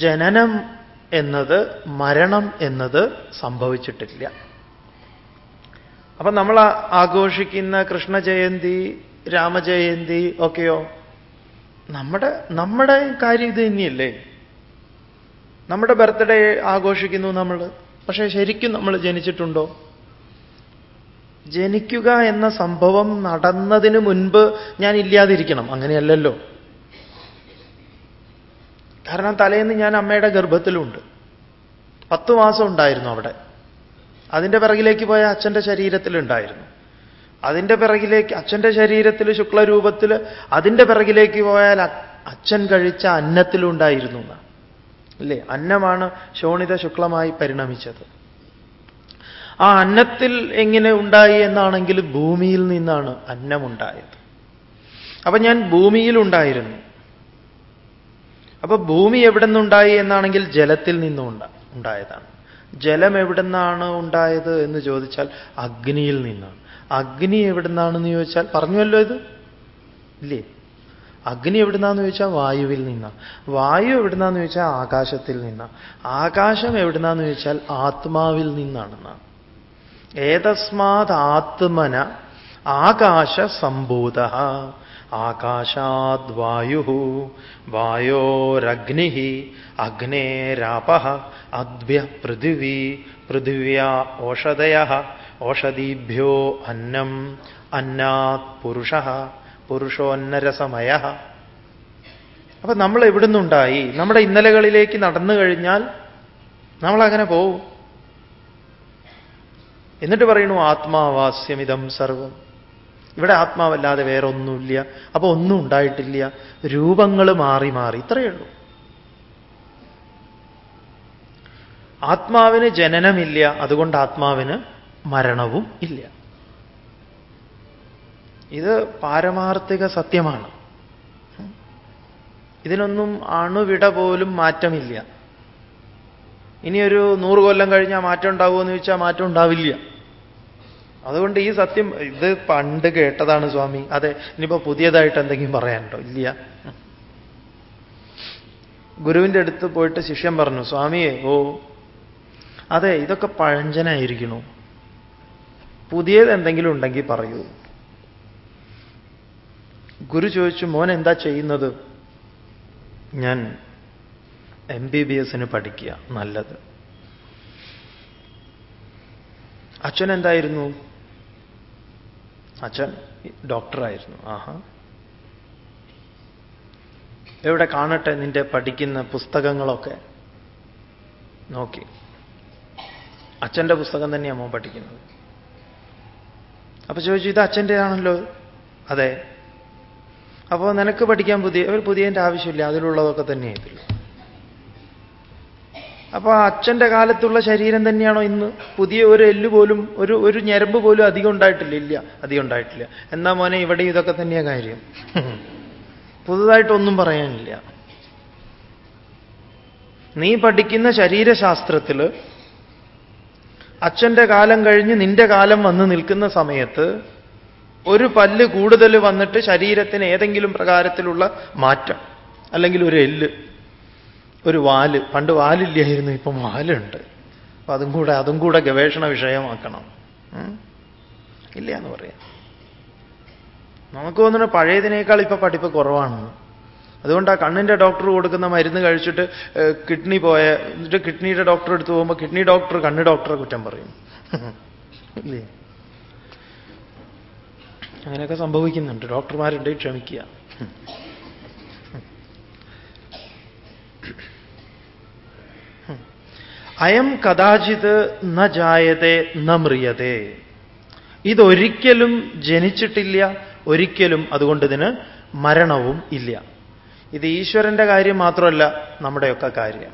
ജനനം എന്നത് മരണം എന്നത് സംഭവിച്ചിട്ടില്ല. അപ്പൊ നമ്മൾ ആഘോഷിക്കുന്ന കൃഷ്ണജയന്തി രാമജയന്തി ഒക്കെയോ നമ്മുടെ നമ്മുടെ കാര്യം ഇത് തന്നെയല്ലേ? നമ്മുടെ ബർത്ത്ഡേ ആഘോഷിക്കുന്നു നമ്മൾ പക്ഷേ ശരിക്കും നമ്മൾ ജനിച്ചിട്ടുണ്ടോ? ജനിക്കുക എന്ന സംഭവം നടന്നതിന് മുൻപ് ഞാൻ ഇല്ലാതിരിക്കണം. അങ്ങനെയല്ലല്ലോ. കാരണം തലേന്ന് ഞാൻ അമ്മയുടെ ഗർഭത്തിലുണ്ട്. പത്തു മാസം ഉണ്ടായിരുന്നു അവിടെ. അതിന്റെ പിറകിലേക്ക് പോയ അച്ഛന്റെ ശരീരത്തിലുണ്ടായിരുന്നു. അതിന്റെ പിറകിലേക്ക് അച്ഛന്റെ ശരീരത്തിൽ ശുക്ലരൂപത്തിൽ അതിന്റെ പിറകിലേക്ക് പോയാൽ അച്ഛൻ കഴിച്ച അന്നത്തിലുണ്ടായിരുന്നു അല്ലേ അന്നമാണ് ശോണിത ശുക്ലമായി പരിണമിച്ചത്. ആ അന്നത്തിൽ എങ്ങനെ ഉണ്ടായി എന്നാണെങ്കിൽ ഭൂമിയിൽ നിന്നാണ് അന്നമുണ്ടായത്. അപ്പൊ ഞാൻ ഭൂമിയിൽ ഉണ്ടായിരുന്നു അപ്പൊ ഭൂമി എവിടെ നിന്നുണ്ടായി എന്നാണെങ്കിൽ ജലത്തിൽ നിന്നും ഉണ്ടായതാണ്. ജലം എവിടെ നിന്നാണ് ഉണ്ടായത് എന്ന് ചോദിച്ചാൽ അഗ്നിയിൽ നിന്നാണ്. അഗ്നി എവിടെ നിന്നാണെന്ന് ചോദിച്ചാൽ പറഞ്ഞുവല്ലോ ഇത്. ഇല്ലേ? അഗ്നി എവിടുന്നാന്ന് ചോദിച്ചാൽ വായുവിൽ നിന്നാണ്. വായു എവിടുന്നാന്ന് ചോദിച്ചാൽ ആകാശത്തിൽ നിന്നാണ്. ആകാശം എവിടുന്നാന്ന് ചോദിച്ചാൽ ആത്മാവിൽ നിന്നാണെന്നാണ്. ഏതസ്മാത് ആത്മന ആകാശ സംഭൂത ആകാശാദ് വായു വായോരഗ്നി അഗ്നേരാപ അദ്ഭ്യ പൃഥിവി പൃഥിവ്യ ഓഷധയ ഓഷധീഭ്യോ അന്നം അന്നാത് പുരുഷ പുരുഷോന്നരസമയ അപ്പൊ നമ്മൾ എവിടുന്നുണ്ടായി? നമ്മുടെ ഇന്നലകളിലേക്ക് നടന്നു കഴിഞ്ഞാൽ നമ്മൾ അങ്ങനെ പോവും. എന്നിട്ട് പറയണു ആത്മാവാസ്യമിതം സർവം. ഇവിടെ ആത്മാവല്ലാതെ വേറെ ഒന്നുമില്ല അപ്പൊ ഒന്നും ഉണ്ടായിട്ടില്ല. രൂപങ്ങൾ മാറി മാറി. ഇത്രയേ ഉള്ളൂ. ആത്മാവിന് ജനനമില്ല. അതുകൊണ്ട് ആത്മാവിന് മരണവും ഇല്ല. ഇത് പാരമാർത്ഥിക സത്യമാണ്. ഇതിനൊന്നും അണുവിട പോലും മാറ്റമില്ല. ഇനിയൊരു നൂറ് കൊല്ലം കഴിഞ്ഞാൽ മാറ്റം ഉണ്ടാവുമോ എന്ന് ചോദിച്ചാൽ മാറ്റം ഉണ്ടാവില്ല. അതുകൊണ്ട് ഈ സത്യം ഇത് പണ്ട് കേട്ടതാണ് സ്വാമി. അതെ ഇനിയിപ്പോ പുതിയതായിട്ട് എന്തെങ്കിലും പറയാനുണ്ടോ? ഇല്ല. ഗുരുവിന്റെ അടുത്ത് പോയിട്ട് ശിഷ്യൻ പറഞ്ഞു സ്വാമിയെ ഓ അതെ ഇതൊക്കെ പഴഞ്ചനായിരിക്കണു. പുതിയത് എന്തെങ്കിലും ഉണ്ടെങ്കിൽ പറയൂ. ഗുരു ചോദിച്ചു മോൻ എന്താ ചെയ്യുന്നത്? ഞാൻ എം ബി ബി എസിന് പഠിക്കുക നല്ലത്. അച്ഛൻ എന്തായിരുന്നു? അച്ഛൻ ഡോക്ടറായിരുന്നു. ആഹാ. എവിടെ കാണട്ടെ നിന്റെ പഠിക്കുന്ന പുസ്തകങ്ങളൊക്കെ? നോക്കി. അച്ഛന്റെ പുസ്തകം തന്നെയാണ് മോൻ പഠിക്കുന്നത്. അപ്പൊ ചോദിച്ചു ഇത് അച്ഛന്റെ ആണല്ലോ അതെ. അപ്പോൾ നിനക്ക് പഠിക്കാൻ പുതിയ ഒരു പുതിയതിന്റെ ആവശ്യമില്ല അതിലുള്ളതൊക്കെ തന്നെ ഇതിൽ അപ്പോൾ അച്ഛന്റെ കാലത്തുള്ള ശരീരം തന്നെയാണോ ഇന്ന്? പുതിയ ഒരു എല്ല് പോലും ഒരു ഒരു ഞരമ്പ് പോലും അധികം ഉണ്ടായിട്ടില്ല ഇല്ല അധികം ഉണ്ടായിട്ടില്ല. എന്നാ മോനെ ഇവിടെ ഇതൊക്കെ തന്നെയാ കാര്യം. പുതുതായിട്ടൊന്നും പറയാനില്ല. നീ പഠിക്കുന്ന ശരീരശാസ്ത്രത്തിൽ അച്ഛന്റെ കാലം കഴിഞ്ഞ് നിന്റെ കാലം വന്ന് നിൽക്കുന്ന സമയത്ത് ഒരു പല്ല് കൂടുതൽ വന്നിട്ട് ശരീരത്തിന് ഏതെങ്കിലും പ്രകാരത്തിലുള്ള മാറ്റം അല്ലെങ്കിൽ ഒരു എല്ല് ഒരു വാൽ പണ്ട് വാലില്ലായിരുന്നു ഇപ്പം വാലുണ്ട്. അപ്പൊ അതും കൂടെ അതും കൂടെ ഗവേഷണ വിഷയമാക്കണം. ഇല്ല എന്ന് പറയാം. നമുക്ക് തോന്നുന്നു പഴയതിനേക്കാൾ ഇപ്പൊ പഠിപ്പ് കുറവാണ്. അതുകൊണ്ട് ആ കണ്ണിന്റെ ഡോക്ടർ കൊടുക്കുന്ന മരുന്ന് കഴിച്ചിട്ട് കിഡ്നി പോയ എന്നിട്ട് കിഡ്നിയുടെ ഡോക്ടർ എടുത്തു പോകുമ്പോൾ കിഡ്നി ഡോക്ടർ കണ്ണ് ഡോക്ടറെ കുറ്റം പറയും. ഇല്ലേ? അങ്ങനെയൊക്കെ സംഭവിക്കുന്നുണ്ട്. ഡോക്ടർമാരുണ്ട് ക്ഷമിക്കുക. അയം കഥാചിത് ന ജായതേ ന മ്രിയതേ ഇതൊരിക്കലും ജനിച്ചിട്ടില്ല ഒരിക്കലും അതുകൊണ്ട് ഇതിന് മരണവും ഇല്ല. ഇത് ഈശ്വരന്റെ കാര്യം മാത്രമല്ല നമ്മുടെയൊക്കെ കാര്യം.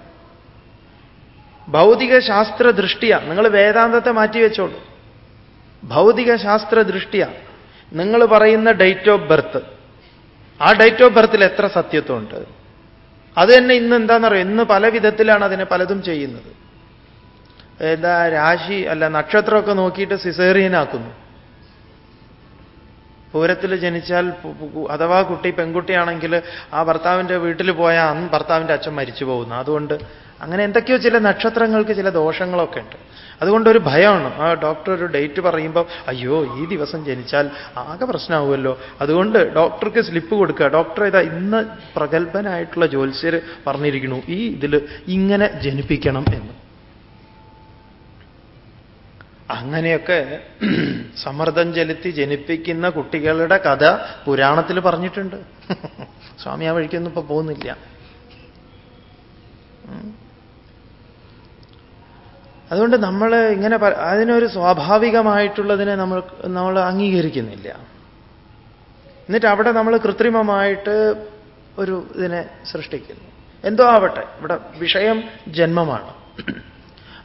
ഭൗതിക ശാസ്ത്ര ദൃഷ്ടിയ. നിങ്ങൾ വേദാന്തത്തെ മാറ്റിവെച്ചോളൂ ഭൗതിക ശാസ്ത്ര ദൃഷ്ടിയ. നിങ്ങൾ പറയുന്ന ഡേറ്റ് ഓഫ് ബർത്ത്. ആ ഡേറ്റ് ഓഫ് ബർത്തിൽ എത്ര സത്യത്വമുണ്ട്? അത് തന്നെ ഇന്ന് എന്താണെന്നറിയോ ഇന്ന് പല വിധത്തിലാണ് അതിനെ പലതും ചെയ്യുന്നത്. എന്താ രാശി അല്ല നക്ഷത്രമൊക്കെ നോക്കിയിട്ട് സിസേറിയനാക്കുന്നു. പൂരത്തിൽ ജനിച്ചാൽ അഥവാ കുട്ടി പെൺകുട്ടിയാണെങ്കിൽ ആ ഭർത്താവിന്റെ വീട്ടിൽ പോയാൽ അന്ന് ഭർത്താവിന്റെ അച്ഛൻ മരിച്ചു പോകുന്നു. അതുകൊണ്ട് അങ്ങനെ എന്തൊക്കെയോ ചില നക്ഷത്രങ്ങൾക്ക് ചില ദോഷങ്ങളൊക്കെ ഉണ്ട്. അതുകൊണ്ട് ഒരു ഭയമാണ്. ആ ഡോക്ടർ ഒരു ഡേറ്റ് പറയുമ്പോൾ അയ്യോ ഈ ദിവസം ജനിച്ചാൽ ആകെ പ്രശ്നമാവുമല്ലോ. അതുകൊണ്ട് ഡോക്ടർക്ക് സ്ലിപ്പ് കൊടുക്കുക. ഡോക്ടർ ഇതാ ഇന്ന് പ്രഗത്ഭനായിട്ടുള്ള ജ്യോത്സ്യർ പറഞ്ഞിരിക്കുന്നു ഈ ഇതിൽ ഇങ്ങനെ ജനിപ്പിക്കണം എന്ന്. അങ്ങനെയൊക്കെ സമ്മർദ്ദം ചെലുത്തി ജനിപ്പിക്കുന്ന കുട്ടികളുടെ കഥ പുരാണത്തിൽ പറഞ്ഞിട്ടുണ്ട്. സ്വാമി ആ വഴിക്കൊന്നും ഇപ്പൊ പോകുന്നില്ല. അതുകൊണ്ട് നമ്മൾ ഇങ്ങനെ അതിനൊരു സ്വാഭാവികമായിട്ടുള്ളതിനെ നമ്മൾ നമ്മൾ അംഗീകരിക്കുന്നില്ല. എന്നിട്ട് അവിടെ നമ്മൾ കൃത്രിമമായിട്ട് ഒരു ഇതിനെ സൃഷ്ടിക്കുന്നു. എന്തോ ആവട്ടെ ഇവിടെ വിഷയം ജന്മമാണ്.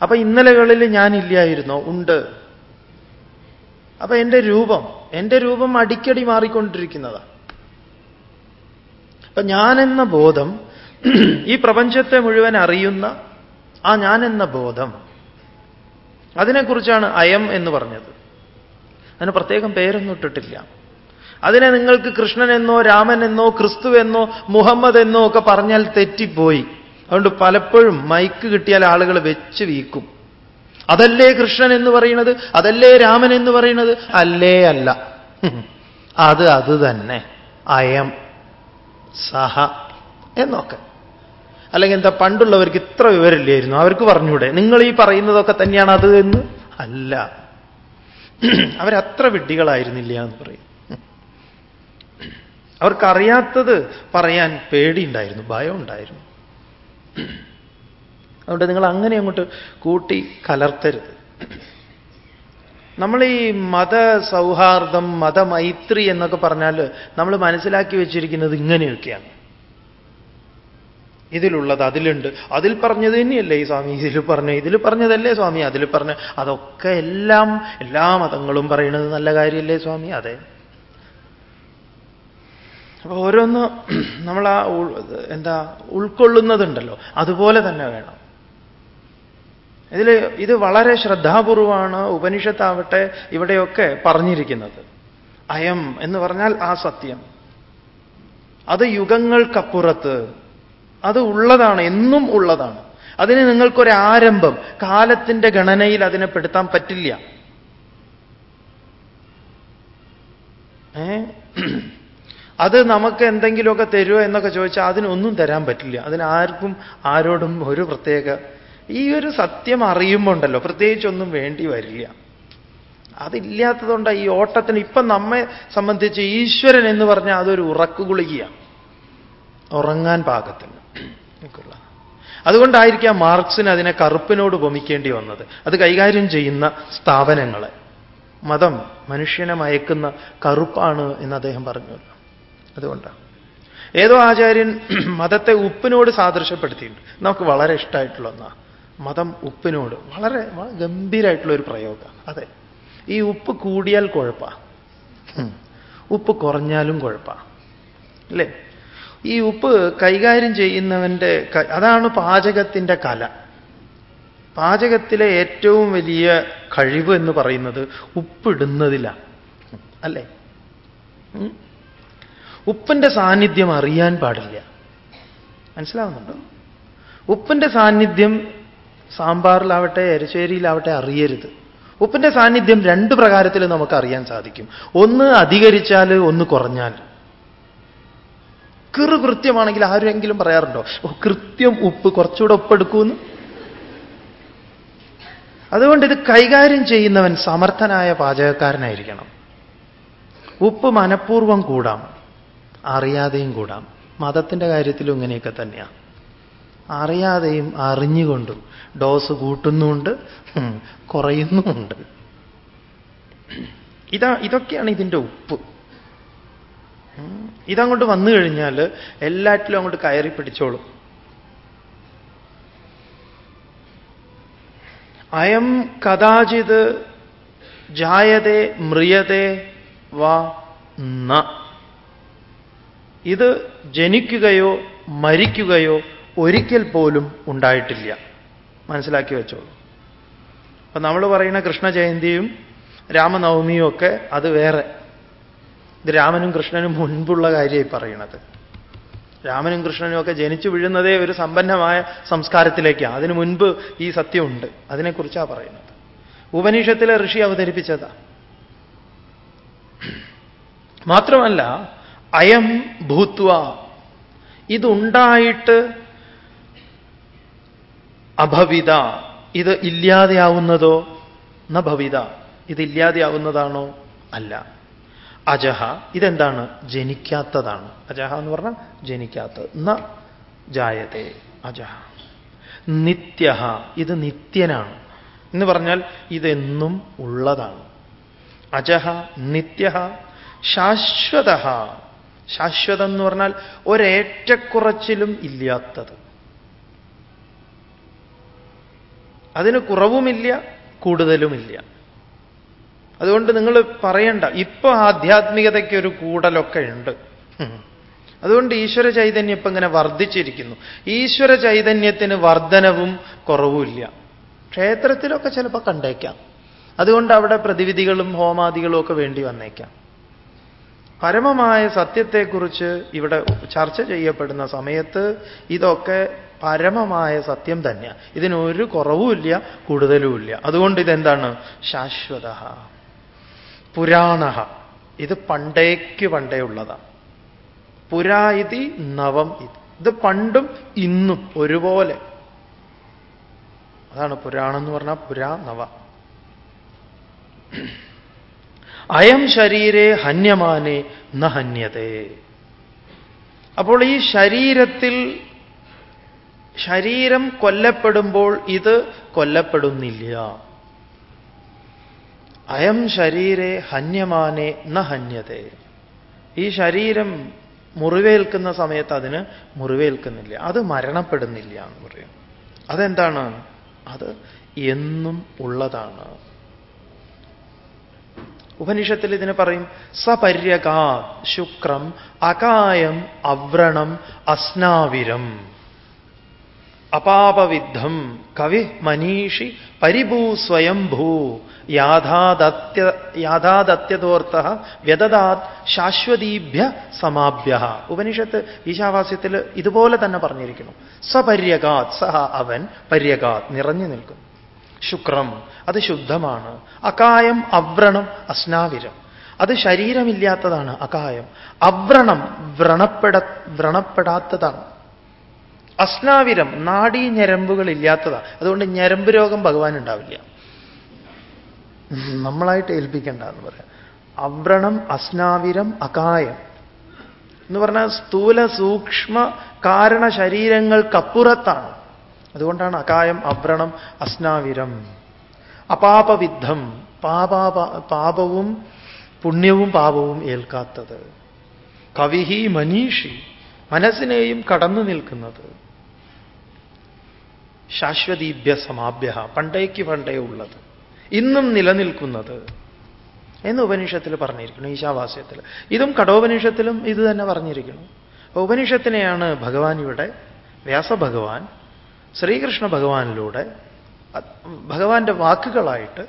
അപ്പൊ ഇന്നലകളിൽ ഞാനില്ലായിരുന്നോ? ഉണ്ട്. അപ്പൊ എന്റെ രൂപം എന്റെ രൂപം അടിക്കടി മാറിക്കൊണ്ടിരിക്കുന്നതാണ്. അപ്പൊ ഞാനെന്ന ബോധം ഈ പ്രപഞ്ചത്തെ മുഴുവൻ അറിയുന്ന ആ ഞാനെന്ന ബോധം അതിനെക്കുറിച്ചാണ് അയം എന്ന് പറഞ്ഞത്. അതിന് പ്രത്യേകം പേരൊന്നും ഇട്ടിട്ടില്ല. അതിനെ നിങ്ങൾക്ക് കൃഷ്ണനെന്നോ രാമനെന്നോ ക്രിസ്തുവെന്നോ മുഹമ്മദ് എന്നോ ഒക്കെ പറഞ്ഞാൽ തെറ്റിപ്പോയി. അതുകൊണ്ട് പലപ്പോഴും മൈക്ക് കിട്ടിയാൽ ആളുകൾ വെച്ച് വീക്കും. അതല്ലേ കൃഷ്ണൻ എന്ന് പറയുന്നത്? അതല്ലേ രാമൻ എന്ന് പറയുന്നത്? അല്ലേ അല്ല. അത് അത് തന്നെ. അയം സഹ എന്നൊക്കെ. അല്ലെങ്കിൽ എന്താ പണ്ടുള്ളവർക്ക് ഇത്ര വിവരമില്ലായിരുന്നു. അവർക്ക് പറഞ്ഞൂടെ നിങ്ങൾ ഈ പറയുന്നതൊക്കെ തന്നെയാണ് അത് എന്ന്? അല്ല. അവരത്ര വിഡ്ഢികളായിരുന്നില്ല എന്ന് പറയും. അവർക്കറിയാത്തത് പറയാൻ പേടിയുണ്ടായിരുന്നു ഭയം ഉണ്ടായിരുന്നു അതുകൊണ്ട് നിങ്ങൾ അങ്ങനെ അങ്ങോട്ട് കൂട്ടി കലർത്തരുത്. നമ്മൾ ഈ മത സൗഹാർദ്ദം മതമൈത്രി എന്നൊക്കെ പറഞ്ഞാൽ നമ്മൾ മനസ്സിലാക്കി വെച്ചിരിക്കുന്നത് ഇങ്ങനെയൊക്കെയാണ്. ഇതിലുള്ളത് അതിലുണ്ട്. അതിൽ പറഞ്ഞത് തന്നെയല്ലേ ഈ സ്വാമി? ഇതിൽ പറഞ്ഞു ഇതിൽ പറഞ്ഞതല്ലേ സ്വാമി? അതിൽ പറഞ്ഞ അതൊക്കെ എല്ലാം എല്ലാ മതങ്ങളും പറയുന്നത് നല്ല കാര്യമല്ലേ സ്വാമി? അതെ. അപ്പൊ ഓരോന്ന് നമ്മൾ ആ എന്താ ഉൾക്കൊള്ളുന്നതുണ്ടല്ലോ. അതുപോലെ തന്നെ വേണം. ഇതിൽ ഇത് വളരെ ശ്രദ്ധാപൂർവമാണ് ഉപനിഷത്താവട്ടെ ഇവിടെയൊക്കെ പറഞ്ഞിരിക്കുന്നത്. അയം എന്ന് പറഞ്ഞാൽ ആ സത്യം. അത് യുഗങ്ങൾക്കപ്പുറത്ത് അത് ഉള്ളതാണ് എന്നും ഉള്ളതാണ്. അതിന് നിങ്ങൾക്കൊരാരംഭം കാലത്തിന്റെ ഗണനയിൽ അതിനെ പെടുത്താൻ പറ്റില്ല. ഏ? അത് നമുക്ക് എന്തെങ്കിലുമൊക്കെ തരുമോ എന്നൊക്കെ ചോദിച്ചാൽ അതിനൊന്നും തരാൻ പറ്റില്ല. അതിനാർക്കും ആരോടും ഒരു പ്രത്യേക ഈ ഒരു സത്യം അറിയുമ്പോൾ ഉണ്ടല്ലോ പ്രത്യേകിച്ചൊന്നും വേണ്ടി വരില്ല. അതില്ലാത്തതുകൊണ്ടാണ് ഈ ഓട്ടത്തിന് ഇപ്പം നമ്മെ സംബന്ധിച്ച് ഈശ്വരൻ എന്ന് പറഞ്ഞാൽ അതൊരു ഉറക്കുകുളികയാണ് ഉറങ്ങാൻ പാകത്തിന്. അതുകൊണ്ടായിരിക്കാം മാർക്സിന് അതിനെ കറുപ്പിനോട് ഉപമിക്കേണ്ടി വന്നത്. അത് കൈകാര്യം ചെയ്യുന്ന സ്ഥാപനങ്ങളെ. മതം മനുഷ്യനെ മയക്കുന്ന കറുപ്പാണ് എന്ന് അദ്ദേഹം പറഞ്ഞല്ലോ അതുകൊണ്ടാണ്. ഏതോ ആചാര്യൻ മതത്തെ ഉപ്പിനോട് സാദൃശ്യപ്പെടുത്തിയിട്ടുണ്ട്. നമുക്ക് വളരെ ഇഷ്ടമായിട്ടുള്ള ഒന്നാണ്. മതം ഉപ്പിനോട് വളരെ ഗംഭീരമായിട്ടുള്ള ഒരു പ്രയോഗമാണ്. അതെ. ഈ ഉപ്പ് കൂടിയാൽ കുഴപ്പ ഉപ്പ് കുറഞ്ഞാലും കുഴപ്പ അല്ലേ? ഈ ഉപ്പ് കൈകാര്യം ചെയ്യുന്നവന്റെ അതാണ് പാചകത്തിന്റെ കല. പാചകത്തിലെ ഏറ്റവും വലിയ കഴിവ് എന്ന് പറയുന്നത് ഉപ്പിടുന്നതിലാണ്. അല്ലേ? ഉപ്പിന്റെ സാന്നിധ്യം അറിയാൻ പാടില്ല. മനസ്സിലാവുന്നുണ്ടോ? ഉപ്പന്റെ സാന്നിധ്യം സാമ്പാറിലാവട്ടെ എരശ്ശേരിയിലാവട്ടെ അറിയരുത്. ഉപ്പിന്റെ സാന്നിധ്യം രണ്ട് പ്രകാരത്തിൽ നമുക്ക് അറിയാൻ സാധിക്കും. ഒന്ന് അധികരിച്ചാൽ ഒന്ന് കുറഞ്ഞാൽ. കിറു കൃത്യമാണെങ്കിൽ ആരെങ്കിലും പറയാറുണ്ടോ? കൃത്യം ഉപ്പ് കുറച്ചുകൂടെ ഉപ്പെടുക്കൂന്ന്? അതുകൊണ്ട് ഇത് കൈകാര്യം ചെയ്യുന്നവൻ സമർത്ഥനായ പാചകക്കാരനായിരിക്കണം. ഉപ്പ് മനഃപൂർവം കൂടാം. അറിയാതെയും കൂടാം. മതത്തിന്റെ കാര്യത്തിലും ഇങ്ങനെയൊക്കെ തന്നെയാണ് അറിയാതെയും അറിഞ്ഞുകൊണ്ടും ഡോസ് കൂട്ടുന്നുമുണ്ട് കുറയുന്നുമുണ്ട്. ഇതാ ഇതൊക്കെയാണ് ഇതിന്റെ ഉപ്പ്. ഇതങ്ങോട്ട് വന്നു കഴിഞ്ഞാൽ എല്ലാറ്റിലും അങ്ങോട്ട് കയറി പിടിച്ചോളും. അയം കഥാചിത് ജായതേ മ്രിയതേ വാ ന. ഇത് ജനിക്കുകയോ മരിക്കുകയോ ഒരിക്കൽ പോലും ഉണ്ടായിട്ടില്ല. മനസ്സിലാക്കി വെച്ചോളൂ. അപ്പൊ നമ്മൾ പറയുന്ന കൃഷ്ണ ജയന്തിയും രാമനവമിയും ഒക്കെ അത് വേറെ. ഇത് രാമനും കൃഷ്ണനും മുൻപുള്ള കാര്യമായി പറയണത് രാമനും കൃഷ്ണനും ഒക്കെ ജനിച്ചു വീഴുന്നതേ ഒരു സമ്പന്നമായ സംസ്കാരത്തിലേക്കാണ് അതിനു മുൻപ് ഈ സത്യമുണ്ട്. അതിനെക്കുറിച്ചാണ് പറയുന്നത്. ഉപനിഷത്തിലെ ഋഷി അവതരിപ്പിച്ചതാ. മാത്രമല്ല അയം ഭൂത്വ. ഇതുണ്ടായിട്ട് അഭവിത. ഇത് ഇല്ലാതെയാവുന്നതോ? ന ഭവിത ഇതില്ലാതെയാവുന്നതാണോ? അല്ല. അജഹ. ഇതെന്താണ്? ജനിക്കാത്തതാണ്. അജഹ എന്ന് പറഞ്ഞാൽ ജനിക്കാത്തത്. ന ജായതേ. അജഹ. നിത്യ ഇത് നിത്യനാണ്. എന്ന് പറഞ്ഞാൽ ഇതെന്നും ഉള്ളതാണ്. അജഹ നിത്യ ശാശ്വത ശാശ്വതം എന്ന് പറഞ്ഞാൽ ഒരേറ്റക്കുറച്ചിലും ഇല്ലാത്തത്. അതിന് കുറവുമില്ല കൂടുതലുമില്ല. അതുകൊണ്ട് നിങ്ങൾ പറയണ്ട ഇപ്പൊ ആധ്യാത്മികതയ്ക്ക് ഒരു കൂടലൊക്കെ ഉണ്ട്. അതുകൊണ്ട് ഈശ്വര ചൈതന്യം ഇപ്പൊ ഇങ്ങനെ വർദ്ധിച്ചിരിക്കുന്നു. ഈശ്വര ചൈതന്യത്തിന് വർധനവും കുറവുമില്ല. ക്ഷേത്രത്തിലൊക്കെ ചിലപ്പോൾ കണ്ടേക്കാം. അതുകൊണ്ട് അവിടെ പ്രതിവിധികളും ഹോമാദികളും ഒക്കെ വേണ്ടി വന്നേക്കാം. പരമമായ സത്യത്തെക്കുറിച്ച് ഇവിടെ ചർച്ച ചെയ്യപ്പെടുന്ന സമയത്ത് ഇതൊക്കെ പരമമായ സത്യം തന്നെയാണ് ഇതിനൊരു കുറവുമില്ല കൂടുതലുമില്ല. അതുകൊണ്ട് ഇതെന്താണ്? ശാശ്വത പുരാണ ഇത് പണ്ടേക്ക് പണ്ടേ ഉള്ളതാണ് പുരാ ഇതി നവം ഇത്. ഇത് പണ്ടും ഇന്നും ഒരുപോലെ. അതാണ് പുരാണം എന്ന് പറഞ്ഞാൽ പുരാ നവ. അയം ശരീരേ ഹന്യമാനെ ന ഹന്യതേ. അപ്പോൾ ഈ ശരീരത്തിൽ ശരീരം കൊല്ലപ്പെടുമ്പോൾ ഇത് കൊല്ലപ്പെടുന്നില്ല. അയം ശരീരെ ഹന്യമാനെ ന ഹന്യതേ. ഈ ശരീരം മുറിവേൽക്കുന്ന സമയത്ത് അതിന് മുറിവേൽക്കുന്നില്ല. അത് മരണപ്പെടുന്നില്ല എന്ന് പറയും. അതെന്താണ്? അത് എന്നും ഉള്ളതാണ്. ഉപനിഷത്തിൽ ഇതിന് പറയും സപര്യകാ ശുക്രം അകായം അവ്രണം അസ്നാവിരം. അപാപവിദ്ധം കവി മനീഷി പരിഭൂ സ്വയംഭൂ. യാഥാദത്യ യാഥാദത്യതോർത്ത വ്യതദാത് ശാശ്വതീഭ്യ സമാഭ്യ. ഉപനിഷത്ത് ഈശാവാസ്യത്തിൽ ഇതുപോലെ തന്നെ പറഞ്ഞിരിക്കുന്നു. സപര്യകാത് സഹ അവൻ പര്യകാത് നിറഞ്ഞു നിൽക്കുന്നു. ശുക്രം. അത് ശുദ്ധമാണ്. അകായം അവ്രണം അസ്നാവിരം. അത് ശരീരമില്ലാത്തതാണ് അകായം. അവ്രണം വ്രണപ്പെട വ്രണപ്പെടാത്തതാണ്. അസ്നാവിരം നാഡീ ഞരമ്പുകൾ ഇല്ലാത്തതാണ് അതുകൊണ്ട് ഞരമ്പ് രോഗം ഭഗവാൻ ഉണ്ടാവില്ല. നമ്മളായിട്ട് ഏൽപ്പിക്കേണ്ട എന്ന് പറയാം. അവ്രണം അസ്നാവിരം അകായം. എന്ന് പറഞ്ഞാൽ സ്ഥൂല സൂക്ഷ്മ കാരണ ശരീരങ്ങൾക്കപ്പുറത്താണ് അതുകൊണ്ടാണ് അകായം അവ്രണം അസ്നാവിരം. അപാപവിദ്ധം പാപാപ പാപവും പുണ്യവും പാപവും ഏൽക്കാത്തത്. കവിഹി മനീഷി മനസ്സിനെയും കടന്നു നിൽക്കുന്നത്. ശാശ്വതീഭ്യ സമാഭ്യ പണ്ടേക്ക് പണ്ടേ ഉള്ളത്. ഇന്നും നിലനിൽക്കുന്നത്. എന്ന് ഉപനിഷത്തിൽ പറഞ്ഞിരിക്കുന്നു ഈശാവാസ്യത്തിൽ. ഇതും കടോപനിഷത്തിലും ഇത് തന്നെ പറഞ്ഞിരിക്കുന്നു. ഉപനിഷത്തിനെയാണ് ഭഗവാൻ ഇവിടെ വ്യാസഭഗവാൻ ശ്രീകൃഷ്ണ ഭഗവാനിലൂടെ ഭഗവാന്റെ വാക്കുകളായിട്ട്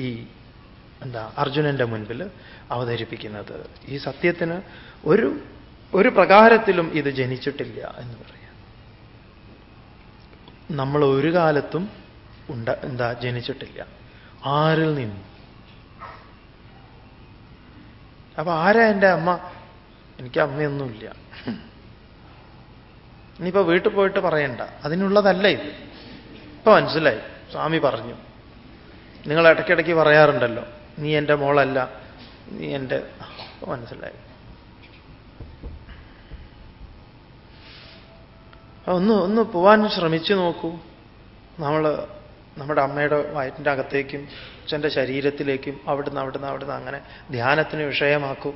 ഈ എന്താ അർജുനന്റെ മുൻപിൽ അവതരിപ്പിക്കുന്നത്. ഈ സത്യത്തിന് ഒരു ഒരു പ്രകാരത്തിലും ഇത് ജനിച്ചിട്ടില്ല എന്ന് പറയാം. നമ്മൾ ഒരു കാലത്തും ഉണ്ട എന്താ ജനിച്ചിട്ടില്ല. ആരിൽ നിന്നും? അപ്പൊ ആരാ എന്റെ അമ്മ? എനിക്ക് അമ്മയൊന്നുമില്ല. ഇനിയിപ്പോ വീട്ടിൽ പോയിട്ട് പറയണ്ട. അതിനുള്ളതല്ല ഇത്. ഇപ്പൊ മനസ്സിലായി. സ്വാമി പറഞ്ഞു. നിങ്ങൾ ഇടയ്ക്കിടയ്ക്ക് പറയാറുണ്ടല്ലോ നീ എന്റെ മോളല്ല നീ എന്റെ മനസ്സിലായി. ഒന്ന് ഒന്ന് പോവാൻ ശ്രമിച്ചു നോക്കൂ. നമ്മൾ നമ്മുടെ അമ്മയുടെ വയറ്റിന്റെ അകത്തേക്കും അച്ഛന്റെ ശരീരത്തിലേക്കും അവിടുന്ന് അവിടുന്ന് അവിടുന്ന് അങ്ങനെ ധ്യാനത്തിന് വിഷയമാക്കൂ.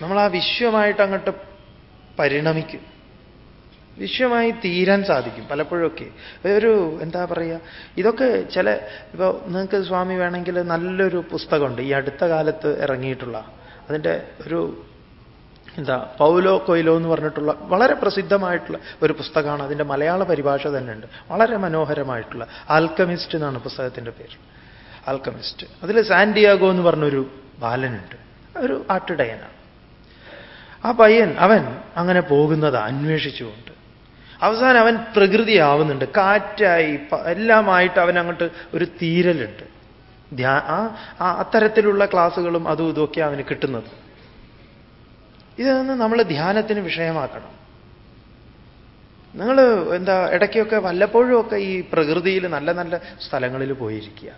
നമ്മൾ ആ വിശ്വമായിട്ട് അങ്ങോട്ട് പരിണമിക്കും. വിശ്വമായി തീരാൻ സാധിക്കും പലപ്പോഴൊക്കെ. ഒരു എന്താ പറയുക ഇതൊക്കെ ചില ഇപ്പോൾ നിങ്ങൾക്ക് സ്വാമി വേണമെങ്കിൽ നല്ലൊരു പുസ്തകമുണ്ട് ഈ അടുത്ത കാലത്ത് ഇറങ്ങിയിട്ടുള്ള അതിന്റെ ഒരു എന്താ പൗലോ കൊയിലോ എന്ന് പറഞ്ഞിട്ടുള്ള വളരെ പ്രസിദ്ധമായിട്ടുള്ള ഒരു പുസ്തകമാണ് അതിന്റെ മലയാള പരിഭാഷ തന്നെ ഉണ്ട് വളരെ മനോഹരമായിട്ടുള്ള ആൽക്കമിസ്റ്റ് എന്നാണ് പുസ്തകത്തിന്റെ പേര്. ആൽക്കമിസ്റ്റ് അതിൽ സാൻഡിയാഗോ എന്ന് പറഞ്ഞൊരു ബാലനുണ്ട് ഒരു ആട്ടിടയനാണ്. ആ പയ്യൻ അവൻ അങ്ങനെ പോകുന്നത് അന്വേഷിച്ചുകൊണ്ട് അവസാനം അവൻ പ്രകൃതിയാവുന്നുണ്ട്. കാറ്റായി എല്ലാമായിട്ട് അവൻ അങ്ങോട്ട് ഒരു തീരലുണ്ട്. ധ്യാ ആ അത്തരത്തിലുള്ള ക്ലാസ്സുകളും അതും ഇതുമൊക്കെ അവന് കിട്ടുന്നത്. ഇതൊന്ന് നമ്മൾ ധ്യാനത്തിന് വിഷയമാക്കണം. നിങ്ങൾ എന്താ ഇടയ്ക്കൊക്കെ വല്ലപ്പോഴും ഒക്കെ ഈ പ്രകൃതിയിൽ നല്ല നല്ല സ്ഥലങ്ങളിൽ പോയിരിക്കുക.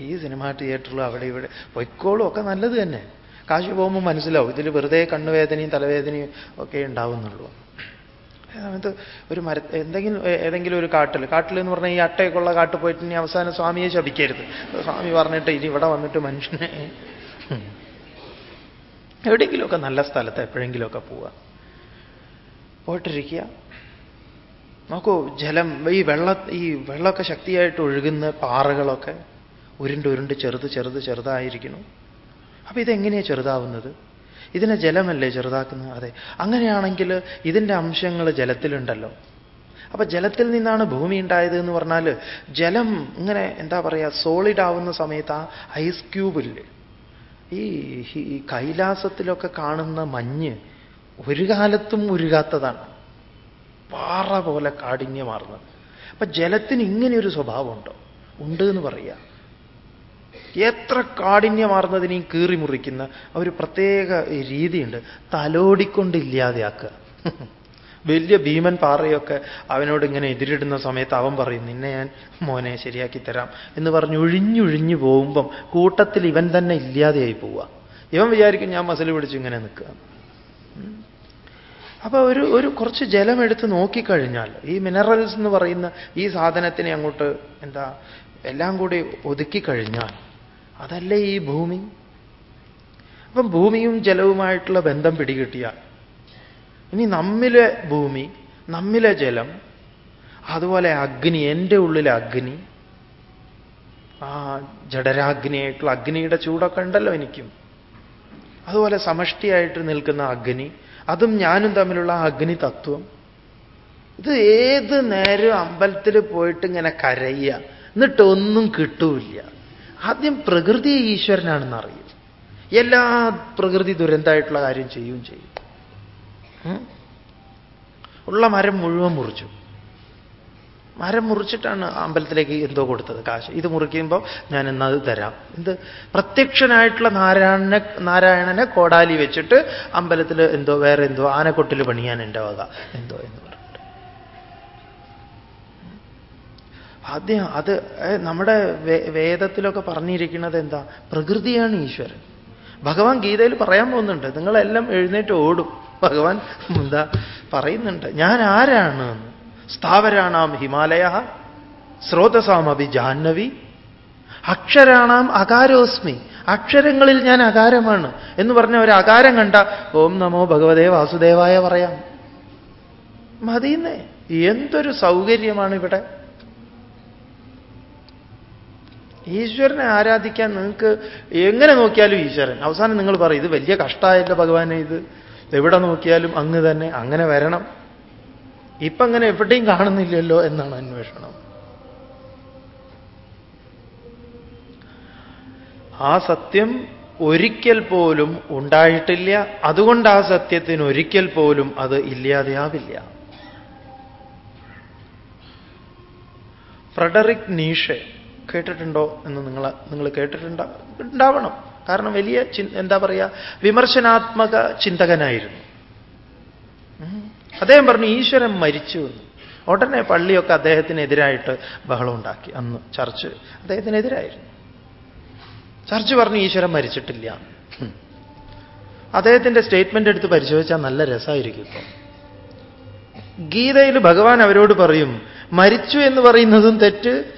ഈ സിനിമാ തിയേറ്ററിൽ അവിടെ ഇവിടെ പൊയ്ക്കോളും ഒക്കെ നല്ലത് തന്നെ. കാശ് പോകുമ്പോൾ മനസ്സിലാവും. ഇതിൽ വെറുതെ കണ്ണുവേദനയും തലവേദനയും ഒക്കെ ഉണ്ടാവുന്നുള്ളൂ. സമയത്ത് ഒരു മര എന്തെങ്കിലും ഏതെങ്കിലും ഒരു കാട്ടിൽ കാട്ടിൽ എന്ന് പറഞ്ഞാൽ ഈ അട്ടയൊക്കെയുള്ള കാട്ടിൽ പോയിട്ട് ഇനി അവസാനം സ്വാമിയെ ശപിക്കരുത്. സ്വാമി പറഞ്ഞിട്ട് ഇനി ഇവിടെ വന്നിട്ട് മനുഷ്യനെ എവിടെയെങ്കിലുമൊക്കെ നല്ല സ്ഥലത്ത് എപ്പോഴെങ്കിലുമൊക്കെ പോവുക പോയിട്ടിരിക്കുക. നോക്കൂ ജലം ഈ വെള്ള ഈ വെള്ളമൊക്കെ ശക്തിയായിട്ട് ഒഴുകുന്ന പാറകളൊക്കെ ഉരുണ്ട് ഉരുണ്ട് ചെറുത് ചെറുത് ചെറുതായിരിക്കുന്നു. അപ്പൊ ഇതെങ്ങനെയാണ് ചെറുതാവുന്നത്? ഇതിനെ ജലമല്ലേ ചെറുതാക്കുന്നത്? അതെ. അങ്ങനെയാണെങ്കിൽ ഇതിന്റെ അംശങ്ങൾ ജലത്തിലുണ്ടല്ലോ. അപ്പൊ ജലത്തിൽ നിന്നാണ് ഭൂമി ഉണ്ടായത് എന്ന് പറഞ്ഞാൽ ജലം ഇങ്ങനെ എന്താ പറയുക സോളിഡ് ആവുന്ന സമയത്ത് ആ ഐസ് ക്യൂബില്ലേ ഈ കൈലാസത്തിലൊക്കെ കാണുന്ന മഞ്ഞ് ഒരു കാലത്തും ഉരുകാത്തതാണ്. പാറ പോലെ കാഠിന്യമാർന്നത്. അപ്പൊ ജലത്തിന് ഒരു സ്വഭാവമുണ്ടോ? ഉണ്ട് എന്ന് പറയാ. എത്ര കാഠിന്യമാർന്നതിനെയും കീറി മുറിക്കുന്ന ഒരു പ്രത്യേക രീതിയുണ്ട്. തലോടിക്കൊണ്ടില്ലാതെയാക്കുക. വലിയ ഭീമൻ പാറയൊക്കെ അവനോട് ഇങ്ങനെ എതിരിടുന്ന സമയത്ത് അവൻ പറയും നിന്നെ ഞാൻ മോനെ ശരിയാക്കി തരാം എന്ന് പറഞ്ഞ് ഒഴിഞ്ഞൊഴിഞ്ഞു പോകുമ്പം കൂട്ടത്തിൽ ഇവൻ തന്നെ ഇല്ലാതെയായി പോവുക. ഇവൻ വിചാരിക്കും ഞാൻ മസിൽ പിടിച്ച് ഇങ്ങനെ നിൽക്കുക. അപ്പൊ ഒരു ഒരു കുറച്ച് ജലമെടുത്ത് നോക്കിക്കഴിഞ്ഞാൽ ഈ മിനറൽസ് എന്ന് പറയുന്ന ഈ സാധനത്തിനെ അങ്ങോട്ട് എന്താ എല്ലാം കൂടി ഒതുക്കി കഴിഞ്ഞാൽ അതല്ലേ ഈ ഭൂമി? അപ്പം ഭൂമിയും ജലവുമായിട്ടുള്ള ബന്ധം പിടികിട്ടിയാൽ ഇനി നമ്മിലെ ഭൂമി നമ്മിലെ ജലം അതുപോലെ അഗ്നി എന്റെ ഉള്ളിലെ അഗ്നി ആ ജഡരാഗ്നിയായിട്ടുള്ള അഗ്നിയുടെ ചൂടൊക്കെ ഉണ്ടല്ലോ എനിക്കും. അതുപോലെ സമഷ്ടിയായിട്ട് നിൽക്കുന്ന അഗ്നി അതും ഞാനും തമ്മിലുള്ള അഗ്നി തത്വം. ഇത് ഏത് നേരം അമ്പലത്തിൽ പോയിട്ട് ഇങ്ങനെ കരയുക. എന്നിട്ടൊന്നും കിട്ടൂല്ല. ആദ്യം പ്രകൃതി ഈശ്വരനാണെന്ന് അറിയും എല്ലാ പ്രകൃതി ദുരന്തമായിട്ടുള്ള കാര്യം ചെയ്യുകയും ചെയ്യും. ഉള്ള മരം മുഴുവൻ മുറിച്ചു. മരം മുറിച്ചിട്ടാണ് അമ്പലത്തിലേക്ക് എന്തോ കൊടുത്തത്. കാശ്. ഇത് മുറിക്കുമ്പോൾ ഞാൻ എന്നത് തരാം. എന്ത്? പ്രത്യക്ഷനായിട്ടുള്ള നാരായണനെ നാരായണനെ കോടാലി വെച്ചിട്ട് അമ്പലത്തിൽ എന്തോ വേറെ എന്തോ ആനക്കൊട്ടിൽ പണിയാൻ എന്റെ വക എന്തോ. എന്ന് ആദ്യം അത് നമ്മുടെ വേദത്തിലൊക്കെ പറഞ്ഞിരിക്കുന്നത് എന്താ? പ്രകൃതിയാണ് ഈശ്വരൻ. ഭഗവാൻ ഗീതയിൽ പറയാൻ പോകുന്നുണ്ട് നിങ്ങളെല്ലാം എഴുന്നേറ്റ് ഓടും. ഭഗവാൻ എന്താ? പറയുന്നുണ്ട് ഞാൻ ആരാണ്? സ്ഥാവരാണാം ഹിമാലയ സ്രോതസാമഭി ജാഹ്നവി അക്ഷരാണാം അകാരോസ്മി അക്ഷരങ്ങളിൽ ഞാൻ അകാരമാണ്. എന്ന് പറഞ്ഞ ഒരു അകാരം കണ്ട ഓം നമോ ഭഗവതേ വാസുദേവായ പറയാം. മതിയെന്നേ. എന്തൊരു സൗകര്യമാണ് ഇവിടെ? ഈശ്വരനെ ആരാധിക്കാൻ നിങ്ങൾക്ക് എങ്ങനെ നോക്കിയാലും ഈശ്വരൻ. അവസാനം നിങ്ങൾ പറയും ഇത് വലിയ കഷ്ടമായല്ലോ ഭഗവാനെ ഇത് എവിടെ നോക്കിയാലും അങ്ങ് തന്നെ അങ്ങനെ വരണം. ഇപ്പൊ അങ്ങനെ എവിടെയും കാണുന്നില്ലല്ലോ എന്നാണ് അന്വേഷണം. ആ സത്യം ഒരിക്കൽ പോലും ഉണ്ടായിട്ടില്ല. അതുകൊണ്ട് ആ സത്യത്തിന് ഒരിക്കൽ പോലും അത് ഇല്ലാതെയാവില്ല. ഫ്രെഡറിക് നീഷെ കേട്ടിട്ടുണ്ടോ എന്ന് നിങ്ങൾ നിങ്ങൾ കേട്ടിട്ടുണ്ടോ ഉണ്ടാവണം. കാരണം വലിയ എന്താ പറയുക വിമർശനാത്മക ചിന്തകനായിരുന്നു. അദ്ദേഹം പറഞ്ഞു ഈശ്വരൻ മരിച്ചു എന്ന്. ഉടനെ പള്ളിയൊക്കെ അദ്ദേഹത്തിനെതിരായിട്ട് ബഹളം ഉണ്ടാക്കി. അന്ന് ചർച്ച് അദ്ദേഹത്തിനെതിരായിരുന്നു. ചർച്ച് പറഞ്ഞു ഈശ്വരൻ മരിച്ചിട്ടില്ല. അദ്ദേഹത്തിന്റെ സ്റ്റേറ്റ്മെന്റ് എടുത്ത് പരിശോധിച്ചാൽ നല്ല രസമായിരിക്കും ഗീതയിൽ ഭഗവാൻ അവരോട് പറയും മരിച്ചു എന്ന് പറയുന്നതും തെറ്റ്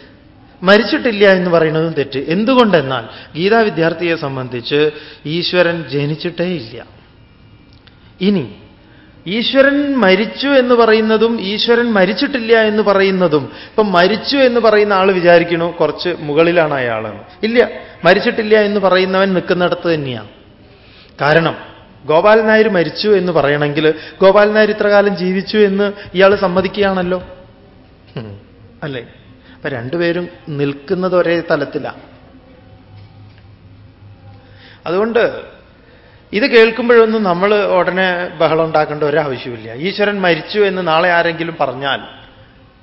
മരിച്ചിട്ടില്ല എന്ന് പറയുന്നതും തെറ്റ്. എന്തുകൊണ്ടെന്നാൽ ഗീതാ വിദ്യാർത്ഥിയെ സംബന്ധിച്ച് ഈശ്വരൻ ജനിച്ചിട്ടേ ഇല്ല ഇനി ഈശ്വരൻ മരിച്ചു എന്ന് പറയുന്നതും ഈശ്വരൻ മരിച്ചിട്ടില്ല എന്ന് പറയുന്നതും ഇപ്പൊ മരിച്ചു എന്ന് പറയുന്ന ആൾ വിചാരിക്കണു കുറച്ച് മുകളിലാണ് അയാളെന്ന് ഇല്ല മരിച്ചിട്ടില്ല എന്ന് പറയുന്നവൻ നിൽക്കുന്നിടത്ത് തന്നെയാണ് കാരണം ഗോപാലൻ നായർ മരിച്ചു എന്ന് പറയണമെങ്കിൽ ഗോപാലൻ നായർ ഇത്രകാലം ജീവിച്ചു എന്ന് ഇയാൾ സമ്മതിക്കുകയാണല്ലോ. അല്ലേ? അപ്പൊ രണ്ടുപേരും നിൽക്കുന്നത് ഒരേ തലത്തിലാണ് അതുകൊണ്ട് ഇത് കേൾക്കുമ്പോഴൊന്നും നമ്മൾ ഉടനെ ബഹളം ഉണ്ടാക്കേണ്ട ഒരാവശ്യമില്ല. ഈശ്വരൻ മരിച്ചു എന്ന് നാളെ ആരെങ്കിലും പറഞ്ഞാൽ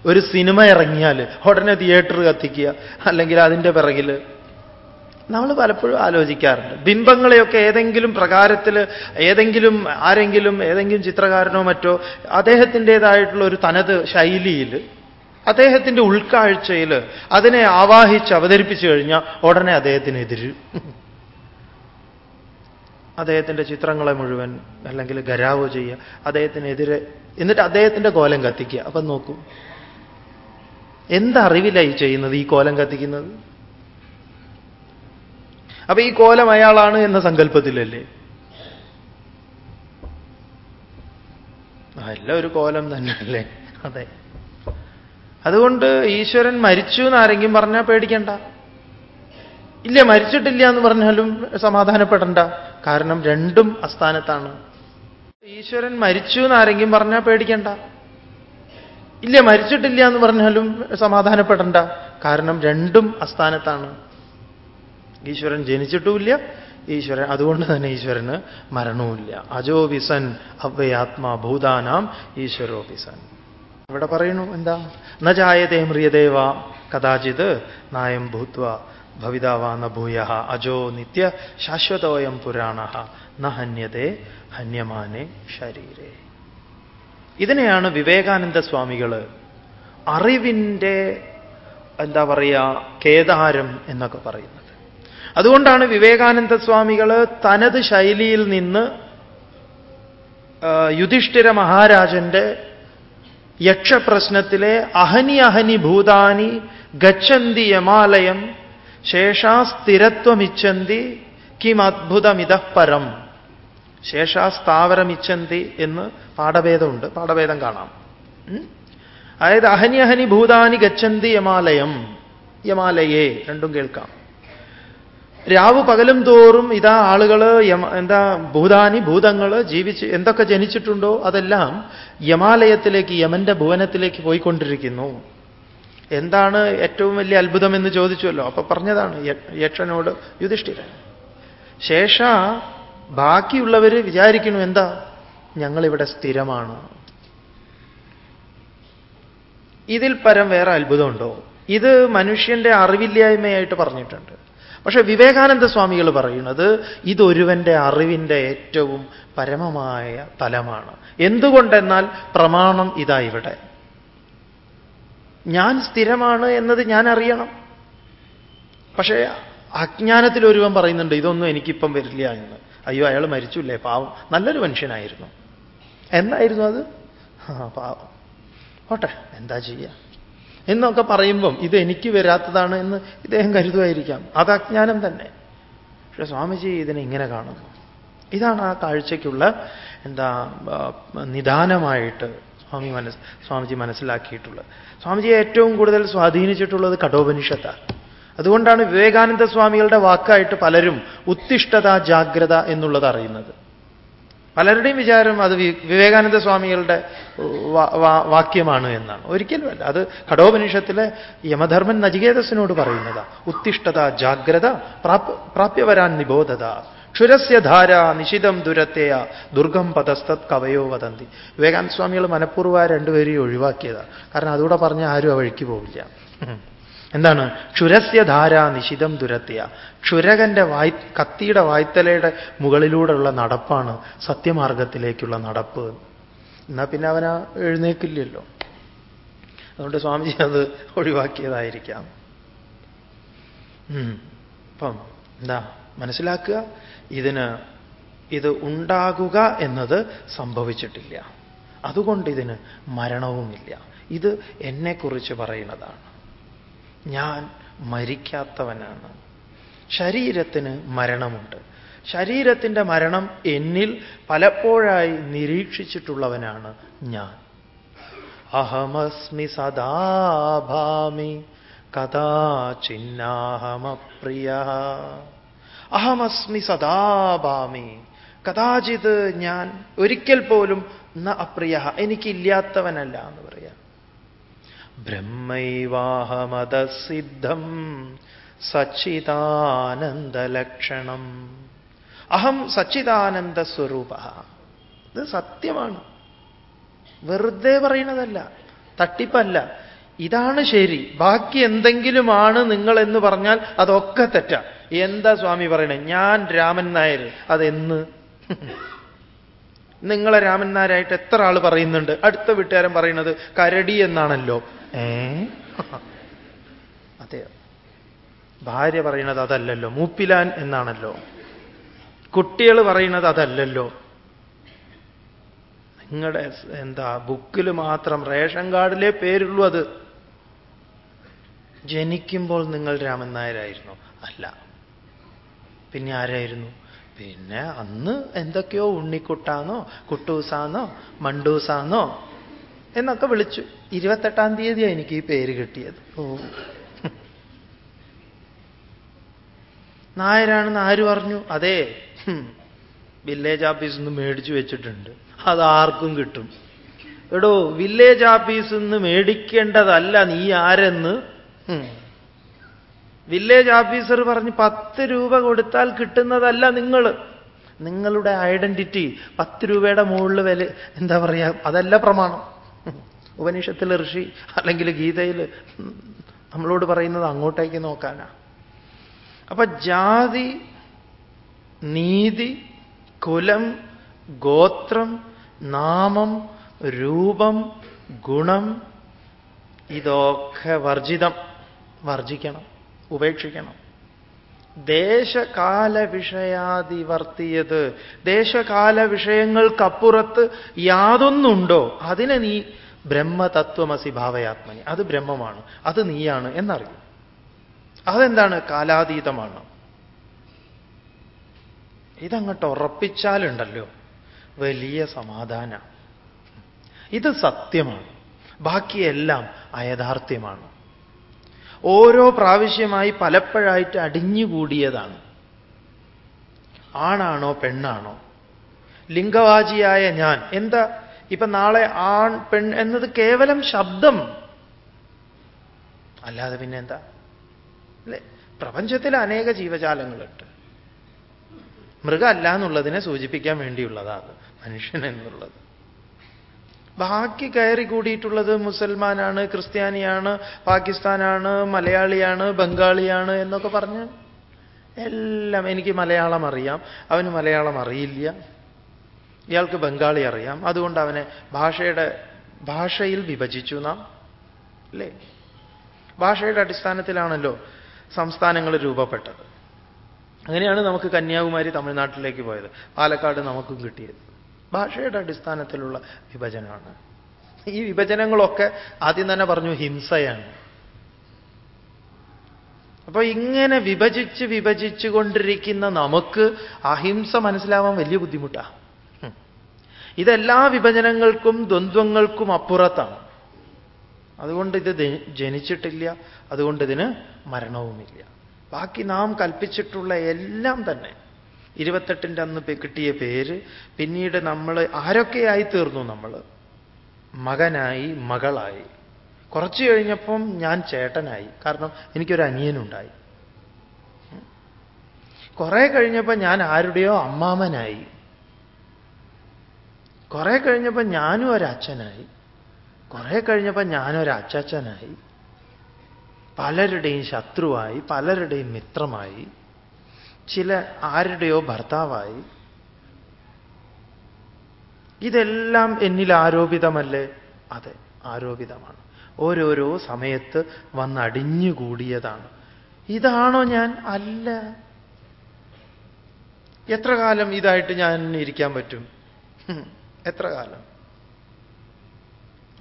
ഒരു സിനിമ ഇറങ്ങിയാൽ ഉടനെ തിയേറ്റർ കത്തിക്കുക അല്ലെങ്കിൽ അതിന്റെ പിറകിൽ നമ്മൾ പലപ്പോഴും ആലോചിക്കാറുണ്ട്. ബിംബങ്ങളെയൊക്കെ ഏതെങ്കിലും പ്രകാരത്തിൽ ഏതെങ്കിലും ആരെങ്കിലും ഏതെങ്കിലും ചിത്രകാരനോ മറ്റോ അദ്ദേഹത്തിന്റെതായിട്ടുള്ള ഒരു തനത് ശൈലിയിൽ അദ്ദേഹത്തിന്റെ ഉൾക്കാഴ്ചയിൽ അതിനെ ആവാഹിച്ച് അവതരിപ്പിച്ചു കഴിഞ്ഞാൽ ഉടനെ അദ്ദേഹത്തിനെതിര് അദ്ദേഹത്തിന്റെ ചിത്രങ്ങളെ മുഴുവൻ അല്ലെങ്കിൽ ഗരാവോ ചെയ്യുക അദ്ദേഹത്തിനെതിരെ എന്നിട്ട് അദ്ദേഹത്തിന്റെ കോലം കത്തിക്കുക. അപ്പം നോക്കൂ. എന്തറിവില്ല ഈ ചെയ്യുന്നത് ഈ കോലം കത്തിക്കുന്നത്? അപ്പൊ ഈ കോലം അയാളാണ് എന്ന സങ്കല്പത്തിലല്ലേ? അല്ല ഒരു കോലം തന്നെ അല്ലേ അതെ. അതുകൊണ്ട് ഈശ്വരൻ മരിച്ചു എന്ന് ആരെങ്കിലും പറഞ്ഞാൽ പേടിക്കണ്ട. ഇല്ല മരിച്ചിട്ടില്ല എന്ന് പറഞ്ഞാലും സമാധാനപ്പെടണ്ട. കാരണം രണ്ടും അസ്ഥാനത്താണ്. ഈശ്വരൻ മരിച്ചു എന്ന് ആരെങ്കിലും പറഞ്ഞാൽ പേടിക്കണ്ട. ഇല്ല മരിച്ചിട്ടില്ല എന്ന് പറഞ്ഞാലും സമാധാനപ്പെടണ്ട. കാരണം രണ്ടും അസ്ഥാനത്താണ്. ഈശ്വരൻ ജനിച്ചിട്ടുമില്ല. ഈശ്വരൻ അതുകൊണ്ട് തന്നെ ഈശ്വരന് മരണവുമില്ല. അജോ വിസൻ അവയാത്മാ ഭൂതാനാം ഈശ്വരോ വിസൻ ഇവിടെ പറയുന്നു എന്താ? നജായതേ ജായതേ മ്രിയദേവ കഥാചിത് നായം ഭൂത്വ ഭവിതാവാ ന ഭൂയ അജോ നിത്യ ശാശ്വതോയം പുരാണ ന ഹന്യതേ ഹന്യമാനെ ശരീരേ. ഇതിനെയാണ് വിവേകാനന്ദ സ്വാമികൾ അറിവിന്റെ എന്താ പറയുക കേദാരം എന്നൊക്കെ പറയുന്നത്. അതുകൊണ്ടാണ് വിവേകാനന്ദ സ്വാമികൾ തനത് ശൈലിയിൽ നിന്ന് യുധിഷ്ഠിര മഹാരാജന്റെ യക്ഷപ്രശ്നത്തിലെ അഹനി അഹനി ഭൂതാനി ഗച്ഛന്തി യമാലയം ശേഷാസ്ഥിരത്വമിച്ഛന്തി കിം അത്ഭുതമിതപ്പരം ശേഷാസ്ഥാവരമിച്ഛന്തി എന്ന് പാഠഭേദമുണ്ട്. പാഠഭേദം കാണാം. അതായത് അഹനി അഹനി ഭൂതാനി ഗച്ഛന്തി യമാലയം. യമാലയേ രണ്ടും കേൾക്കാം. രാവ് പകലും തോറും ഇതാ ആളുകൾ എന്താ ഭൂതാനി ഭൂതങ്ങൾ ജീവിച്ച് എന്തൊക്കെ ജനിച്ചിട്ടുണ്ടോ അതെല്ലാം യമാലയത്തിലേക്ക് യമന്റെ ഭുവനത്തിലേക്ക് പോയിക്കൊണ്ടിരിക്കുന്നു. എന്താണ് ഏറ്റവും വലിയ അത്ഭുതം എന്ന് ചോദിച്ചുവല്ലോ. അപ്പൊ പറഞ്ഞതാണ് യക്ഷനോട് യുധിഷ്ഠിരൻ. ശേഷ ബാക്കിയുള്ളവർ വിചാരിക്കുന്നു എന്താ? ഞങ്ങളിവിടെ സ്ഥിരമാണ്. ഇതിൽ പരം വേറെ അത്ഭുതമുണ്ടോ? ഇത് മനുഷ്യന്റെ അറിവില്ലായ്മയായിട്ട് പറഞ്ഞിട്ടുണ്ട്. പക്ഷെ വിവേകാനന്ദ സ്വാമികൾ പറയുന്നത് ഇതൊരുവന്റെ അറിവിന്റെ ഏറ്റവും പരമമായ തലമാണ്. എന്തുകൊണ്ടെന്നാൽ പ്രമാണം ഇതാ ഇവിടെ. ഞാൻ സ്ഥിരമാണ് എന്നത് ഞാൻ അറിയണം. പക്ഷേ അജ്ഞാനത്തിൽ ഒരുവൻ പറയുന്നുണ്ട് ഇതൊന്നും എനിക്കിപ്പം വരില്ല എന്ന്. അയ്യോ അയാൾ മരിച്ചില്ലേ പാവം. നല്ലൊരു മനുഷ്യനായിരുന്നു. എന്തായിരുന്നു അത്? ആ പാവം. ഓട്ടെ എന്താ ചെയ്യുക എന്നൊക്കെ പറയുമ്പം ഇത് എനിക്ക് വരാത്തതാണ് എന്ന് ഇദ്ദേഹം കരുതുമായിരിക്കാം. അത് അജ്ഞാനം തന്നെ. പക്ഷെ സ്വാമിജി ഇതിനെ ഇങ്ങനെ കാണുന്നു. ഇതാണ് ആ കാഴ്ചയ്ക്കുള്ള എന്താ നിദാനമായിട്ട് സ്വാമി മനസ് സ്വാമിജി മനസ്സിലാക്കിയിട്ടുള്ളത്. സ്വാമിജിയെ ഏറ്റവും കൂടുതൽ സ്വാധീനിച്ചിട്ടുള്ളത് കഠോപനിഷത്താണ് അതുകൊണ്ടാണ് വിവേകാനന്ദ സ്വാമികളുടെ വാക്കായിട്ട് പലരും ഉത്തിഷ്ഠത ജാഗ്രത എന്നുള്ളത് അറിയുന്നത്. പലരുടെയും വിചാരം അത് വിവേകാനന്ദ സ്വാമികളുടെ വാക്യമാണ് എന്നാണ്. ഒരിക്കലുമല്ല അത് കടോപനിഷത്തിലെ യമധർമ്മൻ നജികേതസിനോട് പറയുന്നതാ. ഉത്തിഷ്ഠത ജാഗ്രത പ്രാപ്യവരാൻ നിബോധത. ക്ഷുരസ്യ ധാര നിശിതം ദുരത്തെയ ദുർഗം പദസ്തത് കവയോ വദന്തി. വിവേകാനന്ദ സ്വാമികൾ മനഃപൂർവ രണ്ടുപേരെയും ഒഴിവാക്കിയതാണ് കാരണം അതുകൂടെ പറഞ്ഞാൽ ആരും ആ വഴിക്ക് പോവില്ല. എന്താണ്? ക്ഷുരസ്യ ധാര നിശിതം ദുരത്തിയ ക്ഷുരകന്റെ വായ് കത്തിയുടെ വായ്ത്തലയുടെ മുകളിലൂടെയുള്ള നടപ്പാണ് സത്യമാർഗത്തിലേക്കുള്ള നടപ്പ്. എന്നാ പിന്നെ അവന എഴുന്നേക്കില്ലല്ലോ. അതുകൊണ്ട് സ്വാമിജി അത് ഒഴിവാക്കിയതായിരിക്കാം. അപ്പം എന്താ? മനസ്സിലാക്കുക? ഇതിന് ഇത് ഉണ്ടാകുക എന്നത് സംഭവിച്ചിട്ടില്ല. അതുകൊണ്ട് ഇതിന് മരണവുമില്ല. ഇത് എന്നെക്കുറിച്ച് പറയുന്നതാണ്. ഞാൻ മരിക്കാത്തവനാണ്. ശരീരത്തിന് മരണമുണ്ട്. ശരീരത്തിന്റെ മരണം എന്നിൽ പലപ്പോഴായി നിരീക്ഷിച്ചിട്ടുള്ളവനാണ് ഞാൻ. അഹമസ്മി സദാഭാമി കഥാചിന്നാഹമപ്രിയ. അഹമസ്മി സദാഭാമി കഥാചിത് ഞാൻ ഒരിക്കൽ പോലും അപ്രിയ എനിക്കില്ലാത്തവനല്ല എന്ന് പറയാം. ബ്രഹ്മൈവാഹമതസിദ്ധം സച്ചിദാനന്ദലക്ഷണം. അഹം സച്ചിദാനന്ദ സ്വരൂപ ഇത് സത്യമാണ്. വെറുതെ പറയുന്നതല്ല തട്ടിപ്പല്ല. ഇതാണ് ശരി. ബാക്കി എന്തെങ്കിലുമാണ് നിങ്ങൾ എന്ന് പറഞ്ഞാൽ അതൊക്കെ തെറ്റാ. എന്താ സ്വാമി പറയണേ? ഞാൻ രാമൻ നായർ. അതെന്ന്? നിങ്ങളെ രാമൻ നായരായിട്ട് എത്ര ആൾ പറയുന്നുണ്ട്? അടുത്ത വീട്ടുകാരൻ പറയുന്നത് കരടി എന്നാണല്ലോ. ഏ? അതെ. ഭാര്യ പറയുന്നത് അതല്ലല്ലോ. മൂപ്പിലാൻ എന്നാണല്ലോ. കുട്ടികൾ പറയുന്നത് അതല്ലല്ലോ. നിങ്ങളുടെ എന്താ ബുക്കിൽ മാത്രം റേഷൻ കാർഡിലെ പേരുള്ളൂ അത്. ജനിക്കുമ്പോൾ നിങ്ങൾ രാമൻ നായരായിരുന്നു. അല്ല. പിന്നെ ആരായിരുന്നു? പിന്നെ അന്ന് എന്തൊക്കെയോ ഉണ്ണിക്കുട്ടാന്നോ കുട്ടൂസാന്നോ മണ്ടൂസാന്നോ എന്നൊക്കെ വിളിച്ചു. ഇരുപത്തെട്ടാം തീയതിയാണ് എനിക്ക് ഈ പേര് കിട്ടിയത്. ഓ. നായരാണെന്ന് ആര് പറഞ്ഞു? അതെ വില്ലേജ് ഓഫീസിൽ നിന്ന് മേടിച്ചു വെച്ചിട്ടുണ്ട്. അത് ആർക്കും കിട്ടും. എടോ വില്ലേജ് ഓഫീസിൽ നിന്ന് മേടിക്കേണ്ടതല്ല നീ ആരെന്ന്? വില്ലേജ് ഓഫീസർ പറഞ്ഞ് പത്ത് രൂപ കൊടുത്താൽ കിട്ടുന്നതല്ല നിങ്ങൾ നിങ്ങളുടെ ഐഡന്റിറ്റി പത്ത് രൂപയുടെ മുകളിൽ വില എന്താ പറയുക അതല്ല പ്രമാണം. ഉപനിഷത്തിൽ ഋഷി അല്ലെങ്കിൽ ഗീതയിൽ നമ്മളോട് പറയുന്നത് അങ്ങോട്ടേക്ക് നോക്കാനാണ് അപ്പൊ ജാതി നീതി കുലം ഗോത്രം നാമം രൂപം ഗുണം ഇതൊക്കെ വർജിതം. വർജിക്കണം ഉപേക്ഷിക്കണം. ദേശകാല വിഷയാതിവർത്തിയത് ദേശകാല വിഷയങ്ങൾക്കപ്പുറത്ത് യാതൊന്നുണ്ടോ? അതിനെ നീ ബ്രഹ്മതത്വമസി ഭാവയാത്മനി. അത് ബ്രഹ്മമാണ് അത് നീയാണ് എന്നറിയും. അതെന്താണ്? കാലാതീതമാണ്. ഇതങ്ങോട്ട് ഉറപ്പിച്ചാലുണ്ടല്ലോ. വലിയ സമാധാന. ഇത് സത്യമാണ്. ബാക്കിയെല്ലാം അയഥാർത്ഥ്യമാണ്. ഓരോ പ്രാവശ്യമായി പലപ്പോഴായിട്ട് അടിഞ്ഞുകൂടിയതാണ്. ആണാണോ പെണ്ണാണോ? ലിംഗവാചിയായ ഞാൻ. എന്താ? ഇപ്പൊ നാളെ ആൺ പെൺ എന്നത് കേവലം ശബ്ദം. അല്ലാതെ പിന്നെ എന്താ അല്ലെ? പ്രപഞ്ചത്തിൽ അനേക ജീവജാലങ്ങളുണ്ട്. മൃഗമല്ല എന്നുള്ളതിനെ സൂചിപ്പിക്കാൻ വേണ്ടിയുള്ളതാണ് മനുഷ്യൻ എന്നുള്ളത്. ബാക്കി കയറി കൂടിയിട്ടുള്ളത് മുസൽമാനാണ് ക്രിസ്ത്യാനിയാണ് പാകിസ്ഥാനാണ് മലയാളിയാണ് ബംഗാളിയാണ് എന്നൊക്കെ പറഞ്ഞ് എല്ലാം എനിക്ക് മലയാളം അറിയാം. അവന് മലയാളം അറിയില്ല. ഇയാൾക്ക് ബംഗാളി അറിയാം. അതുകൊണ്ട് അവനെ ഭാഷയുടെ ഭാഷയിൽ വിഭജിച്ചു നാം. അല്ലേ? ഭാഷയുടെ അടിസ്ഥാനത്തിലാണല്ലോ സംസ്ഥാനങ്ങൾ രൂപപ്പെട്ടത്. അങ്ങനെയാണ് നമുക്ക് കന്യാകുമാരി തമിഴ്നാട്ടിലേക്ക് പോയത്. പാലക്കാട് നമുക്കും കിട്ടിയത്. ഭാഷയുടെ അടിസ്ഥാനത്തിലുള്ള വിഭജനമാണ്. ഈ വിഭജനങ്ങളൊക്കെ ആദ്യം തന്നെ പറഞ്ഞു ഹിംസയാണ്. അപ്പൊ ഇങ്ങനെ വിഭജിച്ച് വിഭജിച്ചു കൊണ്ടിരിക്കുന്ന നമുക്ക് അഹിംസ മനസ്സിലാവാൻ വലിയ ബുദ്ധിമുട്ടാണ് ഇതെല്ലാ വിഭജനങ്ങൾക്കും ദ്വന്ദ്വങ്ങൾക്കും അപ്പുറത്താണ്. അതുകൊണ്ട് ഇത് ജനിച്ചിട്ടില്ല അതുകൊണ്ട് ഇതിന് മരണവുമില്ല. ബാക്കി നാം കൽപ്പിച്ചിട്ടുള്ള എല്ലാം തന്നെ. ഇരുപത്തെട്ടിന്റെ അന്ന് കിട്ടിയ പേര് പിന്നീട് നമ്മൾ ആരൊക്കെയായി തീർന്നു നമ്മൾ മകനായി മകളായി. കുറച്ച് കഴിഞ്ഞപ്പം ഞാൻ ചേട്ടനായി. കാരണം എനിക്കൊരു അനിയനുണ്ടായി. കുറേ കഴിഞ്ഞപ്പോൾ ഞാൻ ആരുടെയോ അമ്മാമനായി. കുറെ കഴിഞ്ഞപ്പോൾ ഞാനും ഒരച്ഛനായി കുറെ കഴിഞ്ഞപ്പോൾ ഞാനൊരു അച്ചച്ചനായി. പലരുടെയും ശത്രുവായി പലരുടെയും മിത്രമായി ചില ആരുടെയോ ഭർത്താവായി. ഇതെല്ലാം എന്നിൽ ആരോപിതമല്ലേ? അതെ ആരോപിതമാണ്. ഓരോരോ സമയത്ത് വന്നടിഞ്ഞുകൂടിയതാണ് ഇതാണോ ഞാൻ? അല്ല. എത്ര കാലം ഇതായിട്ട് ഞാൻ ഇരിക്കാൻ പറ്റും? എത്ര കാലം?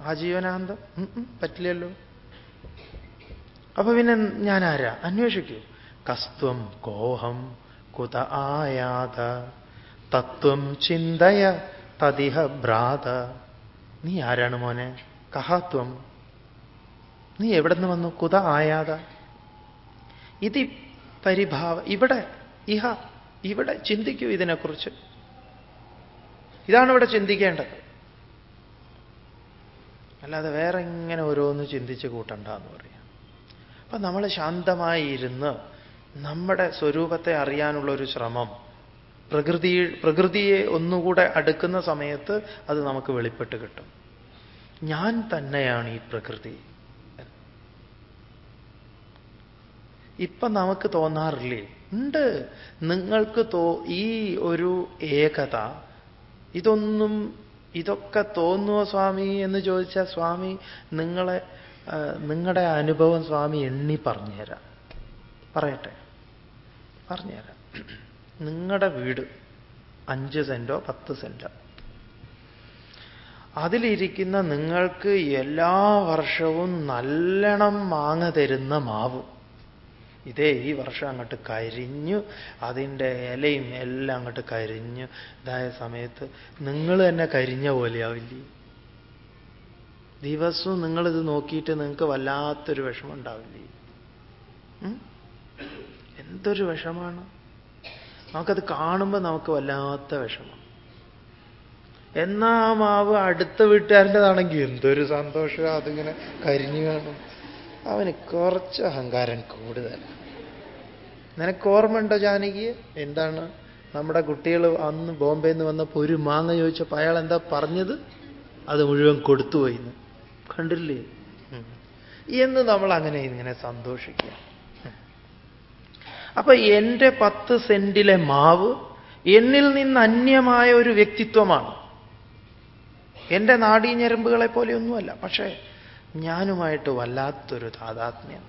ആജീവനാന്തം? പറ്റില്ലല്ലോ. അപ്പൊ പിന്നെ ഞാൻ ആരാ അന്വേഷിക്കൂ. കസ്ത്വം കോഹം കുത ആയാത തത്വം ചിന്തയ തതിഹ ഭ്രാത. നീ ആരാണ് മോനെ? കഹാത്വം. നീ എവിടെ നിന്ന് വന്നു? കുത ആയാത. ഇതി പരിഭാവ ഇവിടെ ഇഹ ഇവിടെ ചിന്തിക്കൂ ഇതിനെക്കുറിച്ച്. ഇതാണ് ഇവിടെ ചിന്തിക്കേണ്ടത്. അല്ലാതെ വേറെ ഇങ്ങനെ ഓരോന്ന് ചിന്തിച്ച് കൂട്ടണ്ട എന്ന് പറയാം. അപ്പൊ നമ്മൾ ശാന്തമായി ഇരുന്ന് നമ്മുടെ സ്വരൂപത്തെ അറിയാനുള്ള ഒരു ശ്രമം പ്രകൃതി പ്രകൃതിയെ ഒന്നുകൂടെ അടുക്കുന്ന സമയത്ത് അത് നമുക്ക് വെളിപ്പെട്ട് കിട്ടും. ഞാൻ തന്നെയാണ് ഈ പ്രകൃതി. ഇപ്പൊ നമുക്ക് തോന്നാറില്ലേ? ഉണ്ട്. നിങ്ങൾക്ക് തോ ഈ ഒരു ഏകത ഇതൊന്നും ഇതൊക്കെ തോന്നുവോ സ്വാമി എന്ന് ചോദിച്ചാൽ സ്വാമി നിങ്ങളെ നിങ്ങളുടെ അനുഭവം സ്വാമി എണ്ണി പറഞ്ഞുതരാം. പറയട്ടെ. പറഞ്ഞുതരാം. നിങ്ങളുടെ വീട് അഞ്ച് സെന്റോ പത്ത് സെന്റോ അതിലിരിക്കുന്ന നിങ്ങൾക്ക് എല്ലാ വർഷവും നല്ലോണം മാങ്ങ തരുന്ന മാവ്. ഇതേ ഈ വർഷം അങ്ങോട്ട് കരിഞ്ഞു അതിന്റെ ഇലയും എല്ലാം അങ്ങോട്ട് കരിഞ്ഞു. ഇതായ സമയത്ത് നിങ്ങൾ തന്നെ കരിഞ്ഞ പോലെയാവില്ലേ? ദിവസവും നിങ്ങളിത് നോക്കിയിട്ട് നിങ്ങൾക്ക് വല്ലാത്തൊരു വിഷമം ഉണ്ടാവില്ലേ എന്തൊരു വിഷമാണ്? നമുക്കത് കാണുമ്പോൾ നമുക്ക് വല്ലാത്ത വിഷമം. എന്നാ മാവ് അടുത്ത വീട്ടുകാരന്റെതാണെങ്കിൽ എന്തൊരു സന്തോഷം അതിങ്ങനെ കരിഞ്ഞു കാണും. അവന് കുറച്ച് അഹങ്കാരം കൂടുതലാണ് നിനക്ക് ഓർമ്മയുണ്ടോ ജാനകി? എന്താണ്? നമ്മുടെ കുട്ടികൾ അന്ന് ബോംബെയിൽ നിന്ന് വന്നപ്പോൾ ഒരു മാങ്ങ ചോദിച്ചപ്പോൾ അയാൾ എന്താ പറഞ്ഞത്? അത് മുഴുവൻ കൊടുത്തുപോയി കണ്ടില്ലേ? എന്ന് നമ്മൾ അങ്ങനെ ഇങ്ങനെ സന്തോഷിക്കുക. അപ്പൊ എന്റെ പത്ത് സെന്റിലെ മാവ് എന്നിൽ നിന്ന് അന്യമായ ഒരു വ്യക്തിത്വമാണ്. എന്റെ നാടീഞരമ്പുകളെ പോലെയൊന്നുമല്ല പക്ഷേ ഞാനുമായിട്ട് വല്ലാത്തൊരു താതാത്മ്യം.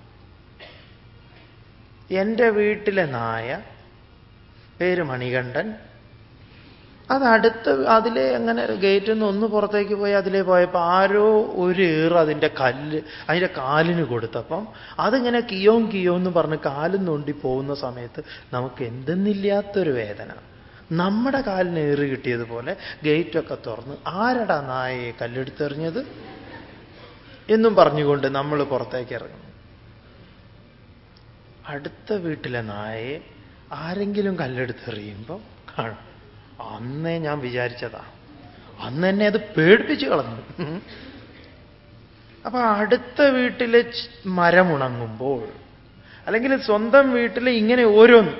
എന്റെ വീട്ടിലെ നായ പേര് മണികണ്ഠൻ. അത് അടുത്ത് അതിലെ അങ്ങനെ ഗേറ്റിൽ നിന്ന് ഒന്ന് പുറത്തേക്ക് പോയി അതിലേ പോയപ്പോൾ ആരോ ഒരു ഏറ് അതിന്റെ കല്ല് അതിന്റെ കാലിന് കൊടുത്തപ്പം അതിങ്ങനെ കിയോം കിയോ എന്ന് പറഞ്ഞ് കാലും നോണ്ടി പോകുന്ന സമയത്ത് നമുക്ക് എന്തെന്നില്ലാത്തൊരു വേദന. നമ്മുടെ കാലിന് ഏറ് കിട്ടിയതുപോലെ ഗേറ്റൊക്കെ തുറന്ന് ആരടാ നായയെ കല്ലെടുത്തെറിഞ്ഞത്? എന്നും പറഞ്ഞുകൊണ്ട് നമ്മൾ പുറത്തേക്ക് ഇറങ്ങും അടുത്ത വീട്ടിലെ നായയെ ആരെങ്കിലും കല്ലെടുത്തെറിയുമ്പോൾ കാണും. അന്നേ ഞാൻ വിചാരിച്ചതാ. അന്ന് എന്നെ അത് പേടിപ്പിച്ച് കളഞ്ഞു. അപ്പൊ അടുത്ത വീട്ടിലെ മരമുണങ്ങുമ്പോൾ അല്ലെങ്കിൽ സ്വന്തം വീട്ടിൽ ഇങ്ങനെ ഓരോന്ന്.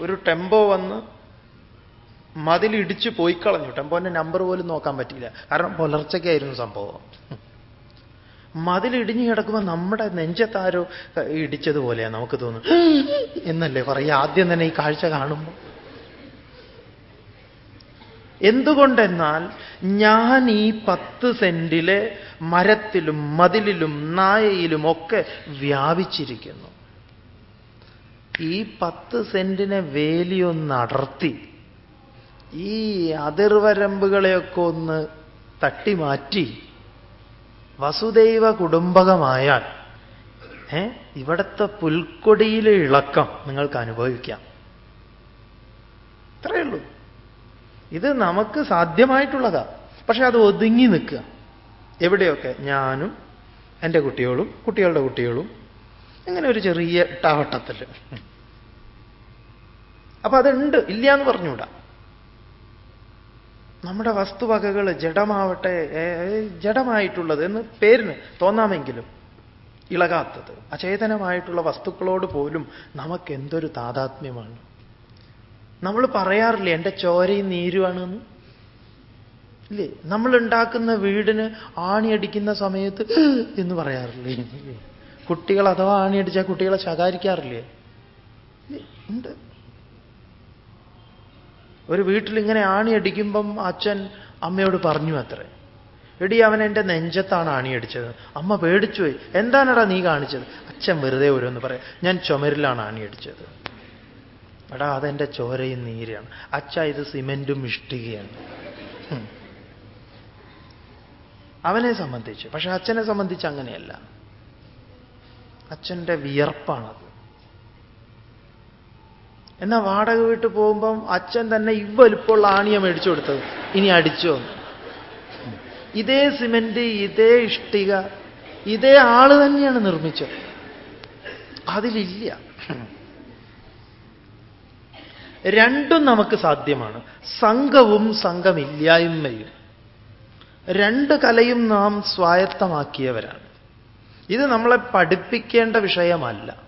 ഒരു ടെമ്പോ വന്ന് മതിലിടിച്ച് പോയി കളഞ്ഞു ടെമ്പോന്റെ നമ്പർ പോലും നോക്കാൻ പറ്റിയില്ല. കാരണം പുലർച്ചയ്ക്കായിരുന്നു സംഭവം. മതിലിടിഞ്ഞു കിടക്കുമ്പോൾ നമ്മുടെ നെഞ്ചത്താരോ ഇടിച്ചതുപോലെയാണ് നമുക്ക് തോന്നുന്നു എന്നല്ലേ പറയുക ആദ്യം തന്നെ ഈ കാഴ്ച കാണുമ്പോൾ എന്തുകൊണ്ടെന്നാൽ ഞാൻ ഈ പത്ത് സെന്റിലെ മരത്തിലും മതിലിലും നായയിലും ഒക്കെ വ്യാപിച്ചിരിക്കുന്നു. ഈ പത്ത് സെന്റിനെ വേലിയൊന്ന് അടർത്തി ഈ അതിർവരമ്പുകളെയൊക്കെ ഒന്ന് തട്ടിമാറ്റി വസുദൈവ കുടുംബകമായാൽ ഏ ഇവിടുത്തെ പുൽക്കൊടിയിലെ ഇളക്കം നിങ്ങൾക്ക് അനുഭവിക്കാം. ഇത്രയേ ഉള്ളൂ. ഇത് നമുക്ക് സാധ്യമായിട്ടുള്ളതാ. പക്ഷെ അത് ഒതുങ്ങി നിൽക്കുക. എവിടെയൊക്കെ? ഞാനും എന്റെ കുട്ടികളും കുട്ടികളുടെ കുട്ടികളും ഇങ്ങനെ ഒരു ചെറിയ ഇട്ടാവട്ടത്തിൽ. അപ്പൊ അതുണ്ട്. ഇല്ല എന്ന് പറഞ്ഞുകൂടാ. നമ്മുടെ വസ്തുവകകൾ ജഡമാവട്ടെ ജഡമായിട്ടുള്ളത് എന്ന് പേരിന് തോന്നാമെങ്കിലും ഇളകാത്തത്. അചേതനമായിട്ടുള്ള വസ്തുക്കളോട് പോലും നമുക്ക് എന്തൊരു താതാത്മ്യമാണ്? നമ്മൾ പറയാറില്ല എന്റെ ചോരയും നീരുവാണെന്ന് ഇല്ലേ? നമ്മൾ ഉണ്ടാക്കുന്ന വീടിന് ആണിയടിക്കുന്ന സമയത്ത് എന്ന് പറയാറില്ലേ? കുട്ടികൾ അഥവാ ആണിയടിച്ചാൽ കുട്ടികളെ ശകാരിക്കാറില്ലേ? ഉണ്ട്. ഒരു വീട്ടിൽ ഇങ്ങനെ ആണിയടിക്കുമ്പം അച്ഛൻ അമ്മയോട് പറഞ്ഞു അത്രേ. എടി അവൻ എന്റെ നെഞ്ചത്താണ് ആണിയടിച്ചത്. അമ്മ പേടിച്ചുപോയി എന്താണടാ നീ കാണിച്ചത്? അച്ഛൻ വെറുതെ ഓരോന്ന് പറയാം. ഞാൻ ചുമരിലാണ് ആണിയടിച്ചത്. എടാ അതെന്റെ ചോരയും നീരാണ് അച്ഛ ഇത് സിമെന്റും ഇഷ്ടികയാണ്. അവനെ സംബന്ധിച്ച്. പക്ഷെ അച്ഛനെ സംബന്ധിച്ച് അങ്ങനെയല്ല. അച്ഛന്റെ വിയർപ്പാണത്. എന്നാ വാടക വീട്ടിൽ പോകുമ്പം അച്ഛൻ തന്നെ ഇവലുപ്പുള്ള ആണിയ മേടിച്ചു കൊടുത്തത്. ഇനി അടിച്ചോ? ഇതേ സിമെന്റ് ഇതേ ഇഷ്ടിക ഇതേ ആൾ തന്നെയാണ് നിർമ്മിച്ചത്. അതിലില്ല. രണ്ടും നമുക്ക് സാധ്യമാണ്. സംഘവും സംഘമില്ലായ്മയും. രണ്ട് കലയും നാം സ്വായത്തമാക്കിയവരാണ്. ഇത് നമ്മളെ പഠിപ്പിക്കേണ്ട വിഷയമല്ല.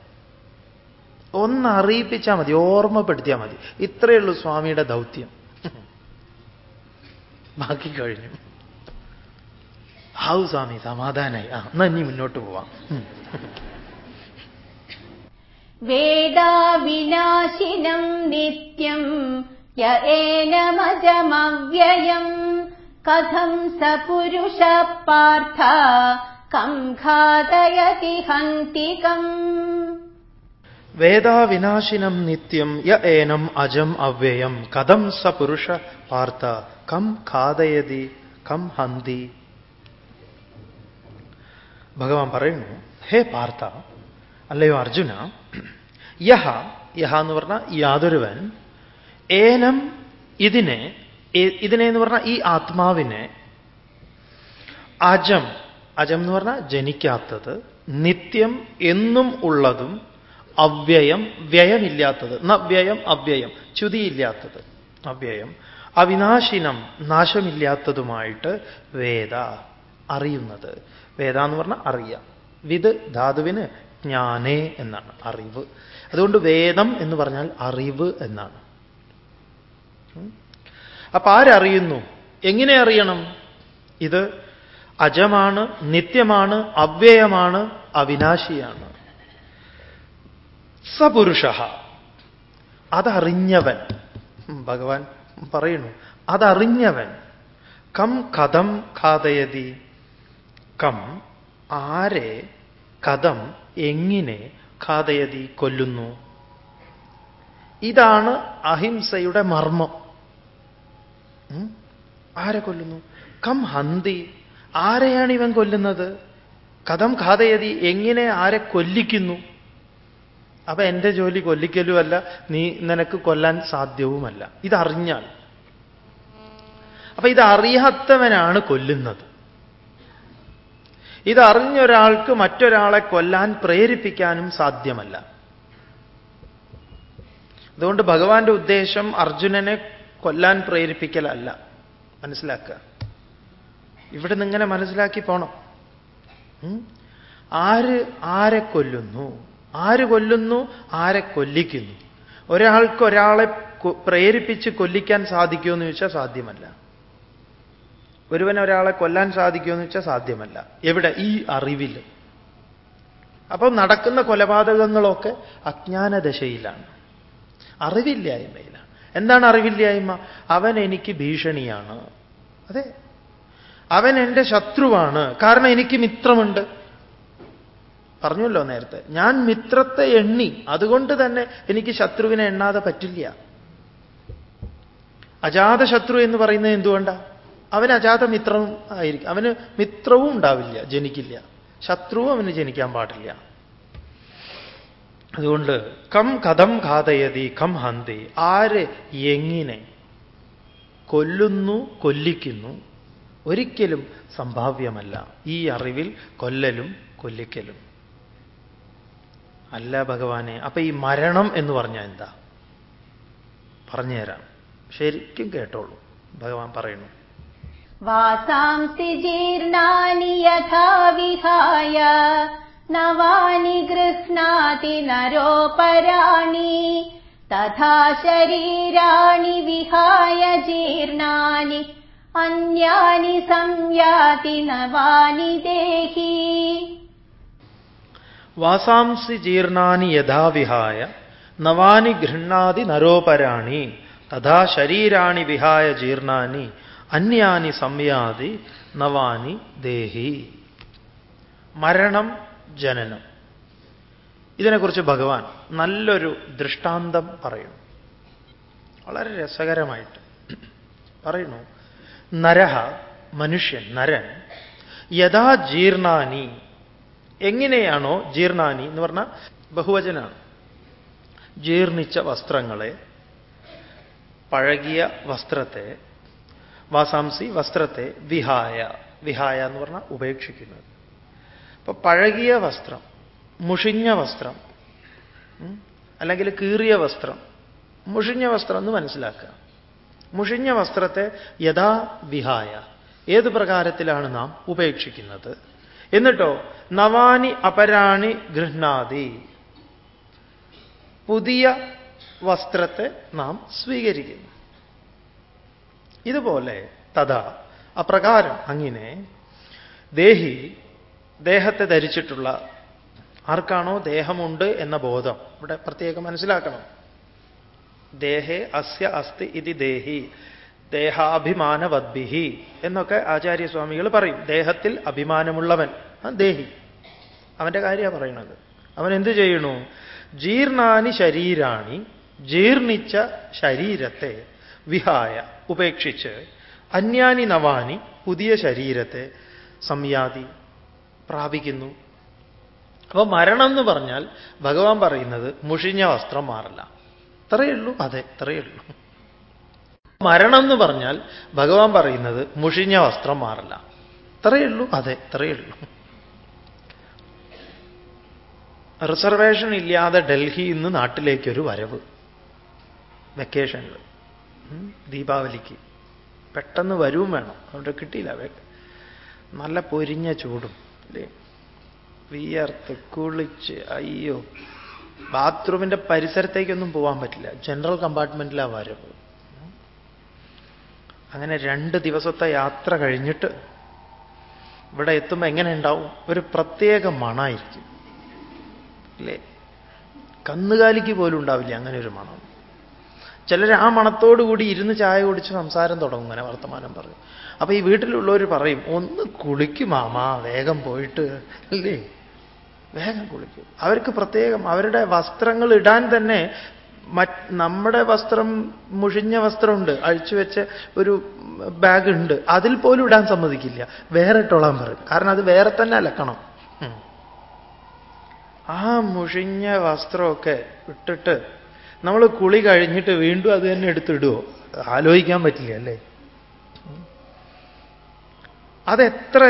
ഒന്ന് അറിയിപ്പിച്ചാൽ മതി ഓർമ്മപ്പെടുത്തിയാൽ മതി. ഇത്രയേ ഉള്ളൂ സ്വാമിയുടെ ദൗത്യം. ബാക്കി കഴിഞ്ഞു. ഹൗ സ്വാമി സമാധാനായി. ആ എന്നാ ഇനി മുന്നോട്ട് പോവാം. വേദാവിനാശിനം നിത്യം യേനമജമവ്യയം കഥം സ പുരുഷ പാർത്ഥ കം ഘാതയതി ഹന്തികം. വേദാവിനാശിനം നിത്യം യ ഏനം അജം അവ്യയം. കഥം സ പുരുഷ പാർത്ത കം ഖാദയതി കം ഹന്തി. ഭഗവാൻ പറയുന്നു ഹേ പാർത്ത അല്ലയോ അർജുന യഹ യഹ എന്ന് പറഞ്ഞ യാതൊരുവൻ ഏനം ഇതിനെ ഇതിനെ എന്ന് പറഞ്ഞ ഈ ആത്മാവിനെ അജം അജം എന്ന് പറഞ്ഞാൽ ജനിക്കാത്തത് നിത്യം എന്നും ഉള്ളതും അവ്യയം വ്യയമില്ലാത്തത്. നവ്യയം അവ്യയം. ച്യുതിയില്ലാത്തത് അവ്യയം. അവിനാശിനം നാശമില്ലാത്തതുമായിട്ട് വേദ അറിയുന്നത്. വേദ എന്ന് പറഞ്ഞാൽ അറിയാം. വിത് ധാതുവിന് ജ്ഞാനേ എന്നാണ് അറിവ്. അതുകൊണ്ട് വേദം എന്ന് പറഞ്ഞാൽ അറിവ് എന്നാണ്. അപ്പൊ ആരറിയുന്നു? എങ്ങനെ അറിയണം? ഇത് അജമാണ് നിത്യമാണ് അവ്യയമാണ് അവിനാശിയാണ്. സപുരുഷ അതറിഞ്ഞവൻ. ഭഗവാൻ പറയുന്നു. അതറിഞ്ഞവൻ. കം കഥം ഖാതയതി കം ആരെ കഥം എങ്ങിനെ ഖാതയതി കൊല്ലുന്നു. ഇതാണ് അഹിംസയുടെ മർമ്മം. ആരെ കൊല്ലുന്നു? കം ഹന്തി. ആരെയാണ് ഇവൻ കൊല്ലുന്നത്? കഥം ഖാതയതി എങ്ങനെ ആരെ കൊല്ലിക്കുന്നു? അപ്പൊ എന്റെ ജോലി കൊല്ലിക്കലുമല്ല നീ നിനക്ക് കൊല്ലാൻ സാധ്യവുമല്ല. ഇതറിഞ്ഞാൽ. അപ്പൊ ഇതറിയാത്തവനാണ് കൊല്ലുന്നത്. ഇതറിഞ്ഞൊരാൾക്ക് മറ്റൊരാളെ കൊല്ലാൻ പ്രേരിപ്പിക്കാനും സാധ്യമല്ല. അതുകൊണ്ട് ഭഗവാന്റെ ഉദ്ദേശം അർജുനനെ കൊല്ലാൻ പ്രേരിപ്പിക്കലല്ല. മനസ്സിലാക്കുക ഇവിടെ നിന്ന് ഇങ്ങനെ മനസ്സിലാക്കി പോണം. ആര് ആരെ കൊല്ലുന്നു? ആര് കൊല്ലുന്നു? ആരെ കൊല്ലിക്കുന്നു? ഒരാൾക്ക് ഒരാളെ പ്രേരിപ്പിച്ച് കൊല്ലിക്കാൻ സാധിക്കുമെന്ന് ചോദിച്ചാൽ സാധ്യമല്ല. ഒരുവൻ ഒരാളെ കൊല്ലാൻ സാധിക്കുമെന്ന് വെച്ചാൽ സാധ്യമല്ല. എവിടെ? ഈ അറിവിൽ. അപ്പം നടക്കുന്ന കൊലപാതകങ്ങളൊക്കെ അജ്ഞാനദശയിലാണ്. അറിവില്ലായ്മയിലാണ്. എന്താണ് അറിവില്ലായ്മ? അവൻ എനിക്ക് ഭീഷണിയാണ്. അതെ. അവൻ എന്റെ ശത്രുവാണ്. കാരണം എനിക്ക് മിത്രമുണ്ട്. പറഞ്ഞല്ലോ നേരത്തെ. ഞാൻ മിത്രത്തെ എണ്ണി അതുകൊണ്ട് തന്നെ എനിക്ക് ശത്രുവിനെ എണ്ണാതെ പറ്റില്ല. അജാത ശത്രു എന്ന് പറയുന്നത് എന്തുകൊണ്ടാ? അവന് അജാത മിത്രവും ആയിരിക്കും. അവന് മിത്രവും ഉണ്ടാവില്ല ജനിക്കില്ല. ശത്രുവും അവന് ജനിക്കാൻ പാടില്ല. അതുകൊണ്ട് കം കഥം ഘാതയതി കം ഹന്തി. ആര് എങ്ങിനെ കൊല്ലുന്നു കൊല്ലിക്കുന്നു ഒരിക്കലും സംഭാവ്യമല്ല. ഈ അറിവിൽ കൊല്ലലും കൊല്ലിക്കലും. അല്ല ഭഗവാനെ. അപ്പൊ ഈ മരണം എന്ന് പറഞ്ഞാൽ എന്താ? പറഞ്ഞുതരാം. ശരിക്കും കേട്ടോളൂ. ഭഗവാൻ പറയുന്നു. വാസാംസി ജീർണാനി നരോപരാണി അന്യാനി സംയാതി നവാനി ദേഹി. വാസാംസി ജീർണാനി യഥാവിഹായ നവാനി ഗൃഹാതി നരോപരാണി തഥാ ശരീരാണി വിഹായ ജീർണാനി അന്യാനി സംയാതി നവാനി ദേഹി. മരണം ജനനം. ഇതിനെക്കുറിച്ച് ഭഗവാൻ നല്ലൊരു ദൃഷ്ടാന്തം പറയുന്നു. വളരെ രസകരമായിട്ട് പറയുന്നു. നരഹ മനുഷ്യൻ നരൻ യഥാ ജീർണാനി എങ്ങനെയാണോ ജീർണാനി എന്ന് പറഞ്ഞാൽ ബഹുവചനാണ്. ജീർണിച്ച വസ്ത്രങ്ങളെ പഴകിയ വസ്ത്രത്തെ വാസാംസി വസ്ത്രത്തെ വിഹായ വിഹായ എന്ന് പറഞ്ഞാൽ ഉപേക്ഷിക്കുന്നത്. അപ്പൊ പഴകിയ വസ്ത്രം മുഷിഞ്ഞ വസ്ത്രം അല്ലെങ്കിൽ കീറിയ വസ്ത്രം മുഷിഞ്ഞ വസ്ത്രം എന്ന് മനസ്സിലാക്കുക. മുഷിഞ്ഞ വസ്ത്രത്തെ യഥാ വിഹായ ഏത് പ്രകാരത്തിലാണ് നാം ഉപേക്ഷിക്കുന്നത്? എന്നിട്ടോ നവാനി അപരാണി ഗൃഹ്ണാതി. പുതിയ വസ്ത്രത്തെ നാം സ്വീകരിക്കുന്നു. ഇതുപോലെ തഥാ അപ്രകാരം അങ്ങനെ ദേഹി ദേഹത്തെ ധരിച്ചിട്ടുള്ള ആർക്കാണോ ദേഹമുണ്ട് എന്ന ബോധം. ഇവിടെ പ്രത്യേകം മനസ്സിലാക്കണം. ദേഹേ അസ്യ അസ്തി ഇതി ദേഹി. ദേഹാഭിമാനവദ്ഭിഹി എന്നൊക്കെ ആചാര്യസ്വാമികൾ പറയും. ദേഹത്തിൽ അഭിമാനമുള്ളവൻ ദേഹി. അവന്റെ കാര്യമാണ് പറയുന്നത്. അവൻ എന്ത് ചെയ്യണു ജീർണാനി ശരീരാണി ജീർണിച്ച ശരീരത്തെ വിഹായ ഉപേക്ഷിച്ച് അന്യാനി നവാനി പുതിയ ശരീരത്തെ സംയാതി പ്രാപിക്കുന്നു. അപ്പൊ മരണം എന്ന് പറഞ്ഞാൽ ഭഗവാൻ പറയുന്നത് മുഷിഞ്ഞ വസ്ത്രം മാറില്ല. ഇത്രയേ ഉള്ളൂ. അതെ ഇത്രയേ ഉള്ളൂ. മരണം എന്ന് പറഞ്ഞാൽ ഭഗവാൻ പറയുന്നത് മുഷിഞ്ഞ വസ്ത്രം മാറില്ല. ഇത്രയേ ഉള്ളൂ. അതെ ഇത്രയേ ഉള്ളൂ. റിസർവേഷൻ ഇല്ലാതെ ഡൽഹിയിൽ നിന്ന് നാട്ടിലേക്കൊരു വരവ്. വെക്കേഷനിൽ ദീപാവലിക്ക്. പെട്ടെന്ന് വരും വേണം. അവിടെ കിട്ടിയില്ല. നല്ല പൊരിഞ്ഞ ചൂടും. അല്ലേ? വിയർത്ത് കുളിച്ച് അയ്യോ. ബാത്റൂമിന്റെ പരിസരത്തേക്കൊന്നും പോകാൻ പറ്റില്ല. ജനറൽ കമ്പാർട്ട്മെന്റിലാ വരവ്. അങ്ങനെ രണ്ട് ദിവസത്തെ യാത്ര കഴിഞ്ഞിട്ട് ഇവിടെ എത്തുമ്പോൾ എങ്ങനെ ഉണ്ടാവും? ഒരു പ്രത്യേക മണമായിരിക്കും അല്ലേ കന്നുകാലിക്ക് പോലും ഉണ്ടാവില്ല അങ്ങനെ ഒരു മണം. ചിലർ ആ മണത്തോടുകൂടി ഇരുന്ന് ചായ കുടിച്ച് സംസാരം തുടങ്ങും അങ്ങനെ വർത്തമാനം പറയും. അപ്പൊ ഈ വീട്ടിലുള്ളവർ പറയും ഒന്ന് കുളിക്കും മാമാ വേഗം പോയിട്ട് അല്ലേ? വേഗം കുളിക്കും. അവർക്ക് പ്രത്യേകം അവരുടെ വസ്ത്രങ്ങൾ ഇടാൻ തന്നെ നമ്മുടെ വസ്ത്രം മുഷിഞ്ഞ വസ്ത്രമുണ്ട്. അഴിച്ചു വെച്ച ഒരു ബാഗ് ഉണ്ട് അതിൽ പോലും ഇടാൻ സമ്മതിക്കില്ല. വേറെ ഇട്ടോളാൻ പറയും. കാരണം അത് വേറെ തന്നെ അലക്കണം. ആ മുഷിഞ്ഞ വസ്ത്രമൊക്കെ ഇട്ടിട്ട് നമ്മൾ കുളി കഴിഞ്ഞിട്ട് വീണ്ടും അത് തന്നെ എടുത്തിടുവോ? ആലോചിക്കാൻ പറ്റില്ല അല്ലേ? അതെത്ര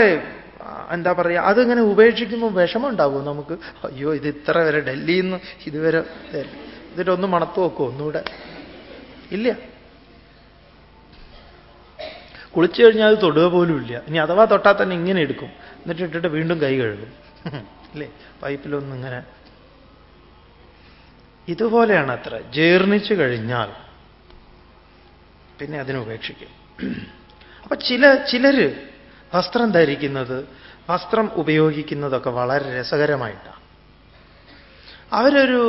എന്താ പറയുക അതിങ്ങനെ ഉപേക്ഷിക്കുമ്പോൾ വിഷമം ഉണ്ടാവുമോ നമുക്ക്? അയ്യോ ഇത് ഇത്ര വരെ ഡൽഹിയിൽ നിന്ന് ഇതുവരെ ഇതിട്ടൊന്ന് മണത്തു നോക്കുമോ ഒന്നുകൂടെ. ഇല്ല. കുളിച്ചു കഴിഞ്ഞാൽ അത് തൊടുക പോലും ഇല്ല. ഇനി അഥവാ തൊട്ടാൽ തന്നെ ഇങ്ങനെ എടുക്കും. എന്നിട്ട് ഇട്ടിട്ട് വീണ്ടും കൈ കഴുകും. അല്ലേ പൈപ്പിലൊന്നും ഇങ്ങനെ. ഇതുപോലെയാണ് അത്ര. ജീർണിച്ചു കഴിഞ്ഞാൽ പിന്നെ അതിനെ അതിനുപേക്ഷിക്കും അപ്പൊ ചില ചിലര് വസ്ത്രം ധരിക്കുന്നത് വസ്ത്രം ഉപയോഗിക്കുന്നതൊക്കെ വളരെ രസകരമായിട്ടാണ്. അവരൊരു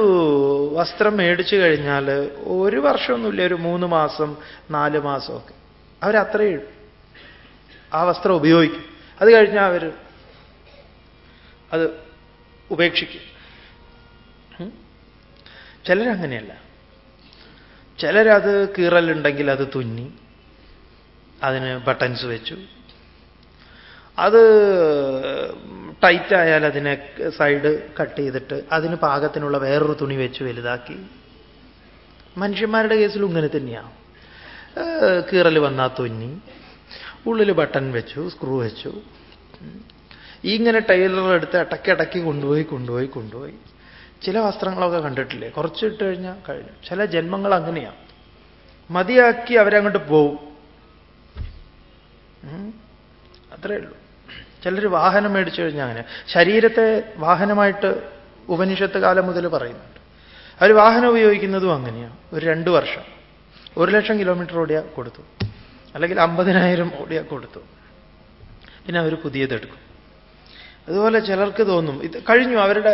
വസ്ത്രം മേടിച്ചു കഴിഞ്ഞാൽ ഒരു വർഷമൊന്നുമില്ല ഒരു മൂന്ന് മാസം നാല് മാസമൊക്കെ. അവരത്രയേ ആ വസ്ത്രം ഉപയോഗിക്കും. അത് കഴിഞ്ഞാൽ അവർ അത് ഉപേക്ഷിക്കും. ചിലരങ്ങനെയല്ല. ചിലരത് കീറലുണ്ടെങ്കിൽ അത് തുന്നി അതിന് ബട്ടൻസ് വെച്ചു. അത് ടൈറ്റ് ആയാൽ അതിനെ സൈഡ് കട്ട് ചെയ്തിട്ട് അതിന് പാകത്തിനുള്ള വേറൊരു തുണി വെച്ച് വലുതാക്കി. മനുഷ്യന്മാരുടെ കേസിലും ഇങ്ങനെ തന്നെയാണ് കീറൽ വന്നാൽ തുന്നി ഉള്ളിൽ ബട്ടൺ വെച്ചു സ്ക്രൂ വെച്ചു. ഇങ്ങനെ ടൈലർ എടുത്ത് അടക്കി കൊണ്ടുപോയി കൊണ്ടുപോയി കൊണ്ടുപോയി. ചില വസ്ത്രങ്ങളൊക്കെ കണ്ടിട്ടില്ലേ? കുറച്ച് ഇട്ട് കഴിഞ്ഞാൽ കഴിഞ്ഞു. ചില ജന്മങ്ങൾ അങ്ങനെയാണ് മതിയാക്കി അവരങ്ങോട്ട് പോവും. അത്രയേ ഉള്ളൂ. ചിലർ വാഹനം മേടിച്ചു കഴിഞ്ഞാൽ അങ്ങനെ. ശരീരത്തെ വാഹനമായിട്ട് ഉപനിഷത്ത് കാലം മുതൽ പറയുന്നുണ്ട്. അവർ വാഹനം ഉപയോഗിക്കുന്നതും അങ്ങനെയാണ് ഒരു രണ്ട് വർഷം. ഒരു ലക്ഷം കിലോമീറ്റർ ഓടിയാ കൊടുത്തു. അല്ലെങ്കിൽ അമ്പതിനായിരം ഓടിയാ കൊടുത്തു. പിന്നെ അവർ പുതിയതെടുക്കും അതുപോലെ ചിലർക്ക് തോന്നും ഇത് കഴിഞ്ഞു അവരുടെ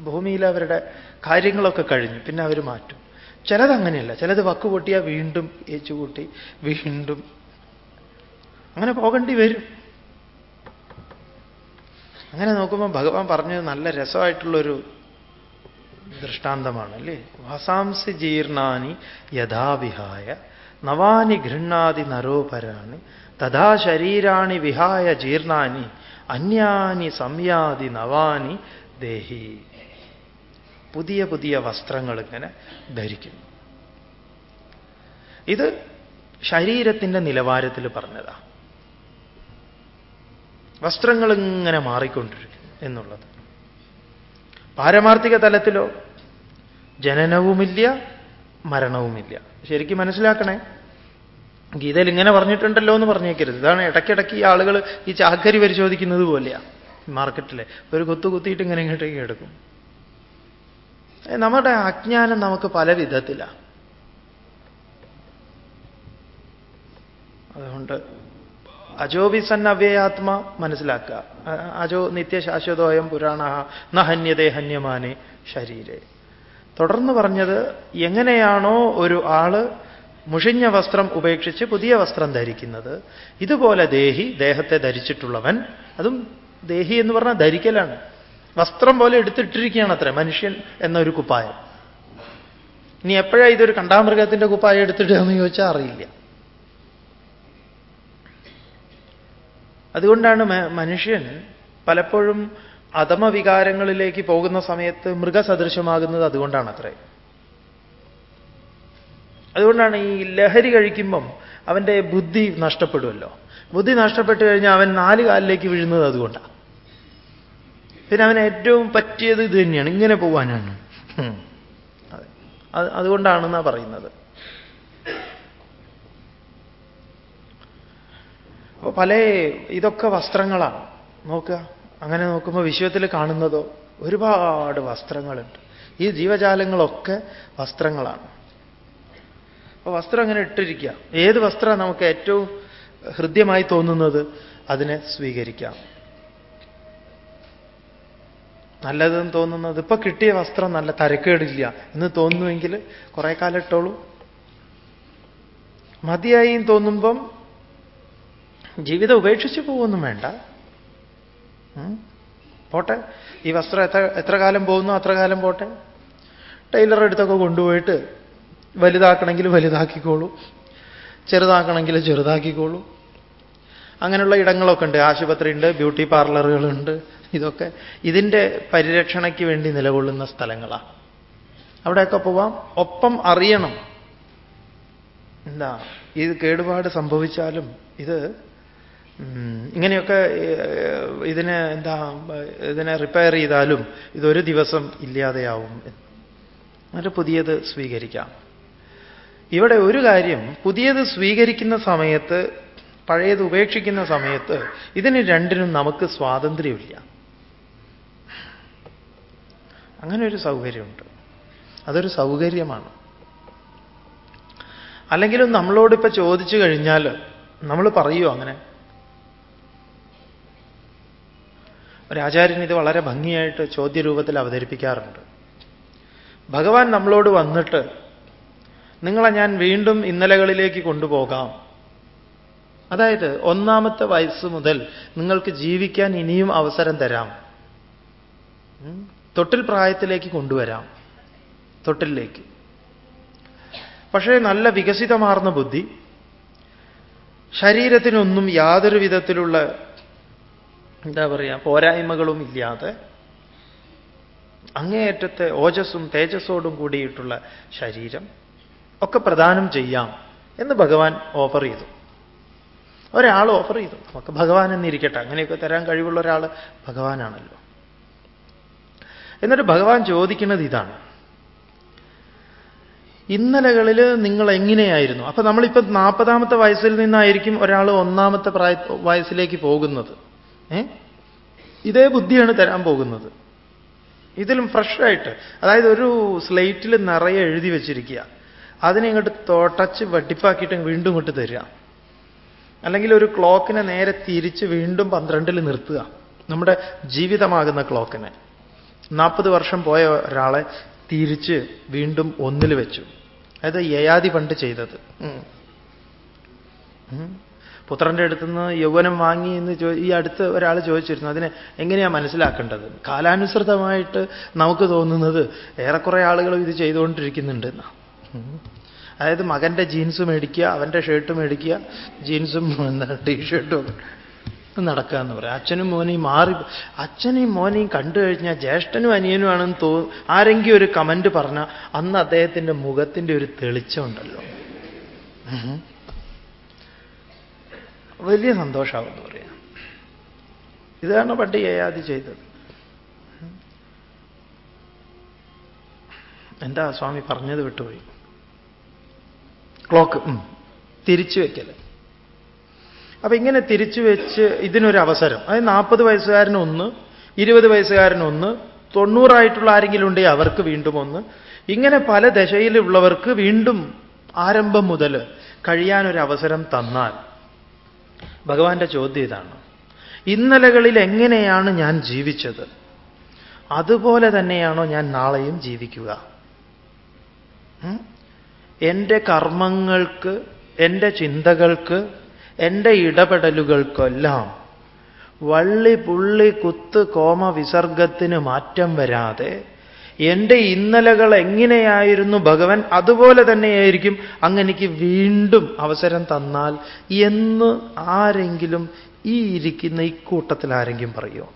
ഭൂമിയിൽ അവരുടെ കാര്യങ്ങളൊക്കെ കഴിഞ്ഞു പിന്നെ അവർ മാറ്റും. ചിലത് അങ്ങനെയല്ല. ചിലത് വക്ക് പൊട്ടിയാൽ വീണ്ടും ഏച്ചുകൂട്ടി വീണ്ടും അങ്ങനെ പോകേണ്ടി വരും. അങ്ങനെ നോക്കുമ്പോൾ ഭഗവാൻ പറഞ്ഞത് നല്ല രസമായിട്ടുള്ളൊരു ദൃഷ്ടാന്തമാണ് അല്ലേ? വസാംസി ജീർണാനി യഥാവിഹായ നവാനി ഗൃഹാതി നരോപരാണി തഥാ ശരീരാണി വിഹായ ജീർണാനി അന്യാനി സംയാതി നവാനി ദേഹി. പുതിയ പുതിയ വസ്ത്രങ്ങൾ ഇങ്ങനെ ധരിക്കുന്നു. ഇത് ശരീരത്തിന്റെ നിലവാരത്തിൽ പറഞ്ഞതാ. വസ്ത്രങ്ങൾ ഇങ്ങനെ മാറിക്കൊണ്ടിരിക്കും എന്നുള്ളത്. പാരമാർത്ഥിക തലത്തിലോ ജനനവുമില്ല മരണവുമില്ല. ശരിക്കും മനസ്സിലാക്കണേ? ഗീതയിൽ ഇങ്ങനെ പറഞ്ഞിട്ടുണ്ടല്ലോ എന്ന് പറഞ്ഞേക്കരുത്. ഇതാണ് ഇടയ്ക്കിടയ്ക്ക് ഈ ആളുകൾ ഈ ചാക്കരി പരിശോധിക്കുന്നത് പോലെയാണ് മാർക്കറ്റിലെ ഒരു കൊത്തു കുത്തിയിട്ട് ഇങ്ങനെ ഇങ്ങോട്ടേക്ക് എടുക്കും. നമ്മുടെ അജ്ഞാനം നമുക്ക് പല വിധത്തിലാണ് അതുകൊണ്ട് അജോബി സൻ അവ്യയാത്മ മനസ്സിലാക്കുക അജോ നിത്യശാശ്വതോയം പുരാണ ന ഹന്യതേ ഹന്യമാനെ ശരീരെ. തുടർന്ന് പറഞ്ഞത് എങ്ങനെയാണോ ഒരു ആൾ മുഷിഞ്ഞ വസ്ത്രം ഉപേക്ഷിച്ച് പുതിയ വസ്ത്രം ധരിക്കുന്നത്. ഇതുപോലെ ദേഹി ദേഹത്തെ ധരിച്ചിട്ടുള്ളവൻ അതും ദേഹി എന്ന് പറഞ്ഞാൽ ധരിക്കലാണ്. വസ്ത്രം പോലെ എടുത്തിട്ടിരിക്കുകയാണ് അത്ര മനുഷ്യൻ എന്നൊരു കുപ്പായം. ഇനി എപ്പോഴാണ് ഇതൊരു കണ്ടാമൃഗത്തിന്റെ കുപ്പായം എടുത്തിടുക എന്ന് ചോദിച്ചാൽ അറിയില്ല. അതുകൊണ്ടാണ് മനുഷ്യൻ പലപ്പോഴും അധമവികാരങ്ങളിലേക്ക് പോകുന്ന സമയത്ത് മൃഗസദൃശമാകുന്നത് അതുകൊണ്ടാണ് അത്രേ അതുകൊണ്ടാണ് ഈ ലഹരി കഴിക്കുമ്പം അവന്റെ ബുദ്ധി നഷ്ടപ്പെടുമല്ലോ ബുദ്ധി നഷ്ടപ്പെട്ടു കഴിഞ്ഞാൽ അവൻ നാല് കാലിലേക്ക് വീഴുന്നത് അതുകൊണ്ടാണ് പിന്നെ അവന് ഏറ്റവും പറ്റിയത് ഇത് തന്നെയാണ് ഇങ്ങനെ പോവാനാണ്. അതുകൊണ്ടാണെന്നാണ് പറയുന്നത്. അപ്പോൾ പല ഇതൊക്കെ വസ്ത്രങ്ങളാണ്. നോക്കുക. അങ്ങനെ നോക്കുമ്പോൾ വിശ്വത്തിൽ കാണുന്നതോ ഒരുപാട് വസ്ത്രങ്ങളുണ്ട്. ഈ ജീവജാലങ്ങളൊക്കെ വസ്ത്രങ്ങളാണ്. അപ്പോൾ വസ്ത്രം അങ്ങനെ ഇട്ടിരിക്കുക. ഏത് വസ്ത്രം നമുക്ക് ഏറ്റവും ഹൃദ്യമായി തോന്നുന്നത്? അതിനെ സ്വീകരിക്കാം. നല്ലതെന്ന് തോന്നുന്നത് ഇപ്പൊ കിട്ടിയ വസ്ത്രം നല്ല തരക്കേടില്ല എന്ന് തോന്നുമെങ്കിൽ കുറെ കാലം ഇട്ടോളൂ. മതിയായി തോന്നുമ്പം ജീവിതം ഉപേക്ഷിച്ച് പോകുമൊന്നും വേണ്ട. പോട്ടെ. ഈ വസ്ത്രം എത്ര എത്ര കാലം പോകുന്നു അത്ര കാലം പോട്ടെ. ടൈലറുടെ അടുത്തൊക്കെ കൊണ്ടുപോയിട്ട് വലുതാക്കണമെങ്കിൽ വലുതാക്കിക്കോളൂ. ചെറുതാക്കണമെങ്കിൽ ചെറുതാക്കിക്കോളൂ. അങ്ങനെയുള്ള ഇടങ്ങളൊക്കെ ഉണ്ട്. ആശുപത്രി ഉണ്ട് ബ്യൂട്ടി പാർലറുകളുണ്ട് ഇതൊക്കെ. ഇതിന്റെ പരിരക്ഷണയ്ക്ക് വേണ്ടി നിലകൊള്ളുന്ന സ്ഥലങ്ങളാണ് അവിടെയൊക്കെ പോവാം. ഒപ്പം അറിയണം. എന്താ? ഇത് കേടുപാട് സംഭവിച്ചാലും ഇത് ഇങ്ങനെയൊക്കെ ഇതിനെ എന്താ ഇതിനെ റിപ്പയർ ചെയ്താലും ഇതൊരു ദിവസം ഇല്ലാതെയാവും. എന്നിട്ട് പുതിയത് സ്വീകരിക്കാം. ഇവിടെ ഒരു കാര്യം പുതിയത് സ്വീകരിക്കുന്ന സമയത്ത് പഴയത് ഉപേക്ഷിക്കുന്ന സമയത്ത് ഇതിന് രണ്ടിനും നമുക്ക് സ്വാതന്ത്ര്യമില്ല. അങ്ങനെ ഒരു സൗകര്യമുണ്ട്. അതൊരു സൗകര്യമാണ്. അല്ലെങ്കിലും നമ്മളോടിപ്പോ ചോദിച്ചു കഴിഞ്ഞാൽ നമ്മൾ പറയൂ അങ്ങനെ? ഒരാചാര്യൻ ഇത് വളരെ ഭംഗിയായിട്ട് ചോദ്യരൂപത്തിൽ അവതരിപ്പിക്കാറുണ്ട്. ഭഗവാൻ നമ്മളോട് വന്നിട്ട് നിങ്ങളെ ഞാൻ വീണ്ടും ഇന്നലകളിലേക്ക് കൊണ്ടുപോകാം. അതായത് ഒന്നാമത്തെ വയസ്സ് മുതൽ നിങ്ങൾക്ക് ജീവിക്കാൻ ഇനിയും അവസരം തരാം. തൊട്ടിൽ പ്രായത്തിലേക്ക് കൊണ്ടുവരാം. തൊട്ടിലേക്ക്. പക്ഷേ നല്ല വികസിതമാർന്ന ബുദ്ധി ശരീരത്തിനൊന്നും യാതൊരു വിധത്തിലുള്ള എന്താ പറയുക പോരായ്മകളും ഇല്ലാതെ അങ്ങേയറ്റത്തെ ഓജസ്സും തേജസ്സോടും കൂടിയിട്ടുള്ള ശരീരം ഒക്കെ പ്രദാനം ചെയ്യാം എന്ന് ഭഗവാൻ ഓഫർ ചെയ്തു. ഒരാൾ ഓഫർ ചെയ്തു. നമുക്ക് ഭഗവാൻ എന്നിരിക്കട്ടെ അങ്ങനെയൊക്കെ തരാൻ കഴിവുള്ള ഒരാൾ ഭഗവാനാണല്ലോ. എന്നിട്ട് ഭഗവാൻ ചോദിക്കുന്നത് ഇതാണ്. ഇന്നലകളിൽ നിങ്ങൾ എങ്ങനെയായിരുന്നു? അപ്പൊ നമ്മളിപ്പോ നാൽപ്പതാമത്തെ വയസ്സിൽ നിന്നായിരിക്കും ഒരാൾ ഒന്നാമത്തെ പ്രായ വയസ്സിലേക്ക് പോകുന്നത്. ഇതേ ബുദ്ധിയാണ് തരാൻ പോകുന്നത്. ഇതിലും ഫ്രഷായിട്ട് അതായത് ഒരു സ്ലേറ്റിൽ നിറയെ എഴുതി വെച്ചിരിക്കുക. അതിനെ ഇങ്ങോട്ട് തോട്ടച്ച് വട്ടിപ്പാക്കിയിട്ട് വീണ്ടും ഇങ്ങോട്ട് തരിക. അല്ലെങ്കിൽ ഒരു ക്ലോക്കിനെ നേരെ തിരിച്ച് വീണ്ടും പന്ത്രണ്ടിൽ നിർത്തുക. നമ്മുടെ ജീവിതമാകുന്ന ക്ലോക്കിനെ നാൽപ്പത് വർഷം പോയ ഒരാളെ തിരിച്ച് വീണ്ടും ഒന്നിൽ വെച്ചു. അതായത് യയാതി പണ്ട് ചെയ്തത്. പുത്രന്റെ അടുത്തുനിന്ന് യൗവനം വാങ്ങി എന്ന് ഈ അടുത്ത് ഒരാൾ ചോദിച്ചിരുന്നു. അതിനെ എങ്ങനെയാണ് മനസ്സിലാക്കേണ്ടത്? കാലാനുസൃതമായിട്ട് നമുക്ക് തോന്നുന്നത് ഏറെക്കുറെ ആളുകൾ ഇത് ചെയ്തുകൊണ്ടിരിക്കുന്നുണ്ട്. അതായത് മകന്റെ ജീൻസ് മേടിക്കുക അവന്റെ ഷർട്ട് മേടിക്കുക ജീൻസും ടീഷർട്ടും നടക്കുക എന്ന് പറയാം. അച്ഛനും മോനെയും മാറി അച്ഛനെയും മോനെയും കണ്ടു കഴിഞ്ഞാൽ ജ്യേഷ്ഠനും അനിയനുമാണെന്ന് തോ ആരെങ്കിലും ഒരു കമന്റ് പറഞ്ഞാൽ അന്ന് അദ്ദേഹത്തിന്റെ മുഖത്തിന്റെ ഒരു തെളിച്ചമുണ്ടല്ലോ. വലിയ സന്തോഷമാവെന്ന് പറയാം. ഇതാണ് പണ്ട് യയാതി ചെയ്തത്. എന്താ സ്വാമി പറഞ്ഞത് വിട്ടുപോയി? ക്ലോക്ക് തിരിച്ചു വയ്ക്കൽ അപ്പൊ ഇങ്ങനെ തിരിച്ചു വെച്ച് ഇതിനൊരു അവസരം. അതായത് നാൽപ്പത് വയസ്സുകാരനൊന്ന് ഇരുപത് വയസ്സുകാരനൊന്ന് തൊണ്ണൂറായിട്ടുള്ള ആരെങ്കിലും ഉണ്ടെങ്കിൽ അവർക്ക് വീണ്ടും ഒന്ന്. ഇങ്ങനെ പല ദശയിലുള്ളവർക്ക് വീണ്ടും ആരംഭം മുതൽ കഴിയാനൊരു അവസരം തന്നാൽ ഭഗവാന്റെ ചോദ്യം ഇതാണ്. ഇന്നലകളിൽ എങ്ങനെയാണ് ഞാൻ ജീവിച്ചത്? അതുപോലെ തന്നെയാണോ ഞാൻ നാളെയും ജീവിക്കുക? എന്റെ കർമ്മങ്ങൾക്ക് എന്റെ ചിന്തകൾക്ക് എന്റെ ഇടപെടലുകൾക്കെല്ലാം വള്ളി പുള്ളി കുത്ത് കോമ വിസർഗത്തിന് മാറ്റം വരാതെ എന്റെ ഇന്നലകൾ എങ്ങനെയായിരുന്നു ഭഗവൻ? അതുപോലെ തന്നെയായിരിക്കും അങ്ങനെക്ക് വീണ്ടും അവസരം തന്നാൽ എന്ന് ആരെങ്കിലും ഈ ഇരിക്കുന്ന ഇക്കൂട്ടത്തിൽ ആരെങ്കിലും പറയോ?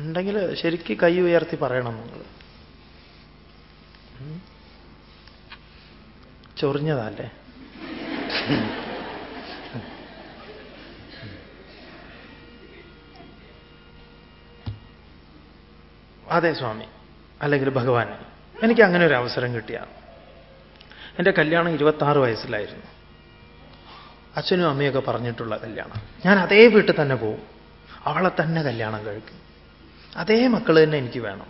ഉണ്ടെങ്കിൽ ശരിക്ക് കൈ ഉയർത്തി പറയണം നിങ്ങൾ. ചൊറിഞ്ഞതല്ലേ അതെ സ്വാമി. അല്ലെങ്കിൽ ഭഗവാൻ എനിക്ക് അങ്ങനെ ഒരു അവസരം കിട്ടിയ. എന്റെ കല്യാണം ഇരുപത്താറ് വയസ്സിലായിരുന്നു. അച്ഛനും അമ്മയൊക്കെ പറഞ്ഞിട്ടുള്ള കല്യാണം. ഞാൻ അതേ വീട്ടിൽ തന്നെ പോവും. അവളെ തന്നെ കല്യാണം കഴിക്കും. അതേ മക്കൾ തന്നെ എനിക്ക് വേണം.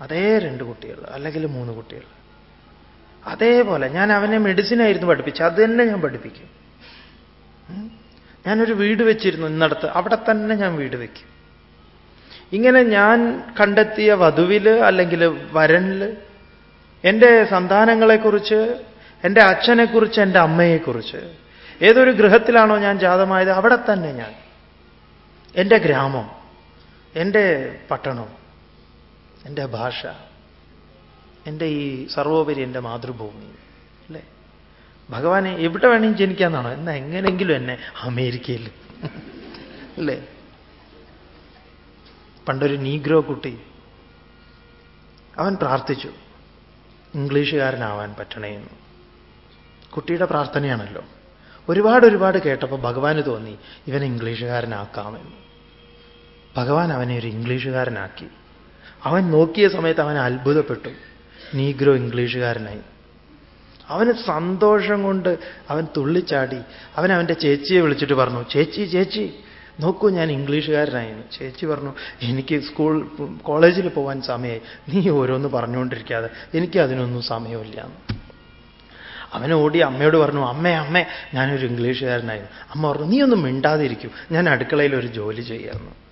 അതേ രണ്ട് കുട്ടികൾ അല്ലെങ്കിൽ മൂന്ന് കുട്ടികൾ. അതേപോലെ ഞാൻ അവനെ മെഡിസിൻ ആയിരുന്നു പഠിപ്പിച്ചത്. അത് തന്നെ ഞാൻ പഠിപ്പിക്കും. ഞാനൊരു വീട് വെച്ചിരുന്നു ഇന്നടത്ത്. അവിടെ തന്നെ ഞാൻ വീട് വെക്കും. ഇങ്ങനെ ഞാൻ കണ്ടെത്തിയ വധുവിൽ അല്ലെങ്കിൽ വരനിൽ എന്റെ സന്താനങ്ങളെക്കുറിച്ച് എന്റെ അച്ഛനെക്കുറിച്ച് എന്റെ അമ്മയെക്കുറിച്ച് ഏതൊരു ഗൃഹത്തിലാണോ ഞാൻ ജാതമായത് അവിടെ തന്നെ ഞാൻ. എന്റെ ഗ്രാമം എന്റെ പട്ടണം എന്റെ ഭാഷ എന്റെ ഈ സർവോപരി എന്റെ മാതൃഭൂമി അല്ലേ? ഭഗവാനെ എവിടെ വേണമെങ്കിൽ ജനിക്കാന്നാണോ? എന്നാ എങ്ങനെങ്കിലും എന്നെ അമേരിക്കയിൽ. അല്ലേ? പണ്ടൊരു നീഗ്രോ കുട്ടി. അവൻ പ്രാർത്ഥിച്ചു ഇംഗ്ലീഷുകാരനാവാൻ പറ്റണേ എന്ന്. കുട്ടിയുടെ പ്രാർത്ഥനയാണല്ലോ. ഒരുപാട് ഒരുപാട് കേട്ടപ്പോൾ ഭഗവാന് തോന്നി ഇവൻ ഇംഗ്ലീഷുകാരനാക്കാമെന്ന് ഭഗവാൻ അവനെ ഒരു ഇംഗ്ലീഷുകാരനാക്കി. അവൻ നോക്കിയ സമയത്ത് അവൻ അത്ഭുതപ്പെട്ടു. നീഗ്രോ ഇംഗ്ലീഷുകാരനായി. അവന് സന്തോഷം കൊണ്ട് അവൻ തുള്ളിച്ചാടി. അവൻ അവന്റെ ചേച്ചിയെ വിളിച്ചിട്ട് പറഞ്ഞു ചേച്ചി ചേച്ചി നോക്കൂ ഞാൻ ഇംഗ്ലീഷുകാരനായിരുന്നു. ചേച്ചി പറഞ്ഞു എനിക്ക് സ്കൂൾ കോളേജിൽ പോകാൻ സമയമായി നീ ഓരോന്ന് പറഞ്ഞുകൊണ്ടിരിക്കാതെ എനിക്ക് അതിനൊന്നും സമയമില്ല. അവൻ ഓടി അമ്മയോട് പറഞ്ഞു അമ്മേ അമ്മേ ഞാനൊരു ഇംഗ്ലീഷുകാരനായിരുന്നു. അമ്മ പറഞ്ഞു നീ ഒന്നും മിണ്ടാതിരിക്കൂ. ഞാൻ അടുക്കളയിൽ ഒരു ജോലി ചെയ്യാമെന്ന്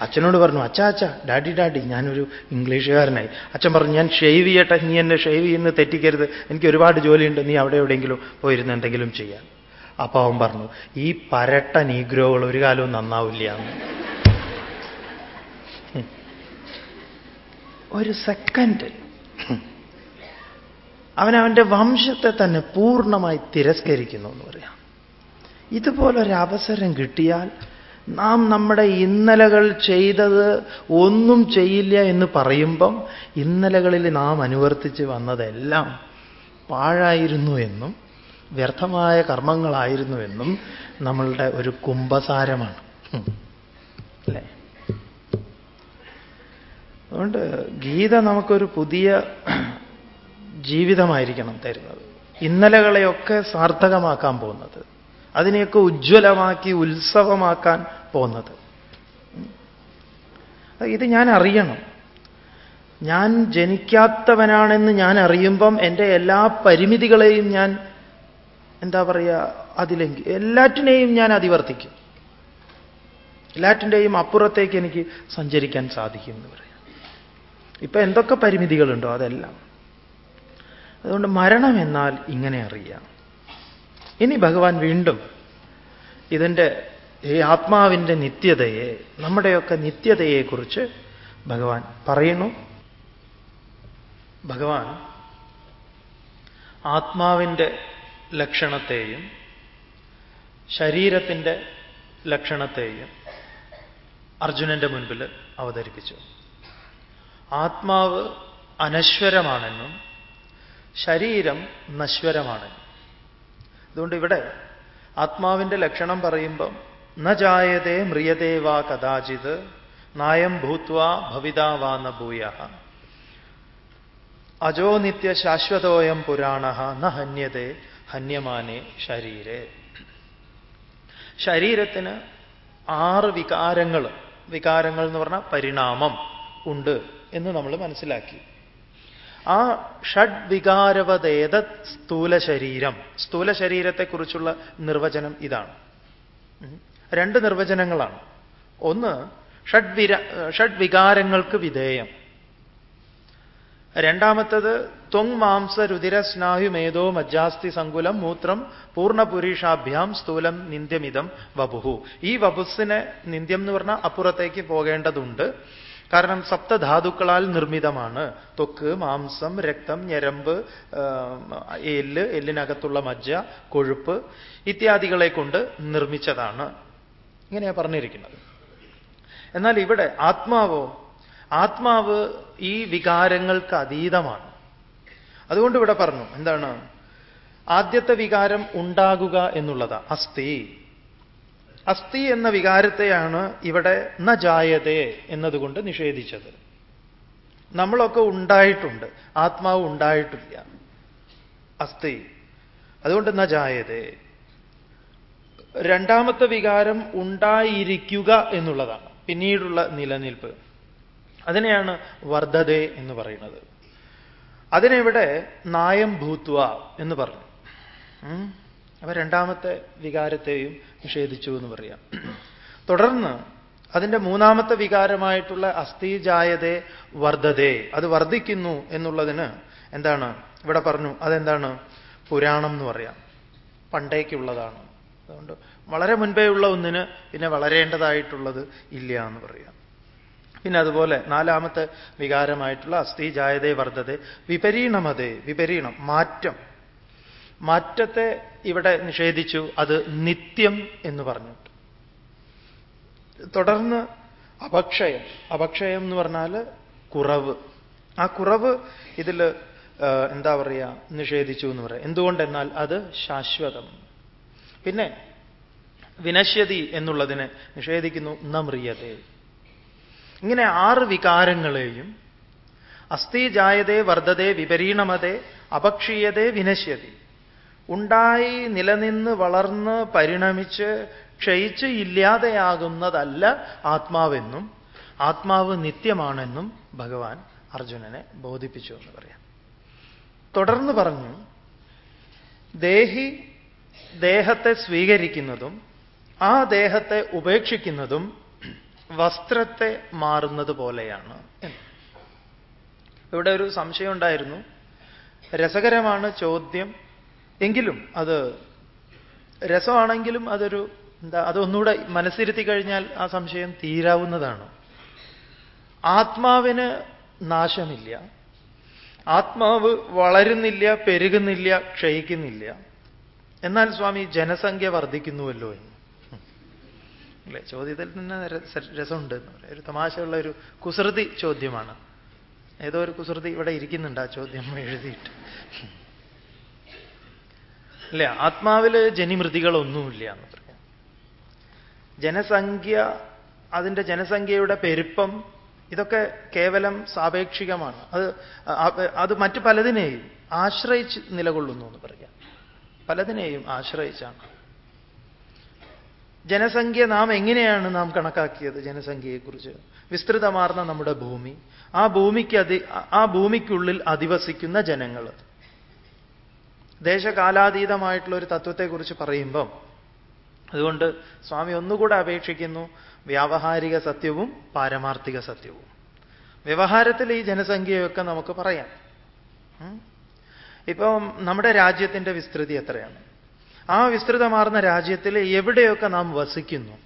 അച്ഛനോട് പറഞ്ഞു അച്ഛാ അച്ഛാ ഡാഡി ഡാഡി ഞാനൊരു ഇംഗ്ലീഷുകാരനായി. അച്ഛൻ പറഞ്ഞു ഞാൻ ഷെയ്വ് ചെയ്യട്ടെ നീ എന്നെ ഷെയ്വ് ചെയ്യുന്ന തെറ്റിക്കരുത്. എനിക്ക് ഒരുപാട് ജോലിയുണ്ട്. നീ അവിടെ എവിടെയെങ്കിലും പോയിരുന്ന് എന്തെങ്കിലും ചെയ്യാൻ. അപ്പൊ അവൻ പറഞ്ഞു ഈ പരട്ട നീഗ്രോകൾ ഒരു കാലവും നന്നാവില്ല. എന്ന് ഒരു സെക്കൻഡ് അവൻ അവന്റെ വംശത്തെ തന്നെ പൂർണമായി തിരസ്കരിക്കുന്നു എന്ന് പറയാം. ഇതുപോലൊരവസരം കിട്ടിയാൽ നാം നമ്മുടെ ഇന്നലകൾ ചെയ്തത് ഒന്നും ചെയ്യില്ല എന്ന് പറയുമ്പം ഇന്നലകളിൽ നാം അനുവർത്തിച്ച് വന്നതെല്ലാം പാഴായിരുന്നു എന്നും വ്യർത്ഥമായ കർമ്മങ്ങളായിരുന്നുവെന്നും നമ്മളുടെ ഒരു കുംഭസാരമാണ്. അല്ലേ? അതുകൊണ്ട് ഗീത നമുക്കൊരു പുതിയ ജീവിതമായിരിക്കണം തരുന്നത്. ഇന്നലകളെയൊക്കെ സാർത്ഥകമാക്കാൻ പോകുന്നത്. അതിനെയൊക്കെ ഉജ്ജ്വലമാക്കി ഉത്സവമാക്കാൻ പോകുന്നത്. ഇത് ഞാൻ അറിയണം. ഞാൻ ജനിക്കാത്തവനാണെന്ന് ഞാൻ അറിയുമ്പം എന്റെ എല്ലാ പരിമിതികളെയും ഞാൻ എന്താ പറയുക അതിലെങ്കിൽ എല്ലാറ്റിനെയും ഞാൻ അതിവർത്തിക്കും. എല്ലാറ്റിന്റെയും അപ്പുറത്തേക്ക് എനിക്ക് സഞ്ചരിക്കാൻ സാധിക്കും എന്ന് പറയാം. ഇപ്പൊ എന്തൊക്കെ പരിമിതികളുണ്ടോ അതെല്ലാം. അതുകൊണ്ട് മരണം എന്നാൽ ഇങ്ങനെ അറിയാം. ഇനി ഭഗവാൻ വീണ്ടും ഇതിന്റെ ഈ ആത്മാവിന്റെ നിത്യതയെ നമ്മുടെയൊക്കെ നിത്യതയെക്കുറിച്ച് ഭഗവാൻ പറയുന്നു. ഭഗവാൻ ആത്മാവിന്റെ ലക്ഷണത്തെയും ശരീരത്തിന്റെ ലക്ഷണത്തെയും അർജുനന്റെ മുൻപിൽ അവതരിപ്പിച്ചു. ആത്മാവ് അനശ്വരമാണെന്നും ശരീരം നശ്വരമാണെന്നും. അതുകൊണ്ട് ഇവിടെ ആത്മാവിന്റെ ലക്ഷണം പറയുമ്പം ന ജായതേ മ്രിയതേ വാ കഥാചിത് നായം ഭൂത്വ ഭവിതാവാ ന ഭൂയ അജോ നിത്യ ശാശ്വതോയം പുരാണ ന ഹന്യതേ ഹന്യമാനെ ശരീരെ. ശരീരത്തിന് ആറ് വികാരങ്ങൾ വികാരങ്ങൾ എന്ന് പറഞ്ഞാൽ പരിണാമം ഉണ്ട് എന്ന് നമ്മൾ മനസ്സിലാക്കി. ആ ഷഡ് വികാരവതേത സ്ഥൂല ശരീരം സ്ഥൂല ശരീരത്തെക്കുറിച്ചുള്ള നിർവചനം ഇതാണ്. രണ്ട് നിർവചനങ്ങളാണ്. ഒന്ന് ഷഡ്വിര ഷഡ്വികാരങ്ങൾക്ക് വിധേയം. രണ്ടാമത്തത് ത്വങ് മാംസ രുതിര സ്നായുമേതോ മജ്ജാസ്തി സങ്കുലം മൂത്രം പൂർണപുരീഷാഭ്യാം സ്ഥൂലം നിന്ദ്യമിതം വപുഹു. ഈ വപുസിനെ നിന്ദ്യം എന്ന് പറഞ്ഞാൽ അപ്പുറത്തേക്ക് പോകേണ്ടതുണ്ട്. കാരണം സപ്തധാതുക്കളാൽ നിർമ്മിതമാണ്. തൊക്ക് മാംസം രക്തം ഞരമ്പ് എല്ല് എല്ലിനകത്തുള്ള മജ്ജ കൊഴുപ്പ് ഇത്യാദികളെ കൊണ്ട് നിർമ്മിച്ചതാണ്. ഇങ്ങനെയാണ് പറഞ്ഞിരിക്കുന്നത്. എന്നാൽ ഇവിടെ ആത്മാവോ ആത്മാവ് ഈ വികാരങ്ങൾക്ക് അതീതമാണ്. അതുകൊണ്ട് ഇവിടെ പറഞ്ഞു എന്താണ്? ആദ്യത്തെ വികാരം ഉണ്ടാകുക എന്നുള്ളതാ അസ്ഥി. അസ്ഥി എന്ന വികാരത്തെയാണ് ഇവിടെ ന ജായതേ എന്നതുകൊണ്ട് നിഷേധിച്ചത്. നമ്മളൊക്കെ ഉണ്ടായിട്ടുണ്ട് ആത്മാവ് ഉണ്ടായിട്ടില്ല. അസ്ഥി. അതുകൊണ്ട് ന ജായതേ. രണ്ടാമത്തെ വികാരം ഉണ്ടായിരിക്കുക എന്നുള്ളതാണ്. പിന്നീടുള്ള നിലനിൽപ്പ്. അതിനെയാണ് വർദ്ധത എന്ന് പറയുന്നത്. അതിനെവിടെ നായം ഭൂത്വ എന്ന് പറഞ്ഞു. അപ്പൊ രണ്ടാമത്തെ വികാരത്തെയും നിഷേധിച്ചു എന്ന് പറയാം. തുടർന്ന് അതിന്റെ മൂന്നാമത്തെ വികാരമായിട്ടുള്ള അസ്ഥിജായതേ വർദ്ധതേ. അത് വർദ്ധിക്കുന്നു എന്നുള്ളതിന് എന്താണ്? ഇവിടെ പറഞ്ഞു അതെന്താണ്? പുരാണം എന്ന് പറയാം. പണ്ടേക്കുള്ളതാണ്. അതുകൊണ്ട് വളരെ മുൻപേ ഉള്ള ഒന്നിന് പിന്നെ വളരേണ്ടതായിട്ടുള്ളത് ഇല്ല എന്ന് പറയാം. പിന്നെ അതുപോലെ നാലാമത്തെ വികാരമായിട്ടുള്ള അസ്ഥി ജായതേ വർദ്ധത വിപരീണമതേ വിപരീണം മാറ്റം. മാറ്റത്തെ ഇവിടെ നിഷേധിച്ചു അത് നിത്യം എന്ന് പറഞ്ഞു തുടർന്ന് അപക്ഷയം. അപക്ഷയം എന്ന് പറഞ്ഞാൽ കുറവ്. ആ കുറവ് ഇതിൽ എന്താ പറയുക നിഷേധിച്ചു എന്ന് പറയാം. എന്തുകൊണ്ടെന്നാൽ അത് ശാശ്വതം. പിന്നെ വിനശ്യതി എന്നുള്ളതിനെ നിഷേധിക്കുന്നു നമ്രിയതേ ഇങ്ങനെ ആറ് വികാരങ്ങളെയും അസ്ഥി ജായതേ വർദ്ധതേ വിപരീണമതേ അപക്ഷീയതേ വിനശ്യതി. ഉണ്ടായി നിലനിന്ന് വളർന്ന് പരിണമിച്ച് ക്ഷയിച്ച് ഇല്ലാതെയാകുന്നതല്ല ആത്മാവെന്നും ആത്മാവ് നിത്യമാണെന്നും ഭഗവാൻ അർജുനനെ ബോധിപ്പിച്ചു എന്ന് പറയാം. തുടർന്ന് പറഞ്ഞു ദേഹി ദേഹത്തെ സ്വീകരിക്കുന്നതും ആ ദേഹത്തെ ഉപേക്ഷിക്കുന്നതും വസ്ത്രത്തെ മാറുന്നത് പോലെയാണ് ഇവിടെ ഒരു സംശയം ഉണ്ടായിരുന്നു. രസകരമാണ് ചോദ്യം. എങ്കിലും അത് രസമാണെങ്കിലും അതൊരു എന്താ അതൊന്നുകൂടെ മനസ്സിരുത്തി കഴിഞ്ഞാൽ ആ സംശയം തീരാവുന്നതാണ്. ആത്മാവിന് നാശമില്ല. ആത്മാവ് വളരുന്നില്ല പെരുകുന്നില്ല ക്ഷയിക്കുന്നില്ല. എന്നാൽ സ്വാമി ജനസംഖ്യ വർദ്ധിക്കുന്നുവല്ലോ എന്ന്. അല്ലേ? ചോദ്യത്തിൽ തന്നെ രസമുണ്ട് ഒരു തമാശയുള്ള ഒരു കുസൃതി ചോദ്യമാണ്. ഏതോ ഒരു കുസൃതി ഇവിടെ ഇരിക്കുന്നുണ്ട് ആ ചോദ്യം എഴുതിയിട്ട്. അല്ല? ആത്മാവിൽ ജനിമൃതികളൊന്നുമില്ല എന്ന് പറയാം. ജനസംഖ്യ അതിന്റെ ജനസംഖ്യയുടെ പെരുപ്പം ഇതൊക്കെ കേവലം സാപേക്ഷികമാണ്. അത് അത് മറ്റു പലതിനെയും ആശ്രയിച്ച് നിലകൊള്ളുന്നു എന്ന് പറയാം. പലതിനെയും ആശ്രയിച്ചാണ്. ജനസംഖ്യ നാം എങ്ങനെയാണ് നാം കണക്കാക്കിയത് ജനസംഖ്യയെക്കുറിച്ച്? വിസ്തൃതമാർന്ന നമ്മുടെ ഭൂമി. ആ ഭൂമിക്ക് അതി ആ ഭൂമിക്കുള്ളിൽ അധിവസിക്കുന്ന ജനങ്ങൾ. ദേശകാലാതീതമായിട്ടുള്ള ഒരു തത്വത്തെക്കുറിച്ച് പറയുമ്പം അതുകൊണ്ട് സ്വാമി ഒന്നുകൂടെ അപേക്ഷിക്കുന്നു വ്യാവഹാരിക സത്യവും പാരമാർത്ഥിക സത്യവും. വ്യവഹാരത്തിൽ ഈ ജനസംഖ്യയൊക്കെ നമുക്ക് പറയാം. ഇപ്പം നമ്മുടെ രാജ്യത്തിന്റെ വിസ്തൃതി എത്രയാണ്? ആ വിസ്തൃതമാർന്ന രാജ്യത്തിൽ എവിടെയൊക്കെ നാം വസിക്കുന്നു?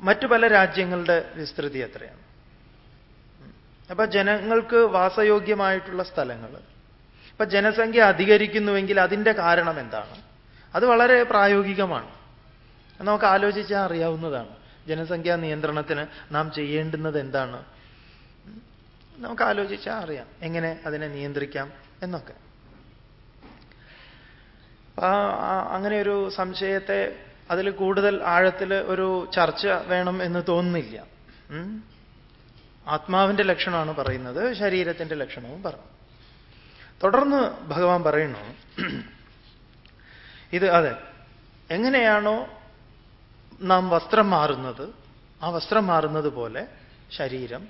മറ്റു പല രാജ്യങ്ങളുടെ വിസ്തൃതി എത്രയാണ്? അപ്പൊ ജനങ്ങൾക്ക് വാസയോഗ്യമായിട്ടുള്ള സ്ഥലങ്ങൾ. ഇപ്പൊ ജനസംഖ്യ അധികരിക്കുന്നുവെങ്കിൽ അതിന്റെ കാരണം എന്താണ്? അത് വളരെ പ്രായോഗികമാണ്. നമുക്ക് ആലോചിച്ചാൽ അറിയാവുന്നതാണ്. ജനസംഖ്യാ നിയന്ത്രണത്തിന് നാം ചെയ്യേണ്ടുന്നത് എന്താണ്? നമുക്ക് ആലോചിച്ചാൽ അറിയാം. എങ്ങനെ അതിനെ നിയന്ത്രിക്കാം എന്നൊക്കെ. അങ്ങനെ ഒരു സംശയത്തെ അതിൽ കൂടുതൽ ആഴത്തിൽ ഒരു ചർച്ച വേണം എന്ന് തോന്നുന്നില്ല. ആത്മാവിന്റെ ലക്ഷണമാണ് പറയുന്നത് ശരീരത്തിന്റെ ലക്ഷണവും പറഞ്ഞു. തുടർന്ന് ഭഗവാൻ പറയുന്നു ഇത് അതെ എങ്ങനെയാണോ നാം വസ്ത്രം മാറുന്നത് ആ വസ്ത്രം മാറുന്നത് പോലെ ശരീരം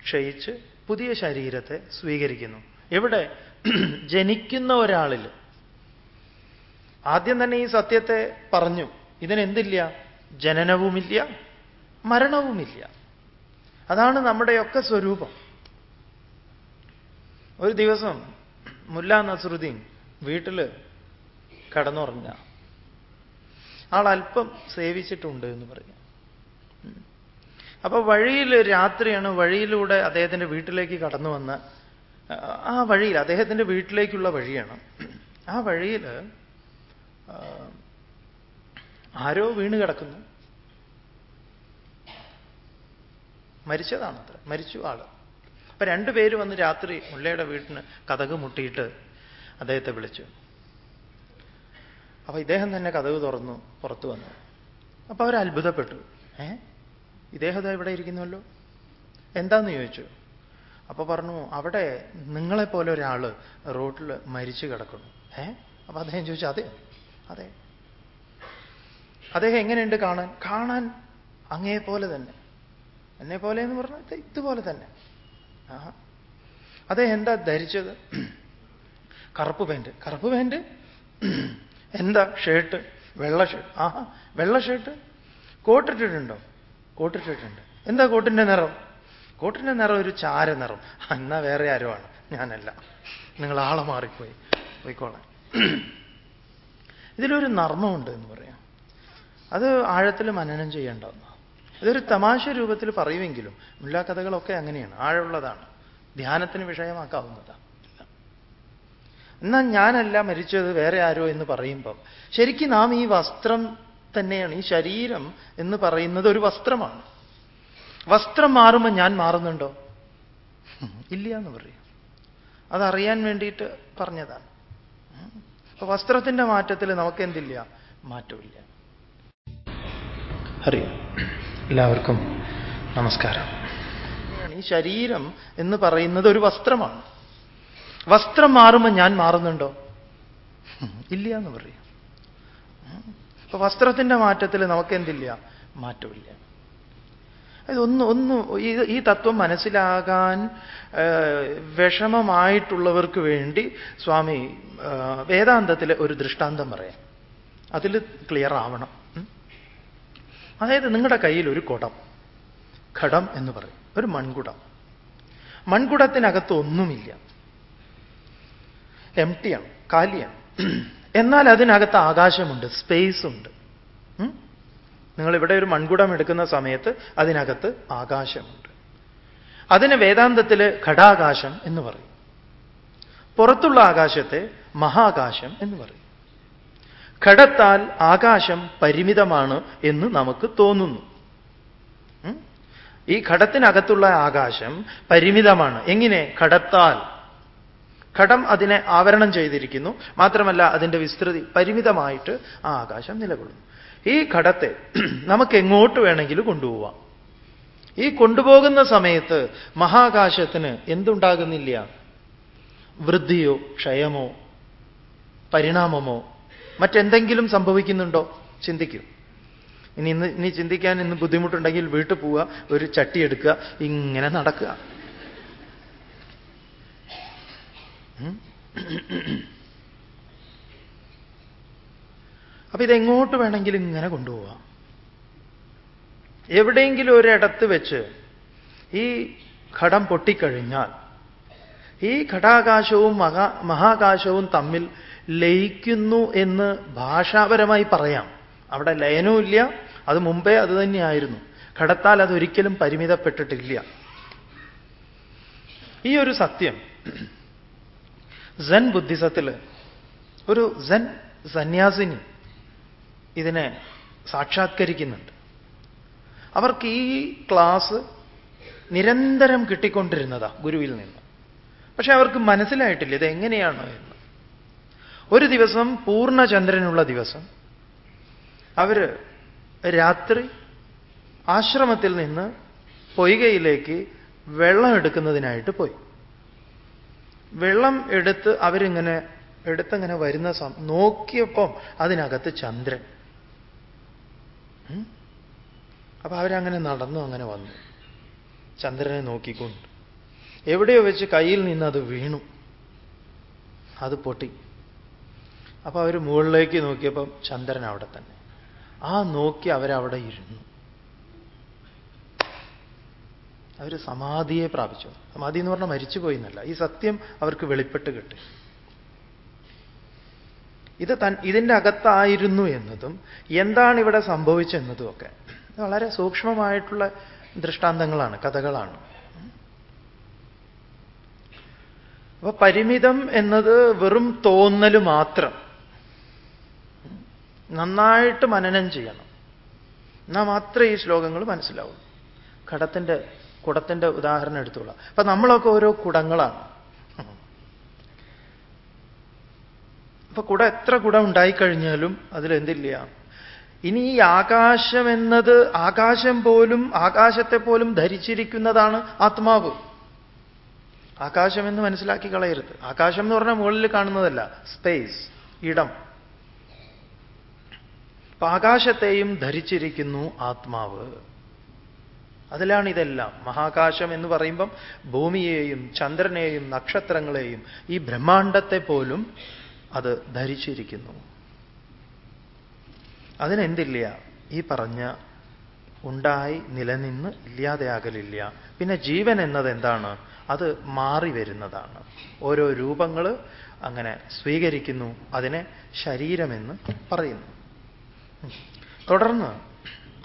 ക്ഷയിച്ച് പുതിയ ശരീരത്തെ സ്വീകരിക്കുന്നു. എവിടെ? ജനിക്കുന്ന ഒരാളിൽ ആദ്യം തന്നെ ഈ സത്യത്തെ പറഞ്ഞു. ഇതിനെന്തില്ല? ജനനവുമില്ല മരണവുമില്ല. അതാണ് നമ്മുടെയൊക്കെ സ്വരൂപം. ഒരു ദിവസം മുല്ല നസറുദ്ദീൻ വീട്ടിൽ കടന്നുറങ്ങ ആൾ അല്പം സേവിച്ചിട്ടുണ്ട് എന്ന് പറഞ്ഞു. അപ്പൊ വഴിയിൽ രാത്രിയാണ് വഴിയിലൂടെ അദ്ദേഹത്തിന്റെ വീട്ടിലേക്ക് കടന്നു വന്ന ആ വഴിയിൽ അദ്ദേഹത്തിന്റെ വീട്ടിലേക്കുള്ള വഴിയാണ്. ആ വഴിയിൽ ആരോ വീണ് കിടക്കുന്നു. മരിച്ചതാണത്ര. മരിച്ചു ആൾ. അപ്പൊ രണ്ടുപേര് വന്ന് രാത്രി മുള്ളയുടെ വീട്ടിന് കഥക് മുട്ടിയിട്ട് അദ്ദേഹത്തെ വിളിച്ചു. അപ്പൊ ഇദ്ദേഹം തന്നെ കഥക് തുറന്നു പുറത്തു വന്നു. അപ്പൊ അവർ അത്ഭുതപ്പെട്ടു. ഏ? ഇദ്ദേഹം ഇവിടെ ഇരിക്കുന്നുവല്ലോ? എന്താന്ന് ചോദിച്ചു. അപ്പൊ പറഞ്ഞു അവിടെ നിങ്ങളെപ്പോലെ ഒരാൾ റോട്ടിൽ മരിച്ചു കിടക്കുന്നു. ഏ? അപ്പൊ അദ്ദേഹം ചോദിച്ചു അതെ. അതെ. അദ്ദേഹം എങ്ങനെയുണ്ട് കാണാൻ? കാണാൻ അങ്ങേ പോലെ തന്നെ. എന്നെ പോലെ എന്ന് പറഞ്ഞാൽ ഇതുപോലെ തന്നെ. ആ അദ്ദേഹം എന്താ ധരിച്ചത്? കറുപ്പ് പാന്റ്. കറുപ്പ് പാന്റ്? എന്താ ഷർട്ട് വെള്ള ഷർട്ട് ആഹാ. വെള്ള ഷർട്ട് കോട്ടിട്ടിട്ടുണ്ടോ? കോട്ടിട്ടിട്ടുണ്ട്. എന്താ കോട്ടിന്റെ നിറം? കോട്ടിന്റെ നിറം ഒരു ചാര നിറം. എന്നാ വേറെ ആരുമാണ് ഞാനല്ല. നിങ്ങൾ ആളെ മാറിപ്പോയി. പോയിക്കോളാം. ഇതിലൊരു നർമ്മമുണ്ട് എന്ന് പറയാം. അത് ആഴത്തിൽ മനനം ചെയ്യേണ്ട ഒന്നാണ്. ഇതൊരു തമാശ രൂപത്തിൽ പറയുമെങ്കിലും മുല്ലാ കഥകളൊക്കെ അങ്ങനെയാണ്. ആഴമുള്ളതാണ്. ധ്യാനത്തിന് വിഷയമാക്കാവുന്നതാണ്. എന്നാൽ ഞാനല്ല മരിച്ചത് വേറെ ആരോ എന്ന് പറയുമ്പം ശരിക്കും നാം ഈ വസ്ത്രം തന്നെയാണ് ഈ ശരീരം എന്ന് പറയുന്നത് ഒരു വസ്ത്രമാണ്. വസ്ത്രം മാറുമ്പോൾ ഞാൻ മാറുന്നുണ്ടോ? ഇല്ല എന്ന് പറയും. അതറിയാൻ വേണ്ടിയിട്ട് പറഞ്ഞതാണ്. അപ്പൊ വസ്ത്രത്തിന്റെ മാറ്റത്തിൽ നമുക്ക് എന്തില്ല മാറ്റമില്ല. ഹരി എല്ലാവർക്കും നമസ്കാരം. ഈ ശരീരം എന്ന് പറയുന്നത് ഒരു വസ്ത്രമാണ്. വസ്ത്രം മാറുമ്പോൾ ഞാൻ മാറുന്നുണ്ടോ? ഇല്ല എന്ന് പറയാം. അപ്പൊ വസ്ത്രത്തിന്റെ മാറ്റത്തിൽ നമുക്ക് എന്തില്ല മാറ്റമില്ല. ഇതൊന്ന് ഒന്ന് ഈ തത്വം മനസ്സിലാകാൻ വിഷമമായിട്ടുള്ളവർക്ക് വേണ്ടി സ്വാമി വേദാന്തത്തിലെ ഒരു ദൃഷ്ടാന്തം പറയാം. അതിൽ ക്ലിയർ ആവണം. അതായത് നിങ്ങളുടെ കയ്യിൽ ഒരു കുടം. ഘടം എന്ന് പറയും. ഒരു മൺകുടം. മൺകുടത്തിനകത്ത് ഒന്നുമില്ല. എം ടിയാണ് കാലിയാണ്. എന്നാൽ അതിനകത്ത് ആകാശമുണ്ട് സ്പേസ് ഉണ്ട്. നിങ്ങൾ ഇവിടെ ഒരു മൺകുടം എടുക്കുന്ന സമയത്ത് അതിനകത്ത് ആകാശമുണ്ട്. അതിന് വേദാന്തത്തിൽ ഘടാകാശം എന്ന് പറയും. പുറത്തുള്ള ആകാശത്തെ മഹാകാശം എന്ന് പറയും. ഘടത്താൽ ആകാശം പരിമിതമാണ് എന്ന് നമുക്ക് തോന്നുന്നു. ഈ ഘടത്തിനകത്തുള്ള ആകാശം പരിമിതമാണ്. എങ്ങനെ? ഘടത്താൽ. ഘടം അതിനെ ആവരണം ചെയ്തിരിക്കുന്നു. മാത്രമല്ല അതിന്റെ വിസ്തൃതി പരിമിതമായിട്ട് ആ ആകാശം നിലകൊള്ളുന്നു. ഈ ഘടത്തെ നമുക്ക് എങ്ങോട്ട് വേണമെങ്കിലും കൊണ്ടുപോവാം. ഈ കൊണ്ടുപോകുന്ന സമയത്ത് മഹാകാശത്തിന് എന്തുണ്ടാകുന്നില്ല? വൃദ്ധിയോ ക്ഷയമോ പരിണാമമോ മറ്റെന്തെങ്കിലും സംഭവിക്കുന്നുണ്ടോ? ചിന്തിക്കൂ. ഇനി ഇന്ന് ഇനി ചിന്തിക്കാൻ ഇന്ന് ബുദ്ധിമുട്ടുണ്ടെങ്കിൽ വീട്ടിൽ പോവുക ഒരു ചട്ടി എടുക്കുക ഇങ്ങനെ നടക്കുക. അപ്പൊ ഇതെങ്ങോട്ട് വേണമെങ്കിലും ഇങ്ങനെ കൊണ്ടുപോവാം. എവിടെയെങ്കിലും ഒരിടത്ത് വെച്ച് ഈ ഘടം പൊട്ടിക്കഴിഞ്ഞാൽ ഈ ഘടാകാശവും മഹാ മഹാകാശവും തമ്മിൽ ലയിക്കുന്നു എന്ന് ഭാഷാപരമായി പറയാം. അവിടെ ലയനവുമില്ല അത് മുമ്പേ അത് തന്നെയായിരുന്നു. ഘടത്താൽ അതൊരിക്കലും പരിമിതപ്പെട്ടിട്ടില്ല. ഈ ഒരു സത്യം സെൻ ബുദ്ധിസത്തിൽ ഒരു സെൻ സന്യാസിനി ഇതിനെ സാക്ഷാത്കരിക്കുന്നുണ്ട്. അവർക്ക് ഈ ക്ലാസ് നിരന്തരം കിട്ടിക്കൊണ്ടിരുന്നതാ ഗുരുവിൽ നിന്ന്. പക്ഷെ അവർക്ക് മനസ്സിലായിട്ടില്ല ഇത് എങ്ങനെയാണ് എന്ന്. ഒരു ദിവസം പൂർണചന്ദ്രനുള്ള ദിവസം അവർ രാത്രി ആശ്രമത്തിൽ നിന്ന് പൊയ്കയിലേക്ക് വെള്ളം എടുക്കുന്നതിനായിട്ട് പോയി. വെള്ളം എടുത്ത് അവരിങ്ങനെ എടുത്തങ്ങനെ വരുന്ന നോക്കിയപ്പം അതിനകത്ത് ചന്ദ്രൻ. അപ്പൊ അവരങ്ങനെ നടന്നു അങ്ങനെ വന്നു. ചന്ദ്രനെ നോക്കിക്കൊണ്ട്. എവിടെയോ വെച്ച് കയ്യിൽ നിന്ന് അത് വീണു. അത് പൊട്ടി. അപ്പൊ അവർ മുകളിലേക്ക് നോക്കിയപ്പം ചന്ദ്രൻ അവിടെ തന്നെ. ആ നോക്കി അവരവിടെ ഇരുന്നു. അവർ സമാധിയെ പ്രാപിച്ചു. സമാധി എന്ന് പറഞ്ഞാൽ മരിച്ചുപോയി എന്നല്ല. ഈ സത്യം അവർക്ക് വെളിപ്പെട്ട് കിട്ടി. ഇത് തൻ ഇതിന്റെ അകത്തായിരുന്നു എന്നതും എന്താണ് ഇവിടെ സംഭവിച്ചെന്നതും ഒക്കെ. വളരെ സൂക്ഷ്മമായിട്ടുള്ള ദൃഷ്ടാന്തങ്ങളാണ് കഥകളാണ്. അപ്പൊ പരിമിതം എന്നത് വെറും തോന്നൽ മാത്രം. നന്നായിട്ട് മനനം ചെയ്യണം. എന്നാൽ മാത്രമേ ഈ ശ്ലോകങ്ങൾ മനസ്സിലാവുള്ളൂ ഘടത്തിന്റെ കുടത്തിന്റെ ഉദാഹരണം എടുത്തോളാം അപ്പൊ നമ്മളൊക്കെ ഓരോ കുടങ്ങളാണ്. അപ്പൊ കുട എത്ര കുടം ഉണ്ടായിക്കഴിഞ്ഞാലും അതിലെന്തില്ല. ഇനി ഈ ആകാശം എന്നത് ആകാശം പോലും ആകാശത്തെ പോലും ധരിച്ചിരിക്കുന്നതാണ് ആത്മാവ്. ആകാശം എന്ന് മനസ്സിലാക്കി കളയരുത്. ആകാശം എന്ന് പറഞ്ഞാൽ മുകളിൽ കാണുന്നതല്ല സ്പേസ് ഇടം. അപ്പൊ ആകാശത്തെയും ധരിച്ചിരിക്കുന്നു ആത്മാവ്. അതിലാണ് ഇതെല്ലാം. മഹാകാശം എന്ന് പറയുമ്പം ഭൂമിയെയും ചന്ദ്രനെയും നക്ഷത്രങ്ങളെയും ഈ ബ്രഹ്മാണ്ടത്തെ പോലും അത് ധരിച്ചിരിക്കുന്നു. അതിനെന്തില്ല? ഈ പറഞ്ഞ ഉണ്ടായി നിലനിന്ന് ഇല്ലാതെയാകലില്ല. പിന്നെ ജീവൻ എന്നത് എന്താണ്? അത് മാറി വരുന്നതാണ്. ഓരോ രൂപങ്ങൾ അങ്ങനെ സ്വീകരിക്കുന്നു. അതിനെ ശരീരമെന്ന് പറയുന്നു. തുടർന്ന്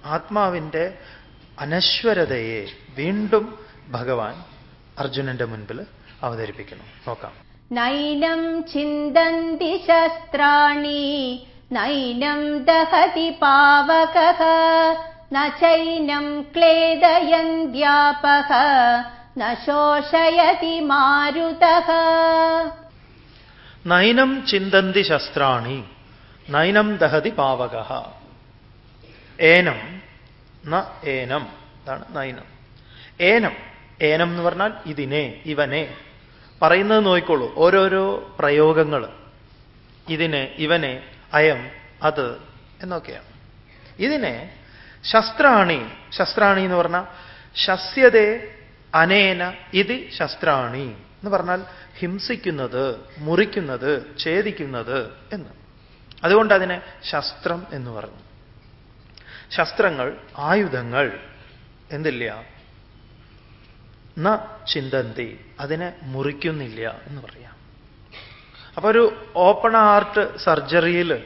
ആത്മാവിന്റെ അനശ്വരതയെ വീണ്ടും ഭഗവാൻ അർജുനന്റെ മുൻപിൽ അവതരിപ്പിക്കുന്നു. നോക്കാം. നൈനം ചിന്തന്തി ശസ്ത്രാണി നൈനം ദഹതി പാവക നൈനം ചൈനം നോഷയതി മാരുത. നൈനം ചിന്തന്തി ശസ്ത്രാണി നൈനം ദഹതി പാവക. ഏനം ന ഏനം അതാണ് നൈനം. ഏനം ഏനം എന്ന് പറഞ്ഞാൽ ഇതിനെ ഇവനെ. പറയുന്നത് നോക്കിക്കോളൂ. ഓരോരോ പ്രയോഗങ്ങൾ ഇതിനെ ഇവനെ അയം അത് എന്നൊക്കെയാണ്. ഇതിനെ ശസ്ത്രാണി ശസ്ത്രാണി എന്ന് പറഞ്ഞാൽ ശസ്യതേ അനേന ഇത് ശസ്ത്രാണി എന്ന് പറഞ്ഞാൽ ഹിംസിക്കുന്നത് മുറിക്കുന്നത് ഛേദിക്കുന്നത് എന്ന്. അതുകൊണ്ട് അതിനെ ശസ്ത്രം എന്ന് പറഞ്ഞു. ശസ്ത്രങ്ങൾ ആയുധങ്ങൾ എന്തില്ല? ന ചിന്തന്തി. അതിനെ മുറിക്കുന്നില്ല എന്ന് പറയാം. അപ്പൊ ഒരു ഓപ്പൺ ആർട്ട് സർജറിയിൽ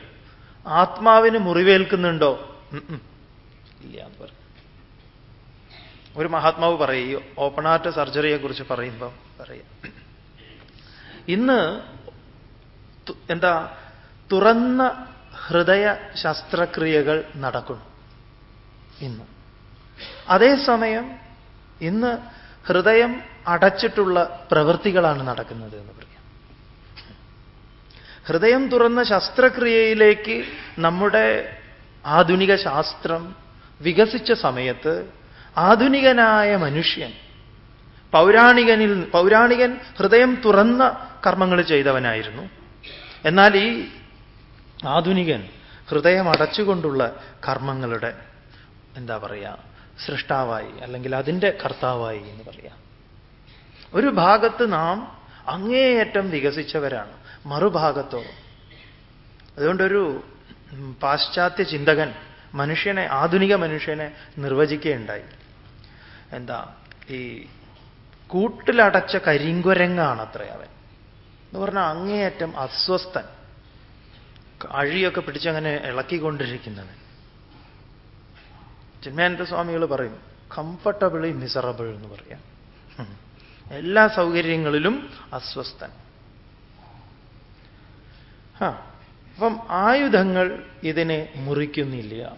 ആത്മാവിന് മുറിവേൽക്കുന്നുണ്ടോ? ഇല്ല എന്ന് പറയും. ഒരു മഹാത്മാവ് പറയും ഓപ്പൺ ആർട്ട് സർജറിയെ കുറിച്ച് പറയുമ്പം പറയാം. ഇന്ന് എന്താ തുറന്ന ഹൃദയ ശസ്ത്രക്രിയകൾ നടക്കുന്നു. ഇന്ന്. അതേസമയം ഇന്ന് ഹൃദയം അടച്ചിട്ടുള്ള പ്രവൃത്തികളാണ് നടക്കുന്നത് എന്ന് പറയാം. ഹൃദയം തുറന്ന ശസ്ത്രക്രിയയിലേക്ക് നമ്മുടെ ആധുനിക ശാസ്ത്രം വികസിച്ച സമയത്ത് ആധുനികനായ മനുഷ്യൻ പൗരാണികനിൽ പൗരാണികൻ ഹൃദയം തുറന്ന കർമ്മങ്ങൾ ചെയ്തവനായിരുന്നു. എന്നാൽ ഈ ആധുനികൻ ഹൃദയം അടച്ചുകൊണ്ടുള്ള കർമ്മങ്ങളുടെ എന്താ പറയുക സൃഷ്ടാവായി അല്ലെങ്കിൽ അതിന്റെ കർത്താവായി എന്ന് പറയാം. ഒരു ഭാഗത്ത് നാം അങ്ങേയറ്റം വികസിച്ചവരാണ് മറുഭാഗത്തോ അതുകൊണ്ടൊരു പാശ്ചാത്യ ചിന്തകൻ മനുഷ്യനെ ആധുനിക മനുഷ്യനെ നിർവചിക്കുകയുണ്ടായി. എന്താ ഈ കൂട്ടിലടച്ച കരിങ്കുരങ്ങാണ് അത്ര അവൻ. എന്ന് പറഞ്ഞാൽ അങ്ങേയറ്റം അസ്വസ്ഥൻ അഴിയൊക്കെ പിടിച്ചങ്ങനെ ഇളക്കിക്കൊണ്ടിരിക്കുന്നവൻ. ചിന്മയാനന്ദ സ്വാമികൾ പറയും കംഫർട്ടബിളി മിസറബിൾ എന്ന് പറയാം. എല്ലാ സൗകര്യങ്ങളിലും അസ്വസ്ഥൻ. അപ്പം ആയുധങ്ങൾ ഇതിനെ മുറിക്കുന്നില്ല.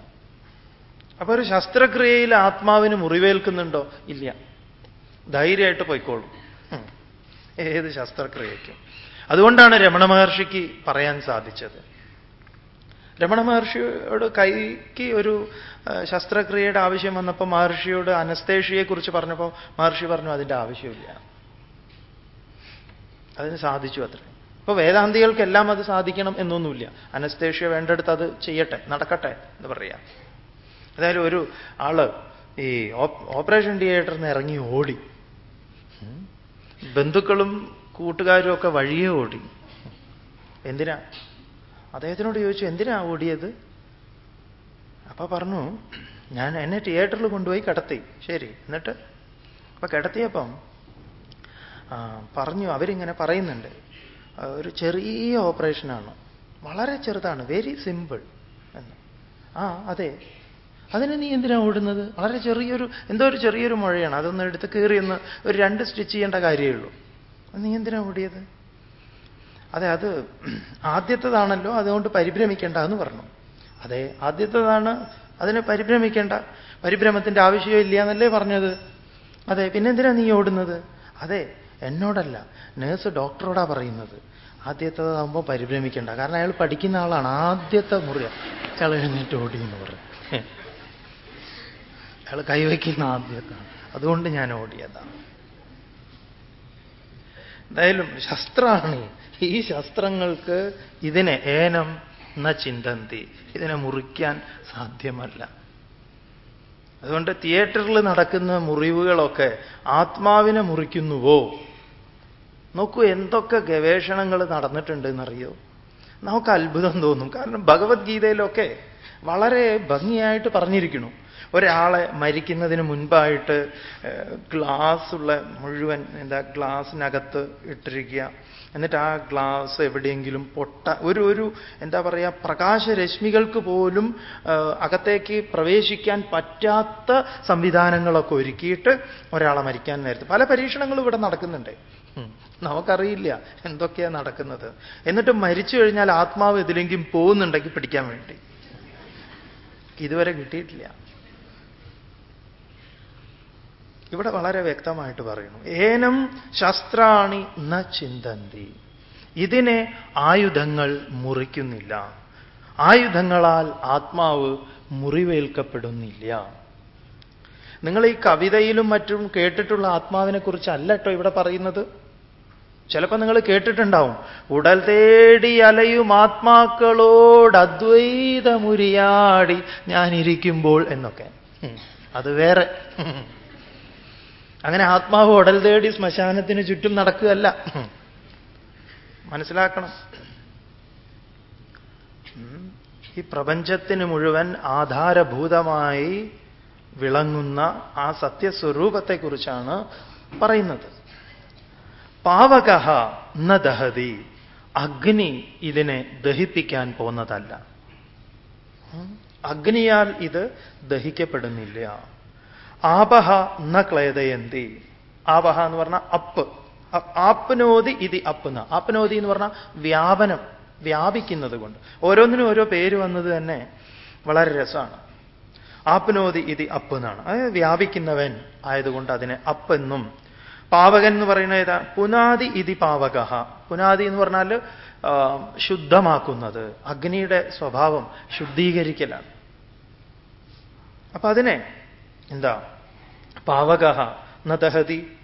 അപ്പൊ ഒരു ശസ്ത്രക്രിയയിൽ ആത്മാവിന് മുറിവേൽക്കുന്നുണ്ടോ? ഇല്ല. ധൈര്യമായിട്ട് പോയിക്കോളും. ഏത് ശസ്ത്രക്രിയയ്ക്കും. അതുകൊണ്ടാണ് രമണ മഹർഷിക്ക് പറയാൻ സാധിച്ചത്. രമണ മഹർഷിയോട് കൈക്ക് ഒരു ശസ്ത്രക്രിയയുടെ ആവശ്യം വന്നപ്പോൾ മഹർഷിയോട് അനസ്തേഷ്യയെക്കുറിച്ച് പറഞ്ഞപ്പോൾ മഹർഷി പറഞ്ഞു അതിന്റെ ആവശ്യമില്ല. അതിന് സാധിച്ചു അത്ര. ഇപ്പൊ വേദാന്തികൾക്കെല്ലാം അത് സാധിക്കണം എന്നൊന്നുമില്ല. അനസ്തേഷ്യ വേണ്ടെടുത്ത് അത് ചെയ്യട്ടെ നടക്കട്ടെ എന്ന് പറയാം. അതായത് ഒരു ആൾ ഈ ഓപ്പറേഷൻ തിയേറ്ററിൽ നിന്ന് ഇറങ്ങി ഓടി. ബന്ധുക്കളും കൂട്ടുകാരും ഒക്കെ വഴിയെ ഓടി. എന്തിനാ? അദ്ദേഹത്തിനോട് ചോദിച്ചു എന്തിനാ ഓടിയത്? അപ്പൊ പറഞ്ഞു ഞാൻ എന്നെ തിയേറ്ററിൽ കൊണ്ടുപോയി കിടത്തി. ശരി എന്നിട്ട് അപ്പൊ കിടത്തിയപ്പം പറഞ്ഞു അവരിങ്ങനെ പറയുന്നുണ്ട് ഒരു ചെറിയ ഓപ്പറേഷനാണ് വളരെ ചെറുതാണ് വെരി സിമ്പിൾ എന്ന്. ആ അതെ. അതിന് നീ എന്തിനാ ഓടുന്നത്? വളരെ ചെറിയൊരു എന്തോ ഒരു ചെറിയൊരു മുഴയാണ് അതൊന്ന് എടുത്ത് കീറിയൊന്ന് ഒരു രണ്ട് സ്റ്റിച്ച് ചെയ്യേണ്ട കാര്യമേ ഉള്ളൂ. നീ എന്തിനാ ഓടിയത്? അതെ അത് ആദ്യത്തേതാണല്ലോ അതുകൊണ്ട് പരിഭ്രമിക്കേണ്ട എന്ന് പറഞ്ഞു. അതെ ആദ്യത്തേതാണ് അതിനെ പരിഭ്രമിക്കേണ്ട. പരിഭ്രമത്തിന്റെ ആവശ്യമില്ല എന്നല്ലേ പറഞ്ഞത്? അതെ പിന്നെന്തിനാ നീ ഓടുന്നത്? അതെ എന്നോടല്ല നേഴ്സ് ഡോക്ടറോടാ പറയുന്നത്. ആദ്യത്തേതാകുമ്പോൾ പരിഭ്രമിക്കേണ്ട. കാരണം അയാൾ പഠിക്കുന്ന ആളാണ്. ആദ്യത്തെ മുറിയ അയാൾ എഴുന്നേറ്റ് ഓടി എന്ന് പറഞ്ഞു. അയാൾ കൈവയ്ക്കുന്ന ആദ്യത്താണ്. അതുകൊണ്ട് ഞാൻ ഓടിയതാണ്. എന്തായാലും ശസ്ത്രമാണ് ഈ ശാസ്ത്രങ്ങൾക്ക് ഇതിനെ ഏനം എന്ന ചിന്തന്തി. ഇതിനെ മുറിക്കാൻ സാധ്യമല്ല. അതുകൊണ്ട് തിയേറ്ററിൽ നടക്കുന്ന മുറിവുകളൊക്കെ ആത്മാവിനെ മുറിക്കുന്നുവോ? നോക്കൂ എന്തൊക്കെ ഗവേഷണങ്ങൾ നടന്നിട്ടുണ്ട് എന്നറിയോ നമുക്ക് അത്ഭുതം തോന്നും. കാരണം ഭഗവത്ഗീതയിലൊക്കെ വളരെ ഭംഗിയായിട്ട് പറഞ്ഞിരിക്കുന്നു. ഒരാളെ മരിക്കുന്നതിന് മുൻപായിട്ട് ഗ്ലാസ് ഉള്ള മുഴുവൻ എന്താ ഗ്ലാസിനകത്ത് ഇട്ടിരിക്കുക. എന്നിട്ട് ആ ഗ്ലാസ് എവിടെയെങ്കിലും പൊട്ട. ഒരു ഒരു എന്താ പറയുക പ്രകാശരശ്മികൾക്ക് പോലും അകത്തേക്ക് പ്രവേശിക്കാൻ പറ്റാത്ത സംവിധാനങ്ങളൊക്കെ ഒരുക്കിയിട്ട് ഒരാളെ മരിക്കാൻ നേരത്ത്. പല പരീക്ഷണങ്ങളും ഇവിടെ നടക്കുന്നുണ്ട്. നമുക്കറിയില്ല എന്തൊക്കെയാണ് നടക്കുന്നത്. എന്നിട്ട് മരിച്ചു കഴിഞ്ഞാൽ ആത്മാവ് ഇതിലെങ്കിലും പോകുന്നുണ്ടെങ്കിൽ പിടിക്കാൻ വേണ്ടി. ഇതുവരെ കിട്ടിയിട്ടില്ല. ഇവിടെ വളരെ വ്യക്തമായിട്ട് പറയുന്നു. ഏനം ശസ്ത്രാണി ന ചിന്തന്തി. ഇതിനെ ആയുധങ്ങൾ മുറിക്കുന്നില്ല. ആയുധങ്ങളാൽ ആത്മാവ് മുറിവേൽക്കപ്പെടുന്നില്ല. നിങ്ങൾ ഈ കവിതയിലും മറ്റും കേട്ടിട്ടുള്ള ആത്മാവിനെ കുറിച്ചല്ല കേട്ടോ ഇവിടെ പറയുന്നത്. ചിലപ്പോൾ നിങ്ങൾ കേട്ടിട്ടുണ്ടാവും. ഉടൽ തേടി അലയും ആത്മാക്കളോട് അദ്വൈതമുരിയാടി ഞാനിരിക്കുമ്പോൾ എന്നൊക്കെ. അത് വേറെ. അങ്ങനെ ആത്മാവ് ഉടൽ തേടി ശ്മശാനത്തിന് ചുറ്റും നടക്കുകയല്ല. മനസ്സിലാക്കണം. ഈ പ്രപഞ്ചത്തിന് മുഴുവൻ ആധാരഭൂതമായി വിളങ്ങുന്ന ആ സത്യസ്വരൂപത്തെക്കുറിച്ചാണ് പറയുന്നത് പാവക ന ദഹതി അഗ്നി ഇതിനെ ദഹിപ്പിക്കാൻ പോന്നതല്ല. അഗ്നിയാൽ ഇത് ദഹിക്കപ്പെടുന്നില്ല ആപഹ ന ക്ലേദയന്തി. ആപഹ എന്ന് പറഞ്ഞാൽ അപ്പ്. ആപ്നോതി ഇതി അപ്ന. ആപ്നോതി എന്ന് പറഞ്ഞാൽ വ്യാപനം വ്യാപിക്കുന്നത് കൊണ്ട്. ഓരോന്നിനും ഓരോ പേര് വന്നത് തന്നെ വളരെ രസമാണ്. ആപ്നോതി ഇതി അപ്പ് എന്നാണ്. അതായത് വ്യാപിക്കുന്നവൻ ആയതുകൊണ്ട് അതിനെ അപ്പ് എന്നും. പാവകൻ എന്ന് പറയുന്നത് ഏതാ? പുനാതി ഇതി പാവക പുനാതി എന്ന് പറഞ്ഞാൽ ശുദ്ധമാക്കുന്നത്. അഗ്നിയുടെ സ്വഭാവം ശുദ്ധീകരിക്കലാണ്. അപ്പൊ അതിനെ എന്താ? പാവക ന ദഹതി.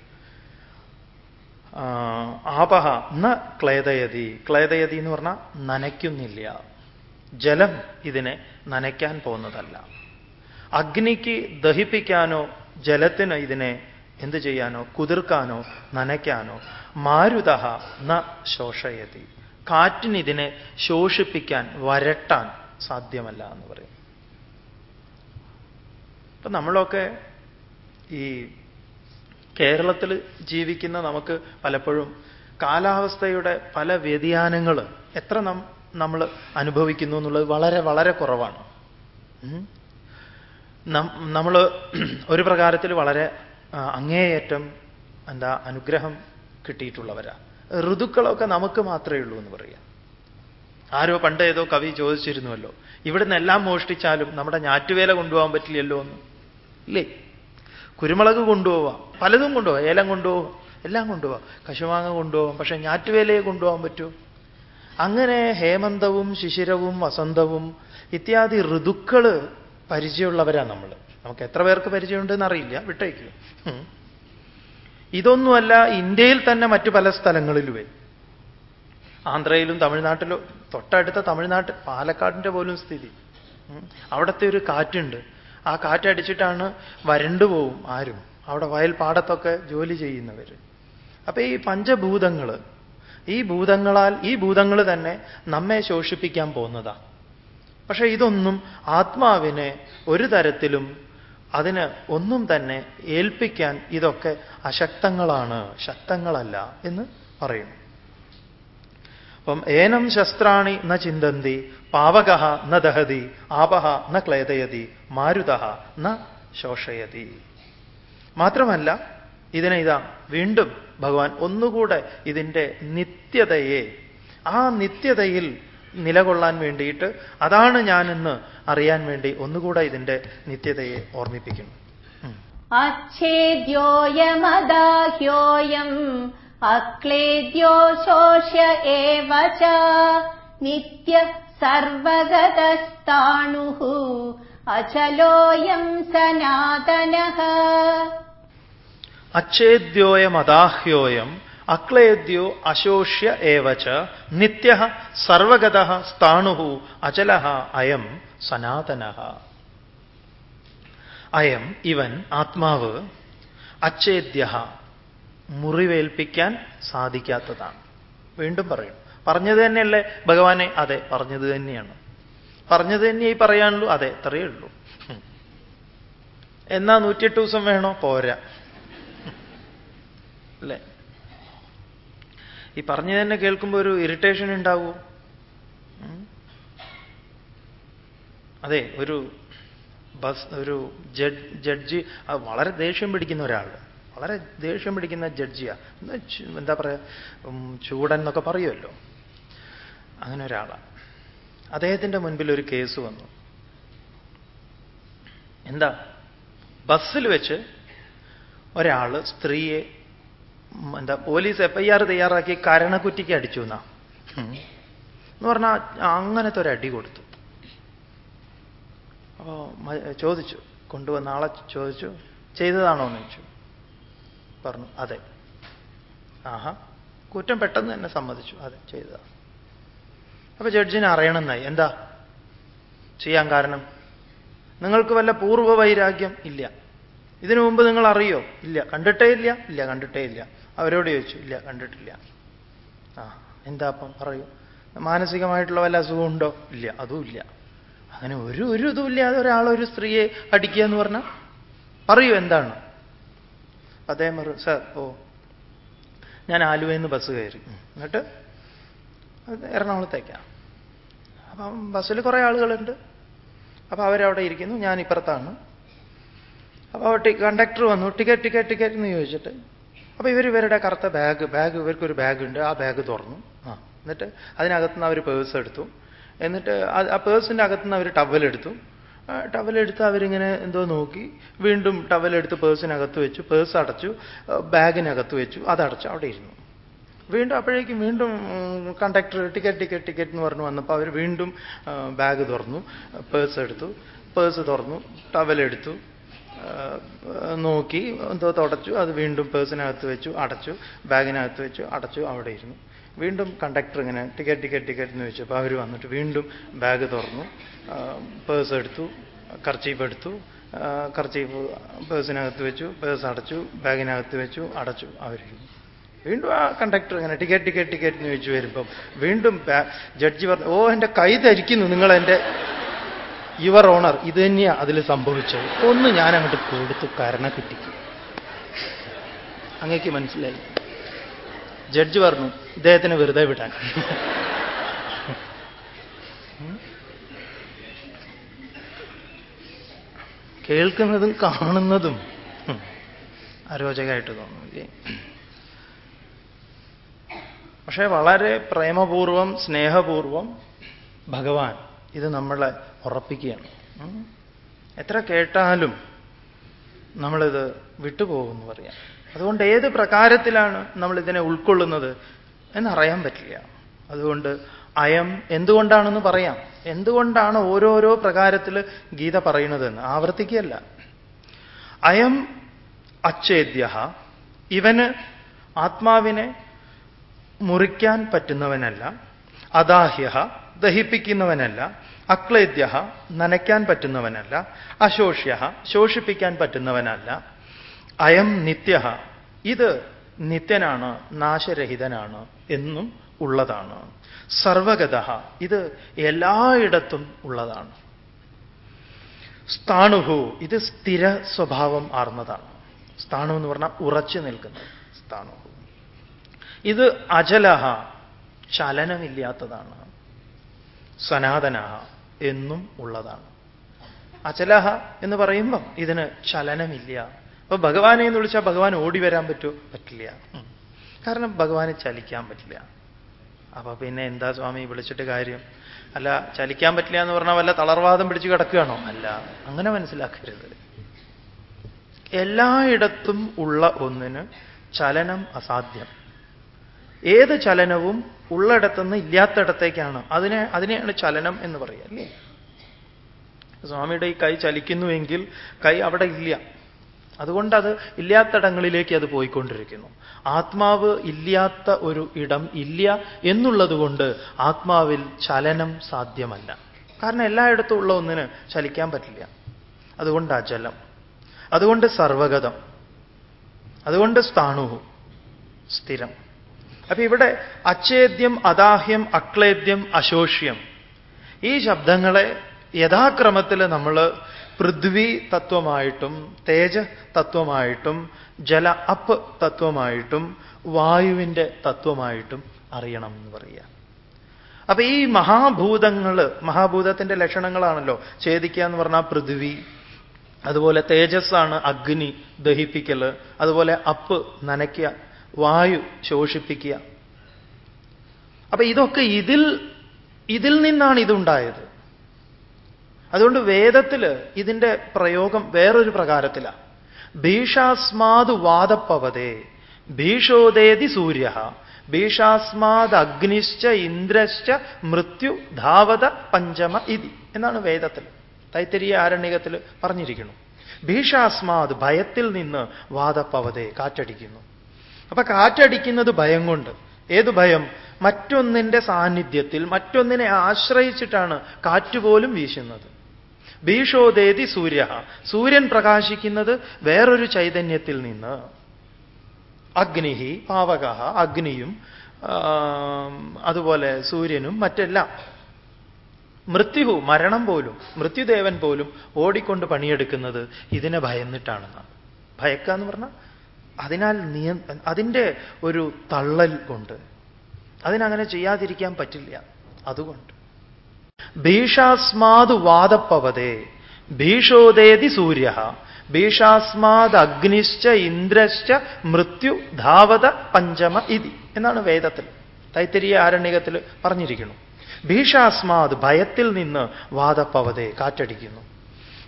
ആപഹ ന ക്ലേദയതി. ക്ലേദയതി എന്ന് പറഞ്ഞാൽ നനയ്ക്കുന്നില്ല. ജലം ഇതിനെ നനയ്ക്കാൻ പോകുന്നതല്ല. അഗ്നിക്ക് ദഹിപ്പിക്കാനോ ജലത്തിന് ഇതിനെ എന്ത് ചെയ്യാനോ കുതിർക്കാനോ നനയ്ക്കാനോ മാരുത ന ശോഷയതി. കാറ്റിന് ഇതിനെ ശോഷിപ്പിക്കാൻ വരട്ടാൻ സാധ്യമല്ല എന്ന് പറയും. ഇപ്പൊ നമ്മളൊക്കെ ഈ കേരളത്തിൽ ജീവിക്കുന്ന നമുക്ക് പലപ്പോഴും കാലാവസ്ഥയുടെ പല വ്യതിയാനങ്ങൾ എത്ര നം നമ്മൾ അനുഭവിക്കുന്നു എന്നുള്ളത് വളരെ വളരെ കുറവാണ്. നമ്മൾ ഒരു പ്രകാരത്തിൽ വളരെ അങ്ങേയറ്റം എന്താ അനുഗ്രഹം കിട്ടിയിട്ടുള്ളവരാ. ഋതുക്കളൊക്കെ നമുക്ക് മാത്രമേ ഉള്ളൂ എന്ന് പറയാം. ആരോ പണ്ട് ഏതോ കവി ചോദിച്ചിരുന്നുവല്ലോ ഇവിടുന്ന് എല്ലാം മോഷ്ടിച്ചാലും നമ്മുടെ ഞാറ്റുവേല കൊണ്ടുപോകാൻ പറ്റില്ലല്ലോ എന്ന്. ഇല്ലേ? കുരുമുളക് കൊണ്ടുപോവാം. പലതും കൊണ്ടുപോവാം. ഏലം കൊണ്ടുപോവാം. എല്ലാം കൊണ്ടുപോവാം. കശുമാങ്ങ കൊണ്ടുപോവാം. പക്ഷേ ഞാറ്റുവേലയെ കൊണ്ടുപോകാൻ പറ്റൂ? അങ്ങനെ ഹേമന്തവും ശിശിരവും വസന്തവും ഇത്യാദി ഋതുക്കൾ പരിചയമുള്ളവരാണ് നമ്മൾ നമുക്ക് എത്ര പേർക്ക് പരിചയമുണ്ടെന്ന് അറിയില്ല. വിട്ടയക്കുക ഇതൊന്നുമല്ല ഇന്ത്യയിൽ തന്നെ മറ്റു പല സ്ഥലങ്ങളിലും ആന്ധ്രയിലും തമിഴ്നാട്ടിലും തൊട്ടടുത്ത തമിഴ്നാട്ടിൽ പാലക്കാടിന്റെ പോലും സ്ഥിതി. അവിടുത്തെ ഒരു കാറ്റുണ്ട്. ആ കാറ്റടിച്ചിട്ടാണ് വരണ്ടു പോവും ആരും. അവിടെ വയൽ പാടത്തൊക്കെ ജോലി ചെയ്യുന്നവർ അപ്പൊ ഈ പഞ്ചഭൂതങ്ങൾ ഈ ഭൂതങ്ങളാൽ ഈ ഭൂതങ്ങൾ തന്നെ നമ്മെ ശോഷിപ്പിക്കാൻ പോകുന്നതാ പക്ഷേ ഇതൊന്നും ആത്മാവിനെ ഒരു തരത്തിലും അതിന് ഒന്നും തന്നെ ഏൽപ്പിക്കാൻ ഇതൊക്കെ അശക്തങ്ങളാണ്. ശക്തങ്ങളല്ല എന്ന് പറയുന്നു. അപ്പം ഏനം ശസ്ത്രാണി ന ചിന്തന്തി പാവക ന ദഹതി ആപഹ ന ക്ലേതയതി മാരുത ന ശോഷയതി. മാത്രമല്ല ഇതിനെ ഇതാ വീണ്ടും ഭഗവാൻ ഒന്നുകൂടെ ഇതിന്റെ നിത്യതയെ ആ നിത്യതയിൽ നിലകൊള്ളാൻ വേണ്ടിയിട്ട് അതാണ് ഞാനെന്ന് അറിയാൻ വേണ്ടി ഒന്നുകൂടെ ഇതിന്റെ നിത്യതയെ ഓർമ്മിപ്പിക്കുന്നു. അച്ഛേദ്യോയമദാഹ്യോയം അക്ലേദ്യോ നിത്യ च नित्य सर्वगतस्ताणुः अचलोऽयम् सनातनः അച്ഛേദ്യോയമദാഹ്യോയം അക്ലേദ്യോ അശോഷ്യ ഏവച നിത്യ സർവഗത സ്ഥാണു അചല അയം സനാതന അയം ഇവൻ ആത്മാവ് അച്ഛേദ്യ മുറിവേൽപ്പിക്കാൻ സാധിക്കാത്തതാണ് വീണ്ടും പറയും പറഞ്ഞത് തന്നെയല്ലേ? ഭഗവാനെ അതെ പറഞ്ഞത് തന്നെയാണ്. പറഞ്ഞത് തന്നെ ഈ പറയാനുള്ളൂ. അതെ ഇത്രയേ ഉള്ളൂ. എന്നാ നൂറ്റിയെട്ട് ദിവസം വേണോ? പോരാ. അല്ലേ? ഈ പറഞ്ഞു തന്നെ കേൾക്കുമ്പോൾ ഒരു ഇറിറ്റേഷൻ ഉണ്ടാവുമോ അതെ ഒരു ബസ് ഒരു ജഡ് ജഡ്ജി വളരെ ദേഷ്യം പിടിക്കുന്ന ഒരാൾ. വളരെ ദേഷ്യം പിടിക്കുന്ന ജഡ്ജിയാ. എന്താ പറയുക ചൂടൻ എന്നൊക്കെ പറയുമല്ലോ. അങ്ങനെ ഒരാളാണ് അദ്ദേഹത്തിന്റെ മുൻപിൽ ഒരു കേസ് വന്നു. എന്താ? ബസ്സിൽ വെച്ച് ഒരാൾ സ്ത്രീയെ എന്താ പോലീസ് എഫ് ഐ ആർ തയ്യാറാക്കി കരണക്കുറ്റിക്ക് അടിച്ചു എന്നാ. എന്ന് പറഞ്ഞാൽ അങ്ങനത്തെ ഒരു അടി കൊടുത്തു. അപ്പോൾ ചോദിച്ചു കൊണ്ടുവന്ന ആളെ ചോദിച്ചു ചെയ്തതാണോ എന്ന് ചോദിച്ചു. പറഞ്ഞു അതെ. ആഹാ കുറ്റം പെട്ടെന്ന് തന്നെ സമ്മതിച്ചു അതെ ചെയ്തതാണ്. അപ്പൊ ജഡ്ജിനെ അറിയണമെന്നായി. എന്താ? ചെയ്യാൻ കാരണം? നിങ്ങൾക്ക് വല്ല പൂർവ വൈരാഗ്യം? ഇല്ല. ഇതിനു മുമ്പ് നിങ്ങൾ അറിയോ? ഇല്ല. കണ്ടിട്ടേ ഇല്ല. ഇല്ല കണ്ടിട്ടേ ഇല്ല. അവരോട് ചോദിച്ചു. ഇല്ല കണ്ടിട്ടില്ല. ആ എന്താ അപ്പം? പറയൂ. മാനസികമായിട്ടുള്ള വല്ല അസുഖം ഉണ്ടോ? ഇല്ല അതും ഇല്ല. അങ്ങനെ ഒരു ഒരു ഇതും ഇല്ലാതെ ഒരാൾ ഒരു സ്ത്രീയെ അടിക്കുക എന്ന് പറഞ്ഞാൽ പറയൂ എന്താണ്? അതേ മറു സാർ ഓ ഞാൻ ആലുവയിൽ നിന്ന് ബസ് കയറി. എന്നിട്ട്? എറണാകുളത്തേക്കാണ് അപ്പം ബസ്സിൽ കുറേ ആളുകളുണ്ട്. അപ്പോൾ അവരവിടെ ഇരിക്കുന്നു ഞാൻ ഇപ്പുറത്താണ്. അപ്പോൾ കണ്ടക്ടർ വന്നു ടിക്കറ്റ് ടിക്കറ്റ് ടിക്കറ്റ് എന്ന് ചോദിച്ചിട്ട്. അപ്പോൾ ഇവർ ഇവരുടെ കറുത്ത ബാഗ് ബാഗ് ഇവർക്കൊരു ബാഗ് ഉണ്ട്. ആ ബാഗ് തുറന്നു. ആ എന്നിട്ട് അതിനകത്തുനിന്ന് അവർ പേഴ്സ് എടുത്തു. എന്നിട്ട് ആ പേഴ്സിന്റെ അകത്തുനിന്ന് അവർ ടവലെടുത്തു ടവലെടുത്ത് അവരിങ്ങനെ എന്തോ നോക്കി. വീണ്ടും ടവലെടുത്ത് പേഴ്സിനകത്ത് വെച്ചു. പേഴ്സ് അടച്ചു. ബാഗിനകത്ത് വെച്ചു. അതടച്ചു അവിടെ ഇരുന്നു. വീണ്ടും അപ്പോഴേക്കും വീണ്ടും കണ്ടക്ടർ ടിക്കറ്റ് ടിക്കറ്റ് ടിക്കറ്റ് എന്ന് പറഞ്ഞു വന്നപ്പോൾ അവർ വീണ്ടും ബാഗ് തുറന്നു. പേഴ്സ് എടുത്തു. പേഴ്സ് തുറന്നു. ടവലെടുത്തു നോക്കി എന്തോ തുടച്ചു. അത് വീണ്ടും പേഴ്സിനകത്ത് വെച്ചു അടച്ചു. ബാഗിനകത്ത് വെച്ചു അടച്ചു. അവിടെ ഇരുന്നു. വീണ്ടും കണ്ടക്ടർ ഇങ്ങനെ ടിക്കറ്റ് ടിക്കറ്റ് ടിക്കറ്റ് എന്ന് വെച്ചപ്പോൾ അവർ വന്നിട്ട് വീണ്ടും ബാഗ് തുറന്നു. പേഴ്സ് എടുത്തു. കർച്ചീഫ് എടുത്തു. കർച്ചീഫ് പേഴ്സിനകത്ത് വെച്ചു. പേഴ്സ് അടച്ചു. ബാഗിനകത്ത് വെച്ചു. അടച്ചു. അവരിരുന്നു. വീണ്ടും ആ കണ്ടക്ടർ ഇങ്ങനെ ടിക്കറ്റ് ടിക്കറ്റ് ടിക്കറ്റ് എന്ന് ചോദിച്ചു വരുമ്പം വീണ്ടും ജഡ്ജി പറഞ്ഞു ഓ എന്റെ കൈ ധരിക്കുന്നു നിങ്ങൾ എന്റെ യുവർ ഓണർ ഇത് തന്നെയാ അതിൽ സംഭവിച്ചത്. ഒന്ന് ഞാൻ അങ്ങോട്ട് കൊടുത്തു കരണ കിട്ടി. അങ്ങേക്ക് മനസ്സിലായി. ജഡ്ജ് പറഞ്ഞു ഇദ്ദേഹത്തിന് വെറുതെ വിടാൻ. കേൾക്കുന്നതും കാണുന്നതും അരോചകമായിട്ട് തോന്നുന്നില്ലേ പക്ഷേ വളരെ പ്രേമപൂർവം സ്നേഹപൂർവം ഭഗവാൻ ഇത് നമ്മളെ ഉറപ്പിക്കുകയാണ്. എത്ര കേട്ടാലും നമ്മളിത് വിട്ടുപോകുമെന്ന് പറയാം. അതുകൊണ്ട് ഏത് പ്രകാരത്തിലാണ് നമ്മൾ ഇതിനെ ഉൾക്കൊള്ളുന്നത് എന്നറിയാൻ പറ്റില്ല. അതുകൊണ്ട് അയം എന്തുകൊണ്ടാണെന്ന് പറയാം. എന്തുകൊണ്ടാണ് ഓരോരോ പ്രകാരത്തിൽ ഗീത പറയുന്നതെന്ന് ആവർത്തിക്കുകയല്ല. അയം അച്ഛേദ്യ ഇവന് ആത്മാവിനെ മുറിക്കാൻ പറ്റുന്നവനല്ല അദാഹ്യ ദഹിപ്പിക്കുന്നവനല്ല അക്ലേദ്യ നനയ്ക്കാൻ പറ്റുന്നവനല്ല അശോഷ്യ ശോഷിപ്പിക്കാൻ പറ്റുന്നവനല്ല. അയം നിത്യ ഇത് നിത്യനാണ് നാശരഹിതനാണ് എന്നും ഉള്ളതാണ്. സർവഗത ഇത് എല്ലായിടത്തും ഉള്ളതാണ്. സ്ഥാണുഹു ഇത് സ്ഥിര സ്വഭാവം ആർന്നതാണ്. സ്ഥാണു എന്ന് പറഞ്ഞാൽ ഉറച്ചു നിൽക്കുന്നത് സ്ഥാണുഹു. ഇത് അജലഹ ചലനമില്ലാത്തതാണ്. സനാതനഹ എന്നും ഉള്ളതാണ്. അചലഹ എന്ന് പറയുമ്പം ഇതിന് ചലനമില്ല. അപ്പൊ ഭഗവാനെ എന്ന് വിളിച്ചാൽ ഭഗവാൻ ഓടി വരാൻ പറ്റുമോ പറ്റില്ല. കാരണം ഭഗവാനെ ചലിക്കാൻ പറ്റില്ല. അപ്പൊ പിന്നെ എന്താ സ്വാമി വിളിച്ചിട്ട് കാര്യം? അല്ല ചലിക്കാൻ പറ്റില്ല എന്ന് പറഞ്ഞാൽ വല്ല തളർവാദം പിടിച്ച് കിടക്കുകയാണോ? അല്ല അങ്ങനെ മനസ്സിലാക്കരുത്. എല്ലായിടത്തും ഉള്ള ഒന്നിന് ചലനം അസാധ്യം. ഏത് ചലനവും ഉള്ളിടത്തുനിന്ന് ഇല്ലാത്തിടത്തേക്കാണ്. അതിനെ അതിനെയാണ് ചലനം എന്ന് പറയുക അല്ലേ? സ്വാമിയുടെ ഈ കൈ ചലിക്കുന്നുവെങ്കിൽ കൈ അവിടെ ഇല്ല. അതുകൊണ്ട് അത് ഇല്ലാത്തിടങ്ങളിലേക്ക് അത് പോയിക്കൊണ്ടിരിക്കുന്നു. ആത്മാവ് ഇല്ലാത്ത ഒരു ഇടം ഇല്ല എന്നുള്ളതുകൊണ്ട് ആത്മാവിൽ ചലനം സാധ്യമല്ല. കാരണം എല്ലായിടത്തും ഉള്ള ഒന്നിന് ചലിക്കാൻ പറ്റില്ല. അതുകൊണ്ട് അചലം അതുകൊണ്ട് സർവഗതം. അതുകൊണ്ട് സ്ഥാണുഹു. സ്ഥിരം. അപ്പൊ ഇവിടെ അച്ഛേദ്യം അദാഹ്യം അക്ലേദ്യം അശോഷ്യം. ഈ ശബ്ദങ്ങളെ യഥാക്രമത്തിൽ നമ്മൾ പൃഥ്വി തത്വമായിട്ടും തേജ തത്വമായിട്ടും ജല അപ്പ് തത്വമായിട്ടും വായുവിന്റെ തത്വമായിട്ടും അറിയണം എന്ന് പറയുക. അപ്പൊ ഈ മഹാഭൂതങ്ങൾ മഹാഭൂതത്തിന്റെ ലക്ഷണങ്ങളാണല്ലോ. ഛേദിക്കുക എന്ന് പറഞ്ഞാൽ പൃഥ്വി അതുപോലെ തേജസ്സാണ് അഗ്നി ദഹിപ്പിക്കൽ അതുപോലെ അപ്പ് നനയ്ക്കുക വായു ശോഷിപ്പിക്കുക. അപ്പൊ ഇതൊക്കെ ഇതിൽ ഇതിൽ നിന്നാണ് ഇതുണ്ടായത്. അതുകൊണ്ട് വേദത്തിൽ ഇതിന്റെ പ്രയോഗം വേറൊരു പ്രകാരത്തിലാണ് ഭീഷാസ്മാത് വാദപ്പവതേ ഭീഷോദേതി സൂര്യ ഭീഷാസ്മാത് അഗ്നിശ്ച ഇന്ദ്രശ്ച മൃത്യു ധാവത പഞ്ചമ ഇതി എന്നാണ് വേദത്തിൽ തൈത്തരീയ ആരണ്യകത്തിൽ പറഞ്ഞിരിക്കുന്നു. ഭീഷാസ്മാത് ഭയത്തിൽ നിന്ന് വാദപ്പവതേ കാറ്റടിക്കുന്നു. അപ്പൊ കാറ്റടിക്കുന്നത് ഭയം കൊണ്ട്. ഏത് ഭയം? മറ്റൊന്നിന്റെ സാന്നിധ്യത്തിൽ മറ്റൊന്നിനെ ആശ്രയിച്ചിട്ടാണ് കാറ്റുപോലും വീശുന്നത്. ഭീഷോദേതി സൂര്യ. സൂര്യൻ പ്രകാശിക്കുന്നത് വേറൊരു ചൈതന്യത്തിൽ നിന്ന്. അഗ്നിഹി പാവക അഗ്നിയും അതുപോലെ സൂര്യനും മറ്റെല്ലാം. മൃത്യു മരണം പോലും മൃത്യുദേവൻ പോലും ഓടിക്കൊണ്ട് പണിയെടുക്കുന്നത് ഇതിനെ ഭയന്നിട്ടാണെന്നാണ്. ഭയക്ക എന്ന് പറഞ്ഞാൽ അതിനാൽ നിയ അതിന്റെ ഒരു തള്ളൽ കൊണ്ട്. അതിനങ്ങനെ ചെയ്യാതിരിക്കാൻ പറ്റില്ല. അതുകൊണ്ട്. ഭീഷാസ്മാത് വാദപ്പവതേ ഭീഷോദേതി സൂര്യ ഭീഷാസ്മാത് അഗ്നിശ്ച ഇന്ദ്രശ്ച മൃത്യു ധാവത പഞ്ചമ ഇതി എന്നാണ് വേദത്തിൽ തൈത്തരീയ ആരണ്യകത്തിൽ പറഞ്ഞിരിക്കുന്നു. ഭീഷാസ്മാത് ഭയത്തിൽ നിന്ന് വാദപ്പവതേ കാറ്റടിക്കുന്നു.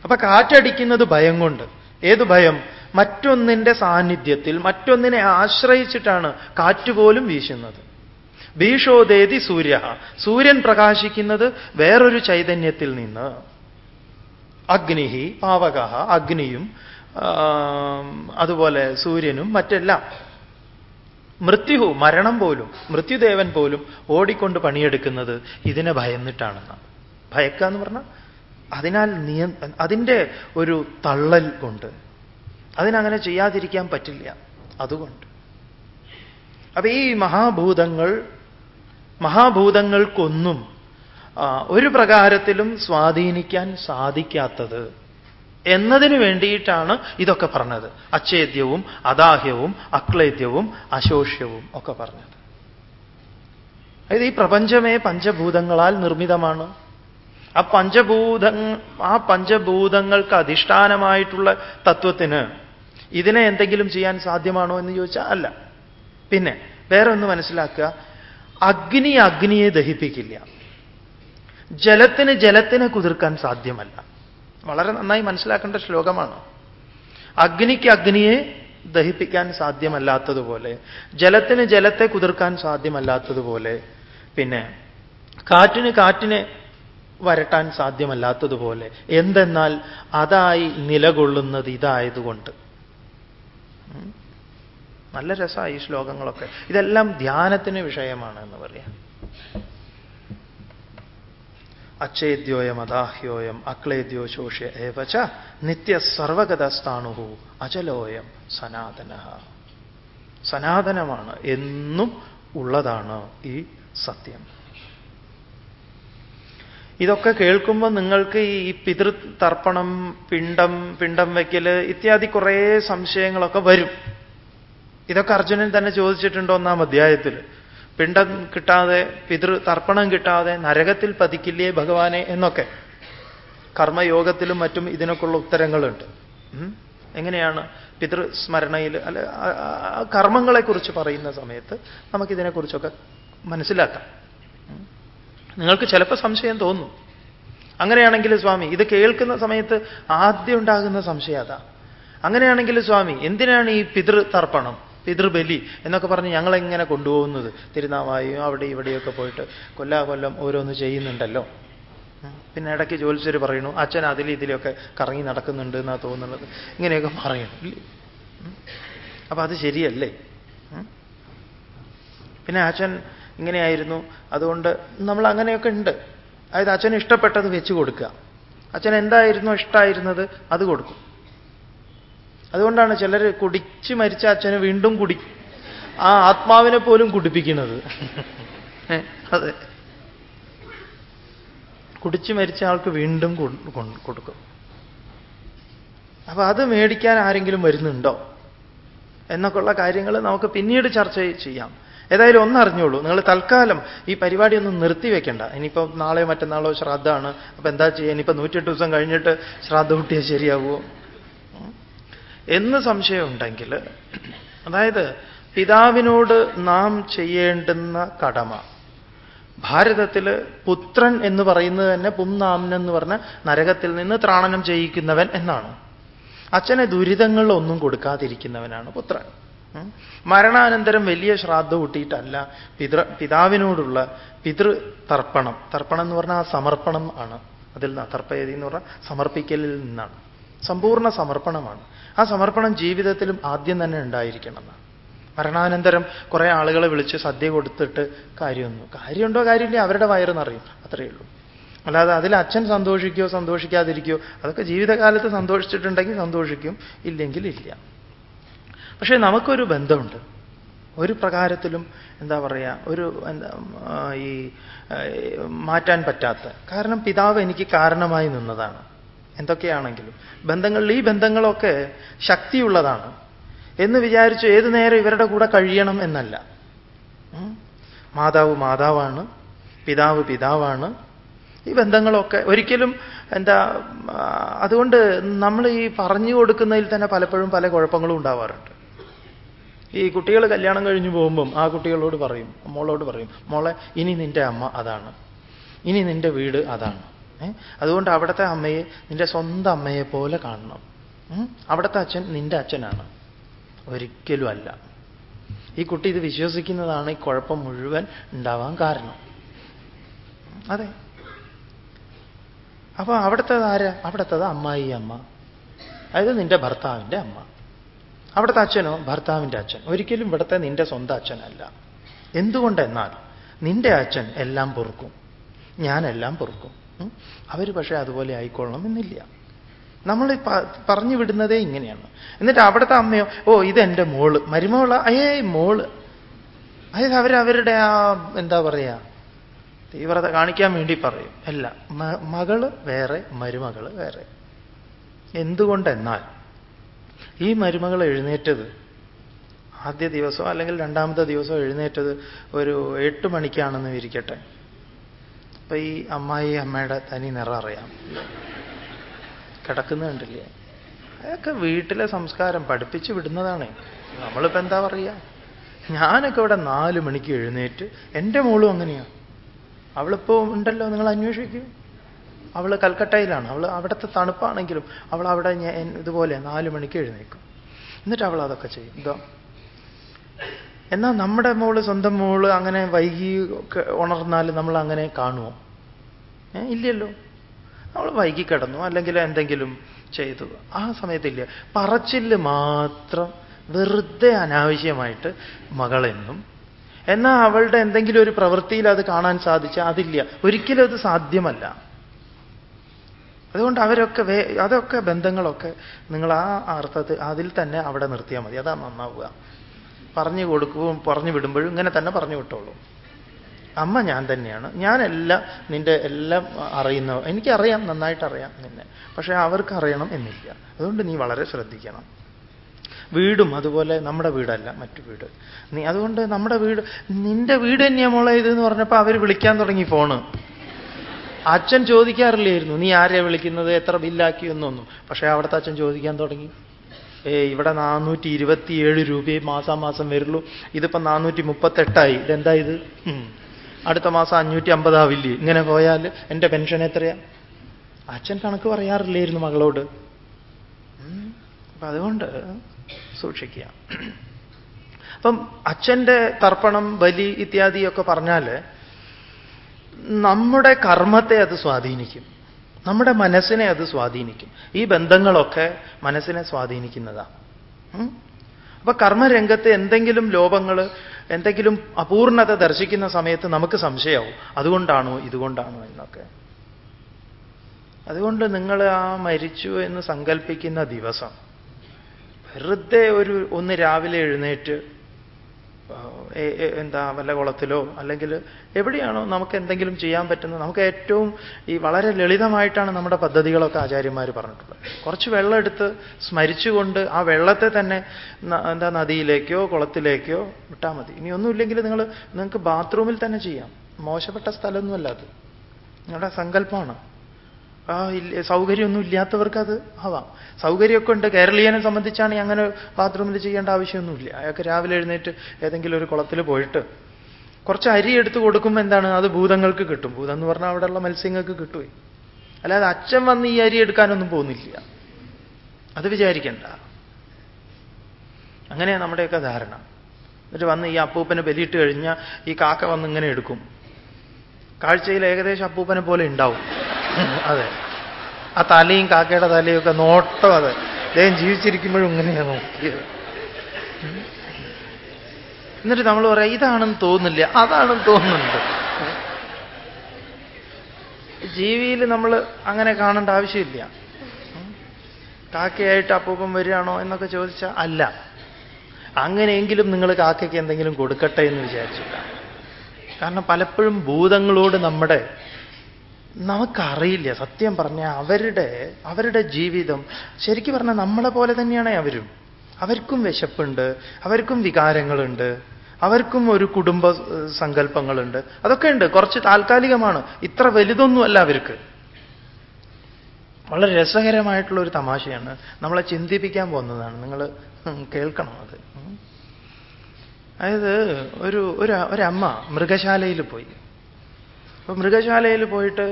അപ്പൊ കാറ്റടിക്കുന്നത് ഭയം കൊണ്ട്. ഏത് ഭയം? മറ്റൊന്നിന്റെ സാന്നിധ്യത്തിൽ മറ്റൊന്നിനെ ആശ്രയിച്ചിട്ടാണ് കാറ്റുപോലും വീശുന്നത്. ഭീഷോദേതി സൂര്യ. സൂര്യൻ പ്രകാശിക്കുന്നത് വേറൊരു ചൈതന്യത്തിൽ നിന്ന്. അഗ്നിഹി പാവക അഗ്നിയും അതുപോലെ സൂര്യനും മറ്റെല്ലാം. മൃത്യു മരണം പോലും മൃത്യുദേവൻ പോലും ഓടിക്കൊണ്ട് പണിയെടുക്കുന്നത് ഇതിനെ ഭയന്നിട്ടാണെന്നാണ്. ഭയക്കുക എന്ന് പറഞ്ഞാൽ അതിനാൽ നിയ അതിന്റെ ഒരു തള്ളൽ കൊണ്ട്. അതിനങ്ങനെ ചെയ്യാതിരിക്കാൻ പറ്റില്ല. അതുകൊണ്ട്. അപ്പൊ ഈ മഹാഭൂതങ്ങൾ മഹാഭൂതങ്ങൾക്കൊന്നും ഒരു പ്രകാരത്തിലും സ്വാധീനിക്കാൻ സാധിക്കാത്തത് എന്നതിന് വേണ്ടിയിട്ടാണ് ഇതൊക്കെ പറഞ്ഞത്. അച്ഛേദ്യവും അദാഹ്യവും അക്ലേദ്യവും അശോഷ്യവും ഒക്കെ പറഞ്ഞത്. അതായത് ഈ പ്രപഞ്ചമേ പഞ്ചഭൂതങ്ങളാൽ നിർമ്മിതമാണ്. ആ പഞ്ചഭൂത ആ പഞ്ചഭൂതങ്ങൾക്ക് അധിഷ്ഠാനമായിട്ടുള്ള തത്വത്തിന് ഇതിനെ എന്തെങ്കിലും ചെയ്യാൻ സാധ്യമാണോ എന്ന് ചോദിച്ചാൽ അല്ല. പിന്നെ വേറെ ഒന്ന് മനസ്സിലാക്കുക. അഗ്നി അഗ്നിയെ ദഹിപ്പിക്കില്ല. ജലത്തിന് ജലത്തിനെ കുതിർക്കാൻ സാധ്യമല്ല. വളരെ നന്നായി മനസ്സിലാക്കേണ്ട ശ്ലോകമാണ്. അഗ്നിക്ക് അഗ്നിയെ ദഹിപ്പിക്കാൻ സാധ്യമല്ലാത്തതുപോലെ ജലത്തിന് ജലത്തെ കുതിർക്കാൻ സാധ്യമല്ലാത്തതുപോലെ പിന്നെ കാറ്റിന് കാറ്റിനെ വരട്ടാൻ സാധ്യമല്ലാത്തതുപോലെ എന്തെന്നാൽ അതായി നിലകൊള്ളുന്നത് ഇതായതുകൊണ്ട്. നല്ല രസമായി ഈ ശ്ലോകങ്ങളൊക്കെ. ഇതെല്ലാം ധ്യാനത്തിന് വിഷയമാണ് എന്ന് പറയാം. അച്ഛേദ്യോയം അദാഹ്യോയം അക്ലേദ്യോ ശോഷ്യ ഏവച നിത്യ സർവഗതസ്ഥാണുഹു അചലോയം സനാതന. സനാതനമാണ് എന്നും ഉള്ളതാണ് ഈ സത്യം. ഇതൊക്കെ കേൾക്കുമ്പോൾ നിങ്ങൾക്ക് ഈ പിതൃ തർപ്പണം പിണ്ടം പിണ്ടം വയ്ക്കൽ ഇത്യാദി കുറേ സംശയങ്ങളൊക്കെ വരും. ഇതൊക്കെ അർജുനൻ തന്നെ ചോദിച്ചിട്ടുണ്ടോ ഒന്നാം അധ്യായത്തിൽ പിണ്ടം കിട്ടാതെ പിതൃ തർപ്പണം കിട്ടാതെ നരകത്തിൽ പതിക്കില്ലേ ഭഗവാനെ എന്നൊക്കെ. കർമ്മയോഗത്തിലും മറ്റും ഇതിനൊക്കെയുള്ള ഉത്തരങ്ങളുണ്ട്. എങ്ങനെയാണ് പിതൃസ്മരണയിൽ അല്ല കർമ്മങ്ങളെക്കുറിച്ച് പറയുന്ന സമയത്ത് നമുക്കിതിനെക്കുറിച്ചൊക്കെ മനസ്സിലാക്കാം. നിങ്ങൾക്ക് ചിലപ്പോൾ സംശയം തോന്നും. അങ്ങനെയാണെങ്കിൽ സ്വാമി ഇത് കേൾക്കുന്ന സമയത്ത് ആദ്യം ഉണ്ടാകുന്ന സംശയം അതാ. അങ്ങനെയാണെങ്കിൽ സ്വാമി എന്തിനാണ് ഈ പിതൃതർപ്പണം പിതൃബലി എന്നൊക്കെ പറഞ്ഞ് ഞങ്ങളെങ്ങനെ കൊണ്ടുപോകുന്നത്? തിരുനാവായും അവിടെ ഇവിടെയൊക്കെ പോയിട്ട് കൊല്ലാ കൊല്ലം ഓരോന്ന് ചെയ്യുന്നുണ്ടല്ലോ. പിന്നെ ഇടയ്ക്ക് ജോലിച്ചർ പറയണു അച്ഛൻ അതിലും ഇതിലൊക്കെ കറങ്ങി നടക്കുന്നുണ്ട് എന്നാണ് തോന്നുന്നത്. ഇങ്ങനെയൊക്കെ പറയണം അപ്പൊ അത് ശരിയല്ലേ? പിന്നെ അച്ഛൻ ഇങ്ങനെയായിരുന്നു. അതുകൊണ്ട് നമ്മൾ അങ്ങനെയൊക്കെ ഉണ്ട്. അതായത് അച്ഛന് ഇഷ്ടപ്പെട്ടത് വെച്ച് കൊടുക്കുക. അച്ഛൻ എന്തായിരുന്നു ഇഷ്ടമായിരുന്നത് അത് കൊടുക്കും. അതുകൊണ്ടാണ് ചിലർ കുടിച്ച് മരിച്ച അച്ഛന് വീണ്ടും കുടി ആ ആത്മാവിനെ പോലും കുടിപ്പിക്കുന്നത്. അതെ. കുടിച്ച് മരിച്ച ആൾക്ക് വീണ്ടും കൊടുക്കും. അപ്പൊ അത് മേടിക്കാൻ ആരെങ്കിലും വരുന്നുണ്ടോ? എന്നൊക്കെയുള്ള കാര്യങ്ങൾ നമുക്ക് പിന്നീട് ചർച്ച ചെയ്യാം. ഏതായാലും ഒന്നറിഞ്ഞോളൂ നിങ്ങൾ തൽക്കാലം ഈ പരിപാടി ഒന്നും നിർത്തിവെക്കണ്ട ഇനിയിപ്പോ നാളെയോ മറ്റന്നാളോ ശ്രാദ്ധാണ് അപ്പൊ എന്താ ചെയ്യുക ഇനിയിപ്പോൾ നൂറ്റെട്ട് ദിവസം കഴിഞ്ഞിട്ട് ശ്രാദ്ധ കുട്ടിയെ ശരിയാവുമോ എന്ന് സംശയമുണ്ടെങ്കിൽ അതായത് പിതാവിനോട് നാം ചെയ്യേണ്ടുന്ന കടമ. ഭാരതത്തിൽ പുത്രൻ എന്ന് പറയുന്നത് തന്നെ പുംനാമൻ എന്ന് പറഞ്ഞ നരകത്തിൽ നിന്ന് ത്രാണനം ചെയ്യിക്കുന്നവൻ എന്നാണ്. അച്ഛനെ ദുരിതങ്ങളിലൊന്നും കൊടുക്കാതിരിക്കുന്നവനാണ് പുത്രൻ. മരണാനന്തരം വലിയ ശ്രാദ്ധ കൂട്ടിയിട്ടല്ല. പിതൃ പിതാവിനോടുള്ള പിതൃ തർപ്പണം. തർപ്പണം എന്ന് പറഞ്ഞാൽ ആ സമർപ്പണം ആണ്. അതിൽ നിന്ന് തർപ്പയതി എന്ന് പറഞ്ഞാൽ സമർപ്പിക്കലിൽ നിന്നാണ്. സമ്പൂർണ സമർപ്പണമാണ്. ആ സമർപ്പണം ജീവിതത്തിലും ആദ്യം തന്നെ ഉണ്ടായിരിക്കണം. എന്നാണ് മരണാനന്തരം കുറെ ആളുകളെ വിളിച്ച് സദ്യ കൊടുത്തിട്ട് കാര്യമൊന്നും കാര്യമുണ്ടോ കാര്യമില്ല അവരുടെ വയറ് നിറയും അത്രയേ ഉള്ളൂ. അല്ലാതെ അതിൽ അച്ഛൻ സന്തോഷിക്കുകയോ സന്തോഷിക്കാതിരിക്കുകയോ അതൊക്കെ ജീവിതകാലത്ത് സന്തോഷിച്ചിട്ടുണ്ടെങ്കിൽ സന്തോഷിക്കും. ഇല്ലെങ്കിൽ ഇല്ല. പക്ഷേ നമുക്കൊരു ബന്ധമുണ്ട്. ഒരു പ്രകാരത്തിലും എന്താ പറയുക ഒരു ഈ മാറ്റാൻ പറ്റാത്ത. കാരണം പിതാവ് എനിക്ക് കാരണമായി നിന്നതാണ്. എന്തൊക്കെയാണെങ്കിലും. ബന്ധങ്ങളിൽ ഈ ബന്ധങ്ങളൊക്കെ ശക്തിയുള്ളതാണ്. എന്ന് വിചാരിച്ചു ഏതു നേരം ഇവരുടെ കൂടെ കഴിയണം എന്നല്ല. മാതാവ് മാതാവാണ് പിതാവ് പിതാവാണ്. ഈ ബന്ധങ്ങളൊക്കെ ഒരിക്കലും എന്താ അതുകൊണ്ട് നമ്മൾ ഈ പറഞ്ഞു കൊടുക്കുന്നതിൽ തന്നെ പലപ്പോഴും പല കുഴപ്പങ്ങളും ഉണ്ടാവാറുണ്ട്. ഈ കുട്ടികൾ കല്യാണം കഴിഞ്ഞു പോകുമ്പം ആ കുട്ടികളോട് പറയും മോളോട് പറയും മോളെ ഇനി നിന്റെ അമ്മ അതാണ്. ഇനി നിന്റെ വീട് അതാണ്. അതുകൊണ്ട് അവിടുത്തെ അമ്മയെ നിന്റെ സ്വന്തം അമ്മയെ പോലെ കാണണം. അവിടുത്തെ അച്ഛൻ നിന്റെ അച്ഛനാണ്. ഒരിക്കലും അല്ല. ഈ കുട്ടി ഇത് വിശ്വസിക്കുന്നതാണ് ഈ കുഴപ്പം മുഴുവൻ ഉണ്ടാവാൻ കാരണം. അതെ. അപ്പൊ അവിടുത്തേത് ആരാ അവിടുത്തത് അമ്മായി അമ്മ. അതായത് നിന്റെ ഭർത്താവിന്റെ അമ്മ. അവിടുത്തെ അച്ഛനോ? ഭർത്താവിന്റെ അച്ഛൻ. ഒരിക്കലും ഇവിടുത്തെ നിന്റെ സ്വന്തം അച്ഛനല്ല. എന്തുകൊണ്ടെന്നാൽ നിന്റെ അച്ഛൻ എല്ലാം പൊറുക്കും. ഞാനെല്ലാം പൊറുക്കും. അവർ പക്ഷേ അതുപോലെ ആയിക്കൊള്ളണം എന്നില്ല നമ്മൾ പറഞ്ഞു വിടുന്നതേ ഇങ്ങനെയാണ്. എന്നിട്ട് അവിടുത്തെ അമ്മയോ ഓ ഇതെന്റെ മോൾ. മരുമോള? അയ്യേ മോൾ. അതായത് അവരവരുടെ ആ എന്താ പറയുക തീവ്രത കാണിക്കാൻ വേണ്ടി പറയും. അല്ല മകൾ വേറെ മരുമകൾ വേറെ. എന്തുകൊണ്ടെന്നാൽ ഈ മരുമകൾ എഴുന്നേറ്റത് ആദ്യ ദിവസം അല്ലെങ്കിൽ രണ്ടാമത്തെ ദിവസം എഴുന്നേറ്റത് ഒരു എട്ട് മണിക്കാണെന്ന് വിരിക്കട്ടെ അപ്പൊ ഈ അമ്മായി അമ്മയുടെ തനി നിറം അറിയാം. കിടക്കുന്ന കണ്ടില്ലേ? അതൊക്കെ വീട്ടിലെ സംസ്കാരം പഠിപ്പിച്ചു വിടുന്നതാണ്. നമ്മളിപ്പോ എന്താ പറയുക ഞാനൊക്കെ ഇവിടെ നാല് മണിക്ക് എഴുന്നേറ്റ് എന്റെ മോളും അങ്ങനെയാ. അവളിപ്പോ ഉണ്ടല്ലോ നിങ്ങൾ അന്വേഷിക്കൂ. അവൾ കൽക്കട്ടയിലാണ്. അവൾ അവിടുത്തെ തണുപ്പാണെങ്കിലും അവൾ അവിടെ ഇതുപോലെ നാല് മണിക്ക് എഴുന്നേക്കും എന്നിട്ട് അവൾ അതൊക്കെ ചെയ്യും. ഇതോ എന്നാൽ നമ്മുടെ മോൾ സ്വന്തം മോൾ അങ്ങനെ വൈകി ഉണർന്നാൽ നമ്മൾ അങ്ങനെ കാണുമോ ഇല്ലല്ലോ. അവൾ വൈകി കിടന്നു. അല്ലെങ്കിൽ എന്തെങ്കിലും ചെയ്തു. ആ സമയത്തില്ല പറച്ചിൽ മാത്രം വെറുതെ അനാവശ്യമായിട്ട് മകളെന്നും എന്നാൽ അവളുടെ എന്തെങ്കിലും ഒരു പ്രവൃത്തിയിൽ അത് കാണാൻ സാധിച്ച അതില്ല. ഒരിക്കലും അത് സാധ്യമല്ല. അതുകൊണ്ട് അവരൊക്കെ വേ അതൊക്കെ ബന്ധങ്ങളൊക്കെ നിങ്ങൾ ആ അർത്ഥത്തിൽ അതിൽ തന്നെ അവിടെ നിർത്തിയാൽ മതി. അതാ നന്നാവുക. പറഞ്ഞു കൊടുക്കുകയും പറഞ്ഞു വിടുമ്പോഴും ഇങ്ങനെ തന്നെ പറഞ്ഞു വിട്ടോളൂ. അമ്മ ഞാൻ തന്നെയാണ്. ഞാനെല്ലാം നിന്റെ എല്ലാം അറിയുന്ന എനിക്കറിയാം നന്നായിട്ട് അറിയാം നിന്നെ. പക്ഷേ അവർക്ക് അറിയണം എന്നില്ല. അതുകൊണ്ട് നീ വളരെ ശ്രദ്ധിക്കണം. വീടും അതുപോലെ നമ്മുടെ വീടല്ല മറ്റു വീട്. നീ അതുകൊണ്ട് നമ്മുടെ വീട് നിന്റെ വീട് തന്നെയാ മോളെ ഇത് എന്ന് പറഞ്ഞപ്പോൾ അവർ വിളിക്കാൻ തുടങ്ങി ഫോണ്. അച്ഛൻ ചോദിക്കാറില്ലായിരുന്നു നീ ആരെയാണ് വിളിക്കുന്നത്? എത്ര ബില്ലാക്കി? എന്നൊന്നും. പക്ഷേ അവിടുത്തെ അച്ഛൻ ചോദിക്കാൻ തുടങ്ങി. ഏ ഇവിടെ നാനൂറ്റി ഇരുപത്തിയേഴ് രൂപയെ മാസാ മാസം വരുള്ളൂ. ഇതിപ്പോ നാനൂറ്റി മുപ്പത്തെട്ടായി ഇതെന്താ ഇത്? അടുത്ത മാസം അഞ്ഞൂറ്റി അമ്പതാവില്ലേ ഇങ്ങനെ പോയാൽ എന്റെ പെൻഷൻ എത്രയാ? അച്ഛൻ കണക്ക് പറയാറില്ലായിരുന്നു മകളോട്. അപ്പൊ അതുകൊണ്ട് സൂക്ഷിക്കുക. അപ്പം അച്ഛന്റെ തർപ്പണം ബലി ഇത്യാദിയൊക്കെ പറഞ്ഞാൽ നമ്മുടെ കർമ്മത്തെ അത് സ്വാധീനിക്കും. നമ്മുടെ മനസ്സിനെ അത് സ്വാധീനിക്കും. ഈ ബന്ധങ്ങളൊക്കെ മനസ്സിനെ സ്വാധീനിക്കുന്നതാണ്? അപ്പൊ കർമ്മരംഗത്ത് എന്തെങ്കിലും ലോപങ്ങൾ എന്തെങ്കിലും അപൂർണത ദർശിക്കുന്ന സമയത്ത് നമുക്ക് സംശയമാവും. അതുകൊണ്ടാണോ ഇതുകൊണ്ടാണോ എന്നൊക്കെ. അതുകൊണ്ട് നിങ്ങൾ ആ മരിച്ചു എന്ന് സങ്കല്പിക്കുന്ന ദിവസം വെറുതെ ഒരു ഒന്ന് രാവിലെ എഴുന്നേറ്റ് എന്താ വല്ല കുളത്തിലോ അല്ലെങ്കിൽ എവിടെയാണോ നമുക്ക് എന്തെങ്കിലും ചെയ്യാൻ പറ്റുന്നത് നമുക്ക് ഏറ്റവും ഈ വളരെ ലളിതമായിട്ടാണ് നമ്മുടെ പദ്ധതികളൊക്കെ ആചാര്യന്മാർ പറഞ്ഞിട്ടുള്ളത്. കുറച്ച് വെള്ളം എടുത്ത് സ്മരിച്ചുകൊണ്ട് ആ വെള്ളത്തെ തന്നെ എന്താ നദിയിലേക്കോ കുളത്തിലേക്കോ വിട്ടാൽ മതി. ഇനി ഒന്നുമില്ലെങ്കിൽ നിങ്ങൾ നിങ്ങൾക്ക് ബാത്റൂമിൽ തന്നെ ചെയ്യാം. മോശപ്പെട്ട സ്ഥലമൊന്നുമല്ല അത്. നിങ്ങളുടെ സങ്കല്പമാണ്. ആ സൗകര്യമൊന്നും ഇല്ലാത്തവർക്ക് അത് ആവാം. സൗകര്യമൊക്കെ ഉണ്ട്. കേരളീയനെ സംബന്ധിച്ചാണെങ്കിൽ അങ്ങനെ ബാത്റൂമിൽ ചെയ്യേണ്ട ആവശ്യമൊന്നുമില്ല. അയാൾക്ക് രാവിലെ എഴുന്നേറ്റ് ഏതെങ്കിലും ഒരു കുളത്തിൽ പോയിട്ട് കുറച്ച് അരി എടുത്ത് കൊടുക്കുമ്പോൾ എന്താണ്? അത് ഭൂതങ്ങൾക്ക് കിട്ടും. ഭൂതം എന്ന് പറഞ്ഞാൽ അവിടെയുള്ള മത്സ്യങ്ങൾക്ക് കിട്ടുമേ അല്ലാതെ അച്ഛൻ വന്ന് ഈ അരി എടുക്കാനൊന്നും പോകുന്നില്ല. അത് വിചാരിക്കണ്ട. അങ്ങനെയാണ് നമ്മുടെയൊക്കെ ധാരണ. എന്നിട്ട് വന്ന് ഈ അപ്പൂപ്പനെ ബലിയിട്ട് കഴിഞ്ഞാൽ ഈ കാക്ക വന്ന് ഇങ്ങനെ എടുക്കും. കാഴ്ചയിൽ ഏകദേശം അപ്പൂപ്പനെ പോലെ ഉണ്ടാവും. അതെ. ആ തലയും കാക്കയുടെ തലയും ഒക്കെ നോട്ടം അതെ. അദ്ദേഹം ജീവിച്ചിരിക്കുമ്പോഴും ഇങ്ങനെയാണ് നോക്കിയത്. എന്നിട്ട് നമ്മൾ പറയാം ഇതാണെന്ന് തോന്നില്ല അതാണെന്ന് തോന്നുന്നുണ്ട്. ജീവിയിൽ നമ്മൾ അങ്ങനെ കാണേണ്ട ആവശ്യമില്ല. കാക്കയായിട്ട് അപ്പൂപ്പം വരികയാണോ എന്നൊക്കെ ചോദിച്ചാൽ അല്ല. അങ്ങനെയെങ്കിലും നിങ്ങൾ കാക്കയ്ക്ക് എന്തെങ്കിലും കൊടുക്കട്ടെ എന്ന് വിചാരിച്ചില്ല കാരണം പലപ്പോഴും ഭൂതങ്ങളോട് നമ്മുടെ നമുക്കറിയില്ല. സത്യം പറഞ്ഞാൽ അവരുടെ അവരുടെ ജീവിതം ശരിക്കും പറഞ്ഞാൽ നമ്മളെ പോലെ തന്നെയാണ് അവരും. അവർക്കും വിശപ്പുണ്ട് അവർക്കും വികാരങ്ങളുണ്ട് അവർക്കും ഒരു കുടുംബ സങ്കല്പങ്ങളുണ്ട്. അതൊക്കെ ഉണ്ട്. കുറച്ച് താൽക്കാലികമാണ്. ഇത്ര വലുതൊന്നുമല്ല അവർക്ക്. വളരെ രസകരമായിട്ടുള്ള ഒരു തമാശയാണ്. നമ്മളെ ചിന്തിപ്പിക്കാൻ പോകുന്നതാണ്. നിങ്ങൾ കേൾക്കണം അത്. അതായത് ഒരു ഒരു ഒരമ്മ മൃഗശാലയിൽ പോയി. അപ്പൊ മൃഗശാലയിൽ പോയിട്ട്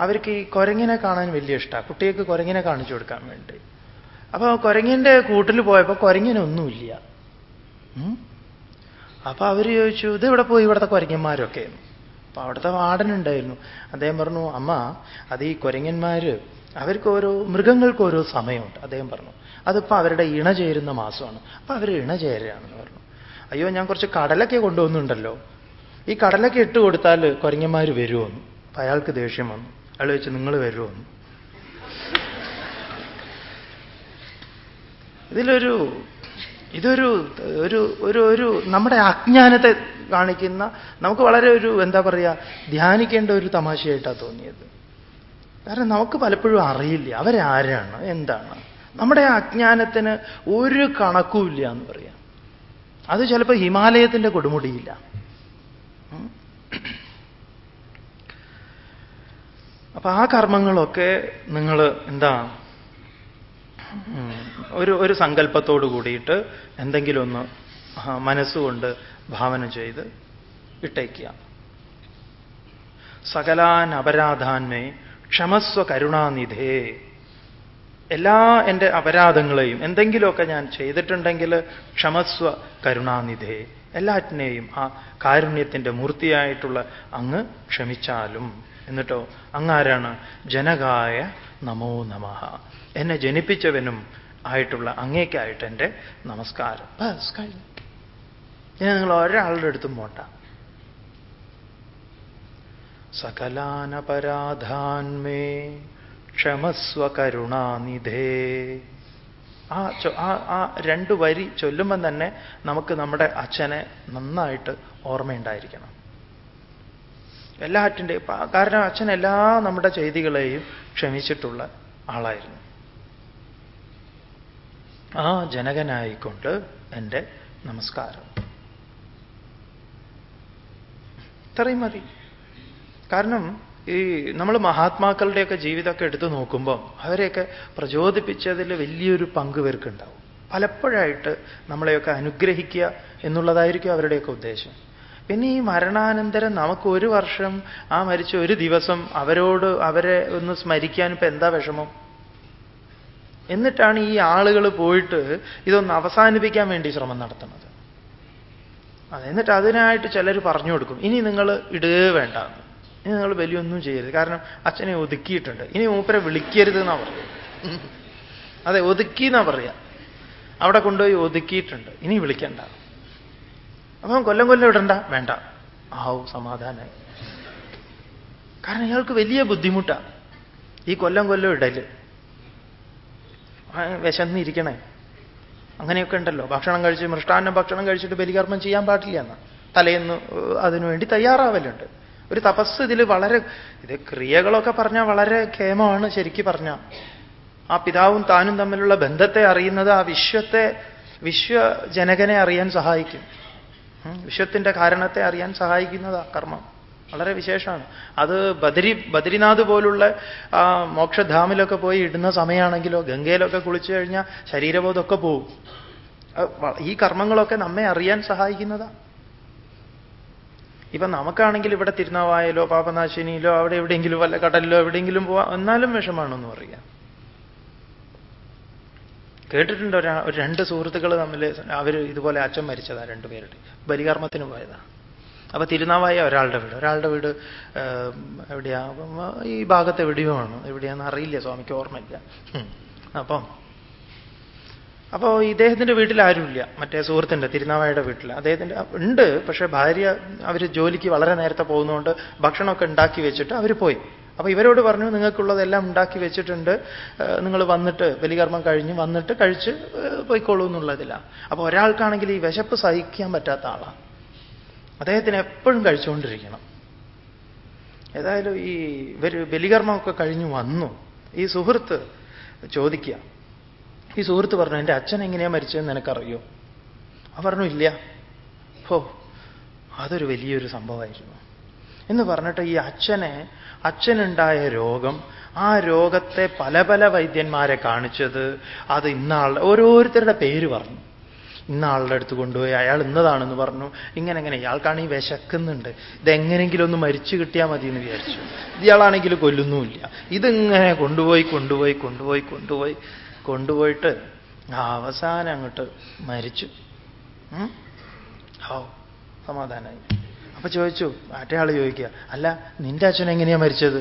അവർക്ക് ഈ കുരങ്ങിനെ കാണാൻ വലിയ ഇഷ്ടമാണ് കുട്ടികൾക്ക് കുരങ്ങിനെ കാണിച്ചു കൊടുക്കാൻ വേണ്ടി. അപ്പൊ കുരങ്ങിന്റെ കൂട്ടിൽ പോയപ്പോ കുരങ്ങിനൊന്നുമില്ല. അപ്പൊ അവർ ചോദിച്ചു ഇത് ഇവിടെ പോയി ഇവിടുത്തെ കുരങ്ങന്മാരൊക്കെ? അപ്പൊ അവിടുത്തെ വാർഡനുണ്ടായിരുന്നു അദ്ദേഹം പറഞ്ഞു അമ്മ അത് ഈ കുരങ്ങന്മാര് അവർക്ക് ഓരോ മൃഗങ്ങൾക്ക് ഓരോ സമയമുണ്ട്. അദ്ദേഹം പറഞ്ഞു അതിപ്പോ അവരുടെ ഇണ ചേരുന്ന മാസമാണ്. അപ്പൊ അവർ ഇണ ചേരുകയാണെന്ന് പറഞ്ഞു. അയ്യോ ഞാൻ കുറച്ച് കടലൊക്കെ കൊണ്ടുവന്നുണ്ടല്ലോ. ഈ കടലൊക്കെ ഇട്ട് കൊടുത്താൽ കുരങ്ങന്മാർ വരുമെന്ന് അപ്പൊ അയാൾക്ക് ദേഷ്യം വന്നു. അയാൾ വെച്ച് നിങ്ങൾ വരുമെന്ന് ഇതിലൊരു ഇതൊരു ഒരു ഒരു ഒരു നമ്മുടെ അജ്ഞാനത്തെ കാണിക്കുന്ന നമുക്ക് വളരെ ഒരു എന്താ പറയുക ധ്യാനിക്കേണ്ട ഒരു തമാശയായിട്ടാണ് തോന്നിയത്. കാരണം നമുക്ക് പലപ്പോഴും അറിയില്ല അവരാരാണ് എന്താണ്. നമ്മുടെ അജ്ഞാനത്തിന് ഒരു കണക്കുമില്ല എന്ന് പറയാം. അത് ചിലപ്പോൾ ഹിമാലയത്തിന്റെ കൊടുമുടിയില്ല. അപ്പൊ ആ കർമ്മങ്ങളൊക്കെ നിങ്ങൾ എന്താ ഒരു ഒരു സങ്കല്പത്തോട് കൂടിയിട്ട് എന്തെങ്കിലും ഒന്ന് മനസ്സുകൊണ്ട് ഭാവന ചെയ്ത് ഇട്ടേക്കുക. സകലാൻ അപരാധാന്മേ ക്ഷമസ്വ കരുണാനിധേ. എല്ലാ എന്റെ അപരാധങ്ങളെയും എന്തെങ്കിലുമൊക്കെ ഞാൻ ചെയ്തിട്ടുണ്ടെങ്കിൽ ക്ഷമസ്വ കരുണാനിധേ. എല്ലാറ്റിനെയും ആ കാരുണ്യത്തിന്റെ മൂർത്തിയായിട്ടുള്ള അങ്ങ് ക്ഷമിച്ചാലും. എന്നിട്ടോ അങ്ങാരാണ്? ജനകായ നമോ നമ. എന്നെ ജനിപ്പിച്ചവനും ആയിട്ടുള്ള അങ്ങേക്കായിട്ട് എന്റെ നമസ്കാരം. ബസ് കഴിഞ്ഞു. ഇനി നിങ്ങൾ ഒരാളുടെ അടുത്തും പോണ്ട. സകലാനപരാധാന്മേ ക്ഷമസ്വ കരുണാനിധേ. ആ ആ ആ രണ്ട് വരി ചൊല്ലുമ്പം തന്നെ നമുക്ക് നമ്മുടെ അച്ഛനെ നന്നായിട്ട് ഓർമ്മയുണ്ടായിരിക്കണം. എല്ലാറ്റിന്റെയും കാരണം അച്ഛൻ എല്ലാ നമ്മുടെ ചെയ്തികളെയും ക്ഷമിച്ചിട്ടുള്ള ആളായിരുന്നു. ആ ജനകനായിക്കൊണ്ട് എന്റെ നമസ്കാരം. ഇത്രയും മതി. കാരണം ഈ നമ്മൾ മഹാത്മാക്കളുടെയൊക്കെ ജീവിതമൊക്കെ എടുത്തു നോക്കുമ്പം അവരെയൊക്കെ പ്രചോദിപ്പിച്ചതിൽ വലിയൊരു പങ്ക് പേർക്കുണ്ടാവും പലപ്പോഴായിട്ട് നമ്മളെയൊക്കെ അനുഗ്രഹിക്കുക എന്നുള്ളതായിരിക്കും അവരുടെയൊക്കെ ഉദ്ദേശം. പിന്നെ ഈ മരണാനന്തരം നമുക്ക് ഒരു വർഷം ആ മരിച്ച ഒരു ദിവസം അവരോട് അവരെ ഒന്ന് സ്മരിക്കാൻ ഇപ്പം എന്താ വിഷമം? എന്നിട്ടാണ് ഈ ആളുകൾ പോയിട്ട് ഇതൊന്ന് അവസാനിപ്പിക്കാൻ വേണ്ടി ശ്രമം നടത്തുന്നത്. എന്നിട്ട് അതിനായിട്ട് ചിലർ പറഞ്ഞു കൊടുക്കും ഇനി നിങ്ങൾ ഇടേ വേണ്ട. നിങ്ങൾ വലിയൊന്നും ചെയ്യരുത്. കാരണം അച്ഛനെ ഒതുക്കിയിട്ടുണ്ട്. ഇനി മൂപ്പരെ വിളിക്കരുത് എന്നാ പറയുക. അതെ ഒതുക്കി എന്നാ പറയുക. അവിടെ കൊണ്ടുപോയി ഒതുക്കിയിട്ടുണ്ട്. ഇനി വിളിക്കണ്ട. അപ്പം കൊല്ലം കൊല്ലം ഇടണ്ട. വേണ്ട. ആവും സമാധാനമായി കാരണം ഇയാൾക്ക് വലിയ ബുദ്ധിമുട്ടാണ് ഈ കൊല്ലം കൊല്ലം ഇടൽ. വിശന്നിരിക്കണേ. അങ്ങനെയൊക്കെ ഉണ്ടല്ലോ. ഭക്ഷണം കഴിച്ച് മൃഷ്ടാന്നം ഭക്ഷണം കഴിച്ചിട്ട് ബലികർമ്മം ചെയ്യാൻ പാടില്ല എന്ന്. തലേന്ന് അതിനുവേണ്ടി തയ്യാറാവലുണ്ട്. ഒരു തപസ് ഇതിൽ വളരെ ഇത് ക്രിയകളൊക്കെ പറഞ്ഞാൽ വളരെ ക്ഷേമമാണ് ശരിക്കും പറഞ്ഞ. ആ പിതാവും താനും തമ്മിലുള്ള ബന്ധത്തെ അറിയുന്നത് ആ വിശ്വത്തെ വിശ്വജനകനെ അറിയാൻ സഹായിക്കും. വിശ്വത്തിന്റെ കാരണത്തെ അറിയാൻ സഹായിക്കുന്നത് ആ കർമ്മം. വളരെ വിശേഷമാണ്. അത് ബദരി ബദരിനാഥ് പോലുള്ള ആ മോക്ഷധാമിലൊക്കെ പോയി ഇടുന്ന സമയമാണെങ്കിലോ ഗംഗയിലൊക്കെ കുളിച്ചു കഴിഞ്ഞാൽ ശരീരബോധമൊക്കെ പോവും. ഈ കർമ്മങ്ങളൊക്കെ നമ്മെ അറിയാൻ സഹായിക്കുന്നതാ. ഇപ്പൊ നമുക്കാണെങ്കിൽ ഇവിടെ തിരുനാവായാലോ പാപനാശിനിയിലോ അവിടെ എവിടെയെങ്കിലും വല്ല കടലിലോ എവിടെയെങ്കിലും പോവാം എന്നാലും വിഷമാണെന്ന് പറയാം. കേട്ടിട്ടുണ്ട് ഒരാ ഒരു രണ്ട് സുഹൃത്തുക്കൾ തമ്മിൽ അവർ ഇതുപോലെ അച്ഛൻ മരിച്ചതാ രണ്ടുപേരുടെ ബലികർമ്മത്തിന് പോയതാ. അപ്പൊ തിരുനാവായ ഒരാളുടെ വീട്. ഒരാളുടെ വീട് എവിടെയാ? ഈ ഭാഗത്ത് എവിടെയോ ആണ്. എവിടെയാന്ന് അറിയില്ല സ്വാമിക്ക് ഓർമ്മയില്ല. അപ്പം അപ്പോൾ ഇദ്ദേഹത്തിന്റെ വീട്ടിൽ ആരുമില്ല. മറ്റേ സുഹൃത്തിന്റെ തിരുനാവായുടെ വീട്ടിൽ. അദ്ദേഹത്തിന്റെ ഉണ്ട് പക്ഷേ ഭാര്യ അവർ ജോലിക്ക് വളരെ നേരത്തെ പോകുന്നതുകൊണ്ട് ഭക്ഷണമൊക്കെ ഉണ്ടാക്കി വെച്ചിട്ട് അവർ പോയി. അപ്പോൾ ഇവരോട് പറഞ്ഞു നിങ്ങൾക്കുള്ളതെല്ലാം ഉണ്ടാക്കി വെച്ചിട്ടുണ്ട്. നിങ്ങൾ വന്നിട്ട് ബലികർമ്മം കഴിഞ്ഞ് വന്നിട്ട് കഴിച്ച് പോയിക്കോളൂ എന്നുള്ളതില്ല അപ്പോൾ ഒരാൾക്കാണെങ്കിൽ ഈ വിശപ്പ് സഹിക്കാൻ പറ്റാത്ത ആളാണ് അദ്ദേഹത്തിന് എപ്പോഴും കഴിച്ചുകൊണ്ടിരിക്കണം. ഏതായാലും ഈ ഇവർ ബലികർമ്മമൊക്കെ കഴിഞ്ഞ് വന്നു. ഈ സുഹൃത്ത് ചോദിക്കുക ഈ സുഹൃത്ത് പറഞ്ഞു എന്റെ അച്ഛൻ എങ്ങനെയാ മരിച്ചതെന്ന് നിനക്കറിയോ? ആ പറഞ്ഞു ഇല്ല. ഹോ അതൊരു വലിയൊരു സംഭവമായിരുന്നു. എന്ന് പറഞ്ഞിട്ട് ഈ അച്ഛനെ അച്ഛനുണ്ടായ രോഗം ആ രോഗത്തെ പല പല വൈദ്യന്മാരെ കാണിച്ചത് അത് ഇന്നാളുടെ ഓരോരുത്തരുടെ പേര് പറഞ്ഞു. ഇന്നാളുടെ അടുത്ത് കൊണ്ടുപോയി അയാൾ ഇന്നതാണെന്ന് പറഞ്ഞു. ഇങ്ങനെ എങ്ങനെ ഇയാൾക്കാണ് ഈ വിശക്കുന്നുണ്ട്. ഇതെങ്ങനെങ്കിലും ഒന്ന് മരിച്ചു കിട്ടിയാൽ മതി എന്ന് വിചാരിച്ചു. ഇയാളാണെങ്കിൽ കൊല്ലുന്നുമില്ല. ഇതിങ്ങനെ കൊണ്ടുപോയി കൊണ്ടുപോയി കൊണ്ടുപോയി കൊണ്ടുപോയി. കൊണ്ടുപോയിട്ട് അവസാനം അങ്ങോട്ട് മരിച്ചു. ഓ സമാധാനമായി അപ്പൊ ചോദിച്ചു മറ്റേയാൾ ചോദിക്കുക അല്ല നിന്റെ അച്ഛൻ എങ്ങനെയാ മരിച്ചത്?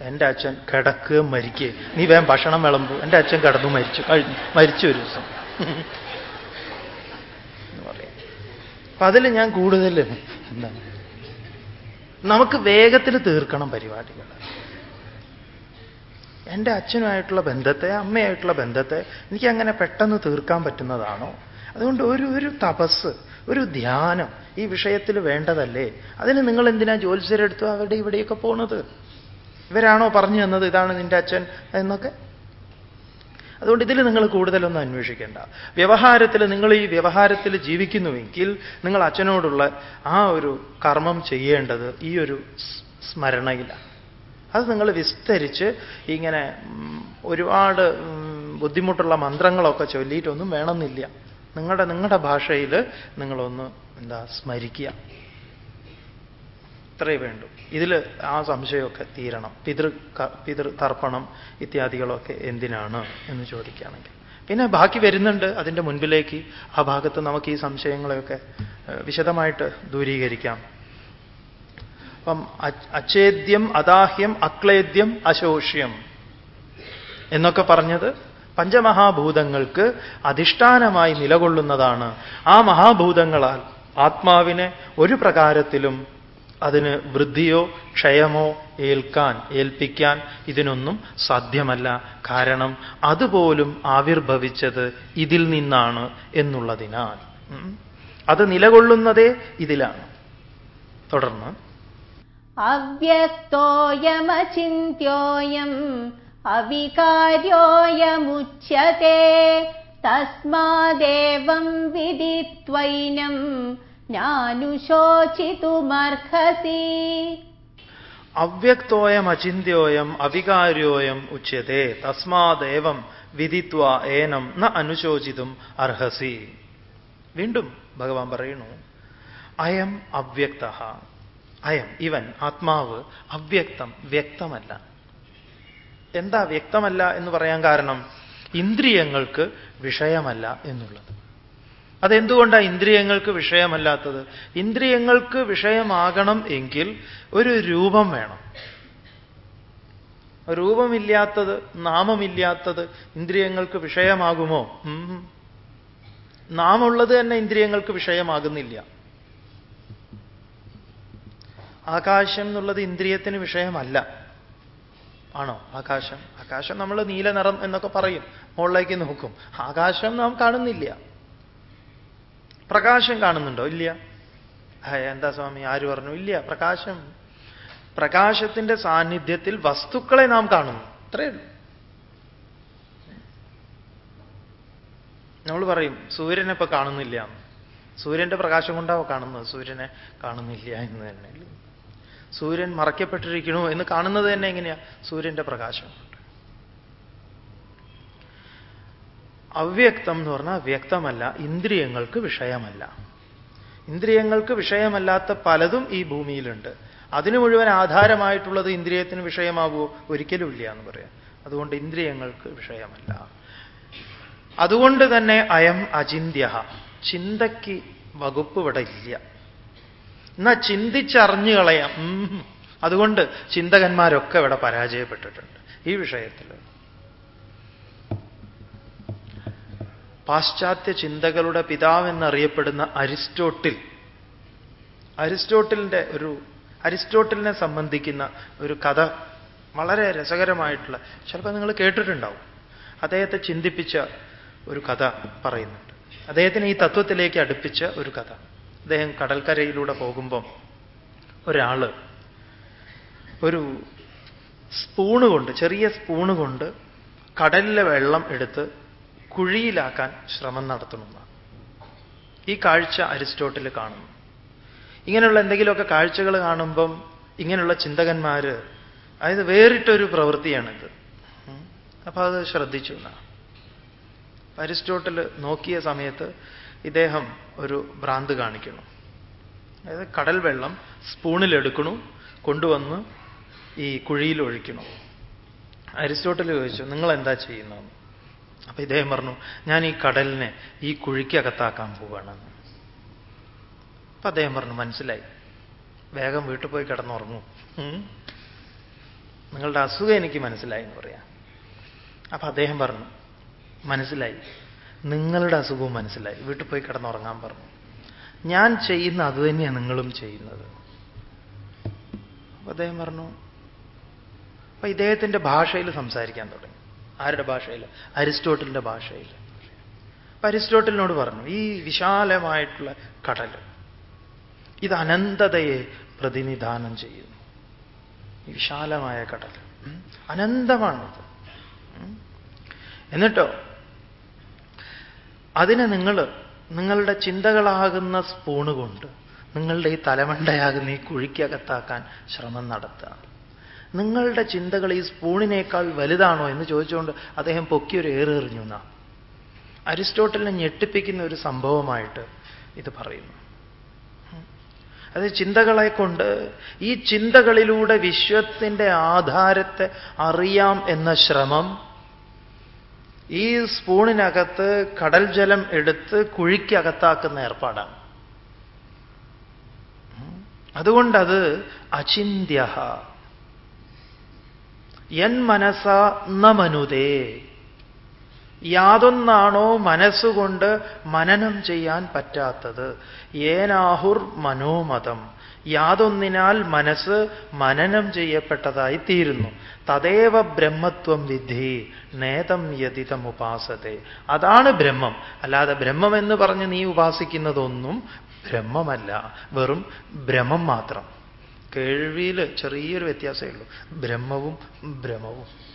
എന്റെ അച്ഛൻ കിടക്കുക മരിക്കുക നീ വേം ഭക്ഷണം വിളമ്പു. എന്റെ അച്ഛൻ കിടന്നു മരിച്ചു. കഴിഞ്ഞു. മരിച്ചു ഒരു ദിവസം. അപ്പൊ അതിൽ ഞാൻ കൂടുതൽ എന്താണ് നമുക്ക് വേഗത്തിൽ തീർക്കണം പരിപാടികൾ എന്റെ അച്ഛനുമായിട്ടുള്ള ബന്ധത്തെ അമ്മയായിട്ടുള്ള ബന്ധത്തെ എനിക്ക് അങ്ങനെ പെട്ടെന്ന് തീർക്കാൻ പറ്റുന്നതാണോ? അതുകൊണ്ട് ഒരു ഒരു തപസ് ഒരു ധ്യാനം ഈ വിഷയത്തിൽ വേണ്ടതല്ലേ? അതിന് നിങ്ങൾ എന്തിനാ ജ്യോത്സ്യരെടുത്ത് അവിടെ ഇവിടെയൊക്കെ പോണത്? ഇവരാണോ പറഞ്ഞു തന്നത് ഇതാണ് നിന്റെ അച്ഛൻ എന്നൊക്കെ? അതുകൊണ്ട് ഇതിൽ നിങ്ങൾ കൂടുതലൊന്നും അന്വേഷിക്കേണ്ട. വ്യവഹാരത്തിൽ നിങ്ങൾ ഈ വ്യവഹാരത്തിൽ ജീവിക്കുന്നുവെങ്കിൽ നിങ്ങൾ അച്ഛനോടുള്ള ആ ഒരു കർമ്മം ചെയ്യേണ്ടത് ഈ ഒരു സ്മരണയിലാണ്. അത് നിങ്ങൾ വിസ്തരിച്ച് ഇങ്ങനെ ഒരുപാട് ബുദ്ധിമുട്ടുള്ള മന്ത്രങ്ങളൊക്കെ ചൊല്ലിയിട്ടൊന്നും വേണമെന്നില്ല. നിങ്ങളുടെ നിങ്ങളുടെ ഭാഷയിൽ നിങ്ങളൊന്ന് എന്താ സ്മരിക്കുക. ഇത്രേ വേണ്ടു. ഇതിൽ ആ സംശയമൊക്കെ തീരണം. പിതൃ പിതൃ തർപ്പണം ഇത്യാദികളൊക്കെ എന്തിനാണ് എന്ന് ചോദിക്കുകയാണെങ്കിൽ. പിന്നെ ബാക്കി വരുന്നുണ്ട് അതിന്റെ മുൻപിലേക്ക്. ആ ഭാഗത്ത് നമുക്ക് ഈ സംശയങ്ങളെയൊക്കെ വിശദമായിട്ട് ദൂരീകരിക്കാം. അപ്പം അച്ഛേദ്യം അദാഹ്യം അക്ലേദ്യം അശോഷ്യം എന്നൊക്കെ പറഞ്ഞത് പഞ്ചമഹാഭൂതങ്ങൾക്ക് അധിഷ്ഠാനമായി നിലകൊള്ളുന്നതാണ്. ആ മഹാഭൂതങ്ങളാൽ ആത്മാവിനെ ഒരു പ്രകാരത്തിലും അതിന് വൃദ്ധിയോ ക്ഷയമോ ഏൽക്കാൻ ഏൽപ്പിക്കാൻ ഇതിനൊന്നും സാധ്യമല്ല. കാരണം അതുപോലും ആവിർഭവിച്ചത് ഇതിൽ നിന്നാണ് എന്നുള്ളതിനാൽ. അത് നിലകൊള്ളുന്നതേ ഇതിലാണ്. തുടർന്ന് അവ്യക്തോയമചിന്യോയം അവികാര്യോയമുച്യത്തെ തസ്മാദേവം വിദിത്വൈനം ജ്ഞാനുശോചിതുമർഹസി അവ്യക്തോയം അചിന്യോയം അവികാര്യോയം ഉച്യത്തെ തസ്മാദേവം വിധിത്വ ഏനം ന അനുശോചിതും അർഹസി. വീണ്ടും ഭഗവാൻ പറയുന്നു അയം അവ്യക്ത. അയം ഇവൻ ആത്മാവ് അവ്യക്തം വ്യക്തമല്ല. എന്താ വ്യക്തമല്ല എന്ന് പറയാൻ കാരണം ഇന്ദ്രിയങ്ങൾക്ക് വിഷയമല്ല എന്നുള്ളത്. അതെന്തുകൊണ്ടാണ് ഇന്ദ്രിയങ്ങൾക്ക് വിഷയമല്ലാത്തത്? ഇന്ദ്രിയങ്ങൾക്ക് വിഷയമാകണം എങ്കിൽ ഒരു രൂപം വേണം. രൂപമില്ലാത്തത് നാമമില്ലാത്തത് ഇന്ദ്രിയങ്ങൾക്ക് വിഷയമാകുമോ. നാമുള്ളത് തന്നെ ഇന്ദ്രിയങ്ങൾക്ക് വിഷയമാകുന്നില്ല. ആകാശം എന്നുള്ളത് ഇന്ദ്രിയത്തിന് വിഷയമല്ല. ആണോ? ആകാശം. ആകാശം നമ്മൾ നീല നിറം എന്നൊക്കെ പറയും. മുകളിലേക്ക് നോക്കും. ആകാശം നാം കാണുന്നില്ല. പ്രകാശം കാണുന്നുണ്ടോ? ഇല്ല. എന്താ സ്വാമി? ആര് പറഞ്ഞു? ഇല്ല. പ്രകാശം. പ്രകാശത്തിന്റെ സാന്നിധ്യത്തിൽ വസ്തുക്കളെ നാം കാണുന്നു. അത്രയേ ഉള്ളൂ. നമ്മൾ പറയും സൂര്യനെ ഇപ്പൊ കാണുന്നില്ല. സൂര്യന്റെ പ്രകാശം കൊണ്ടാവോ കാണുന്നത്? സൂര്യനെ കാണുന്നില്ല എന്ന് തന്നെ അല്ലേ? സൂര്യൻ മറയ്ക്കപ്പെട്ടിരിക്കണോ എന്ന് കാണുന്നത് തന്നെ എങ്ങനെയാ? സൂര്യന്റെ പ്രകാശം. അവ്യക്തം എന്ന് പറഞ്ഞാൽ വ്യക്തമല്ല ഇന്ദ്രിയങ്ങൾക്ക് വിഷയമല്ല. ഇന്ദ്രിയങ്ങൾക്ക് വിഷയമല്ലാത്ത പലതും ഈ ഭൂമിയിലുണ്ട്. അതിനു മുഴുവൻ ആധാരമായിട്ടുള്ളത് ഇന്ദ്രിയത്തിന് വിഷയമാകുമോ ഒരിക്കലും ഇല്ല എന്ന് പറയാം. അതുകൊണ്ട് ഇന്ദ്രിയങ്ങൾക്ക് വിഷയമല്ല. അതുകൊണ്ട് തന്നെ അയം അചിന്യ ചിന്തയ്ക്ക് വകുപ്പ് ഇവിടെ ഇല്ല. എന്നാ ചിന്തിച്ചറിഞ്ഞു കളയാം. അതുകൊണ്ട് ചിന്തകന്മാരൊക്കെ ഇവിടെ പരാജയപ്പെട്ടിട്ടുണ്ട് ഈ വിഷയത്തിൽ. പാശ്ചാത്യ ചിന്തകളുടെ പിതാവെന്നറിയപ്പെടുന്ന അരിസ്റ്റോട്ടിൽ അരിസ്റ്റോട്ടിലിന്റെ ഒരു അരിസ്റ്റോട്ടിലിനെ സംബന്ധിക്കുന്ന ഒരു കഥ വളരെ രസകരമായിട്ടുള്ള ചിലപ്പോൾ നിങ്ങൾ കേട്ടിട്ടുണ്ടാവും. അദ്ദേഹത്തെ ചിന്തിപ്പിച്ച ഒരു കഥ പറയുന്നുണ്ട്. അദ്ദേഹത്തിന് ഈ തത്വത്തിലേക്ക് അടുപ്പിച്ച ഒരു കഥ. അദ്ദേഹം കടൽക്കരയിലൂടെ പോകുമ്പം ഒരാൾ ഒരു സ്പൂണ് കൊണ്ട് ചെറിയ സ്പൂണ് കൊണ്ട് കടലിലെ വെള്ളം എടുത്ത് കുഴിയിലാക്കാൻ ശ്രമം നടത്തണമെന്നാണ് ഈ കാഴ്ച അരിസ്റ്റോട്ടിൽ കാണുന്നു. ഇങ്ങനെയുള്ള എന്തെങ്കിലുമൊക്കെ കാഴ്ചകൾ കാണുമ്പം ഇങ്ങനെയുള്ള ചിന്തകന്മാർ അതായത് വേറിട്ടൊരു പ്രവൃത്തിയാണിത്. അപ്പൊ അത് ശ്രദ്ധിച്ചു എന്നാണ്. അരിസ്റ്റോട്ടിൽ നോക്കിയ സമയത്ത് ഇദ്ദേഹം ഒരു ഭ്രാന്ത് കാണിക്കണം അതായത് കടൽ വെള്ളം സ്പൂണിൽ എടുക്കണു കൊണ്ടുവന്ന് ഈ കുഴിയിൽ ഒഴിക്കണം അരിസ്റ്റോട്ടൽ ചോദിച്ചു നിങ്ങൾ എന്താ ചെയ്യുന്നതെന്ന്? അപ്പൊ ഇദ്ദേഹം പറഞ്ഞു ഞാൻ ഈ കടലിനെ ഈ കുഴിക്കകത്താക്കാൻ പോവുകയാണെന്ന് അപ്പൊ അദ്ദേഹം പറഞ്ഞു മനസ്സിലായി. വേഗം വീട്ടിൽ പോയി കിടന്നുറങ്ങും. നിങ്ങളുടെ അസുഖം എനിക്ക് മനസ്സിലായി എന്ന് പറയാം. അപ്പൊ അദ്ദേഹം പറഞ്ഞു മനസ്സിലായി. നിങ്ങളുടെ അസുഖവും മനസ്സിലായി. വീട്ടിൽ പോയി കിടന്നുറങ്ങാൻ പറഞ്ഞു. ഞാൻ ചെയ്യുന്ന അത് തന്നെയാണ് നിങ്ങളും ചെയ്യുന്നത്. അപ്പൊ അദ്ദേഹം പറഞ്ഞു അപ്പൊ ഇദ്ദേഹത്തിന്റെ ഭാഷയിൽ സംസാരിക്കാൻ തുടങ്ങി. ആരുടെ ഭാഷയിൽ? അരിസ്റ്റോട്ടലിന്റെ ഭാഷയിൽ. അപ്പൊ അരിസ്റ്റോട്ടലിനോട് പറഞ്ഞു ഈ വിശാലമായിട്ടുള്ള കടൽ ഇത് അനന്തതയെ പ്രതിനിധാനം ചെയ്യുന്നു. ഈ വിശാലമായ കടൽ. അനന്തമാണിത്. എന്നിട്ടോ അതിനെ നിങ്ങൾ നിങ്ങളുടെ ചിന്തകളാകുന്ന സ്പൂണ് കൊണ്ട് നിങ്ങളുടെ ഈ തലമണ്ടയാകുന്ന ഈ കുഴിക്കകത്താക്കാൻ ശ്രമം നടത്തുക. നിങ്ങളുടെ ചിന്തകൾ ഈ സ്പൂണിനേക്കാൾ വലുതാണോ എന്ന് ചോദിച്ചുകൊണ്ട് അദ്ദേഹം പൊക്കിയൊരു ഏറെറിഞ്ഞു എന്നാ. അരിസ്റ്റോട്ടലിനെ ഞെട്ടിപ്പിക്കുന്ന ഒരു സംഭവമായിട്ട് ഇത് പറയുന്നു. അത് ചിന്തകളെ കൊണ്ട് ഈ ചിന്തകളിലൂടെ വിശ്വത്തിന്റെ ആധാരത്തെ അറിയാം എന്ന ശ്രമം ഈ സ്പൂണിനകത്ത് കടൽ ജലം എടുത്ത് കുഴിക്കകത്താക്കുന്ന ഏർപ്പാടാണ്. അതുകൊണ്ടത് അചിന്യ യൻ മനസ ന മനുതേ. യാതൊന്നാണോ മനസ്സുകൊണ്ട് മനനം ചെയ്യാൻ പറ്റാത്തത്. ഏനാഹുർ മനോമതം. യാതൊന്നിനാൽ മനസ്സ് മനനം ചെയ്യപ്പെട്ടതായി തീരുന്നു. തദേവ ബ്രഹ്മത്വം വിധി നേതം യതിതം ഉപാസത്തെ. അതാണ് ബ്രഹ്മം. അല്ലാതെ ബ്രഹ്മം എന്ന് പറഞ്ഞ് നീ ഉപാസിക്കുന്നതൊന്നും ബ്രഹ്മമല്ല. വെറും ഭ്രമം മാത്രം. കേൾവിയിൽ ചെറിയൊരു വ്യത്യാസമേ ഉള്ളൂ. ബ്രഹ്മവും ഭ്രമവും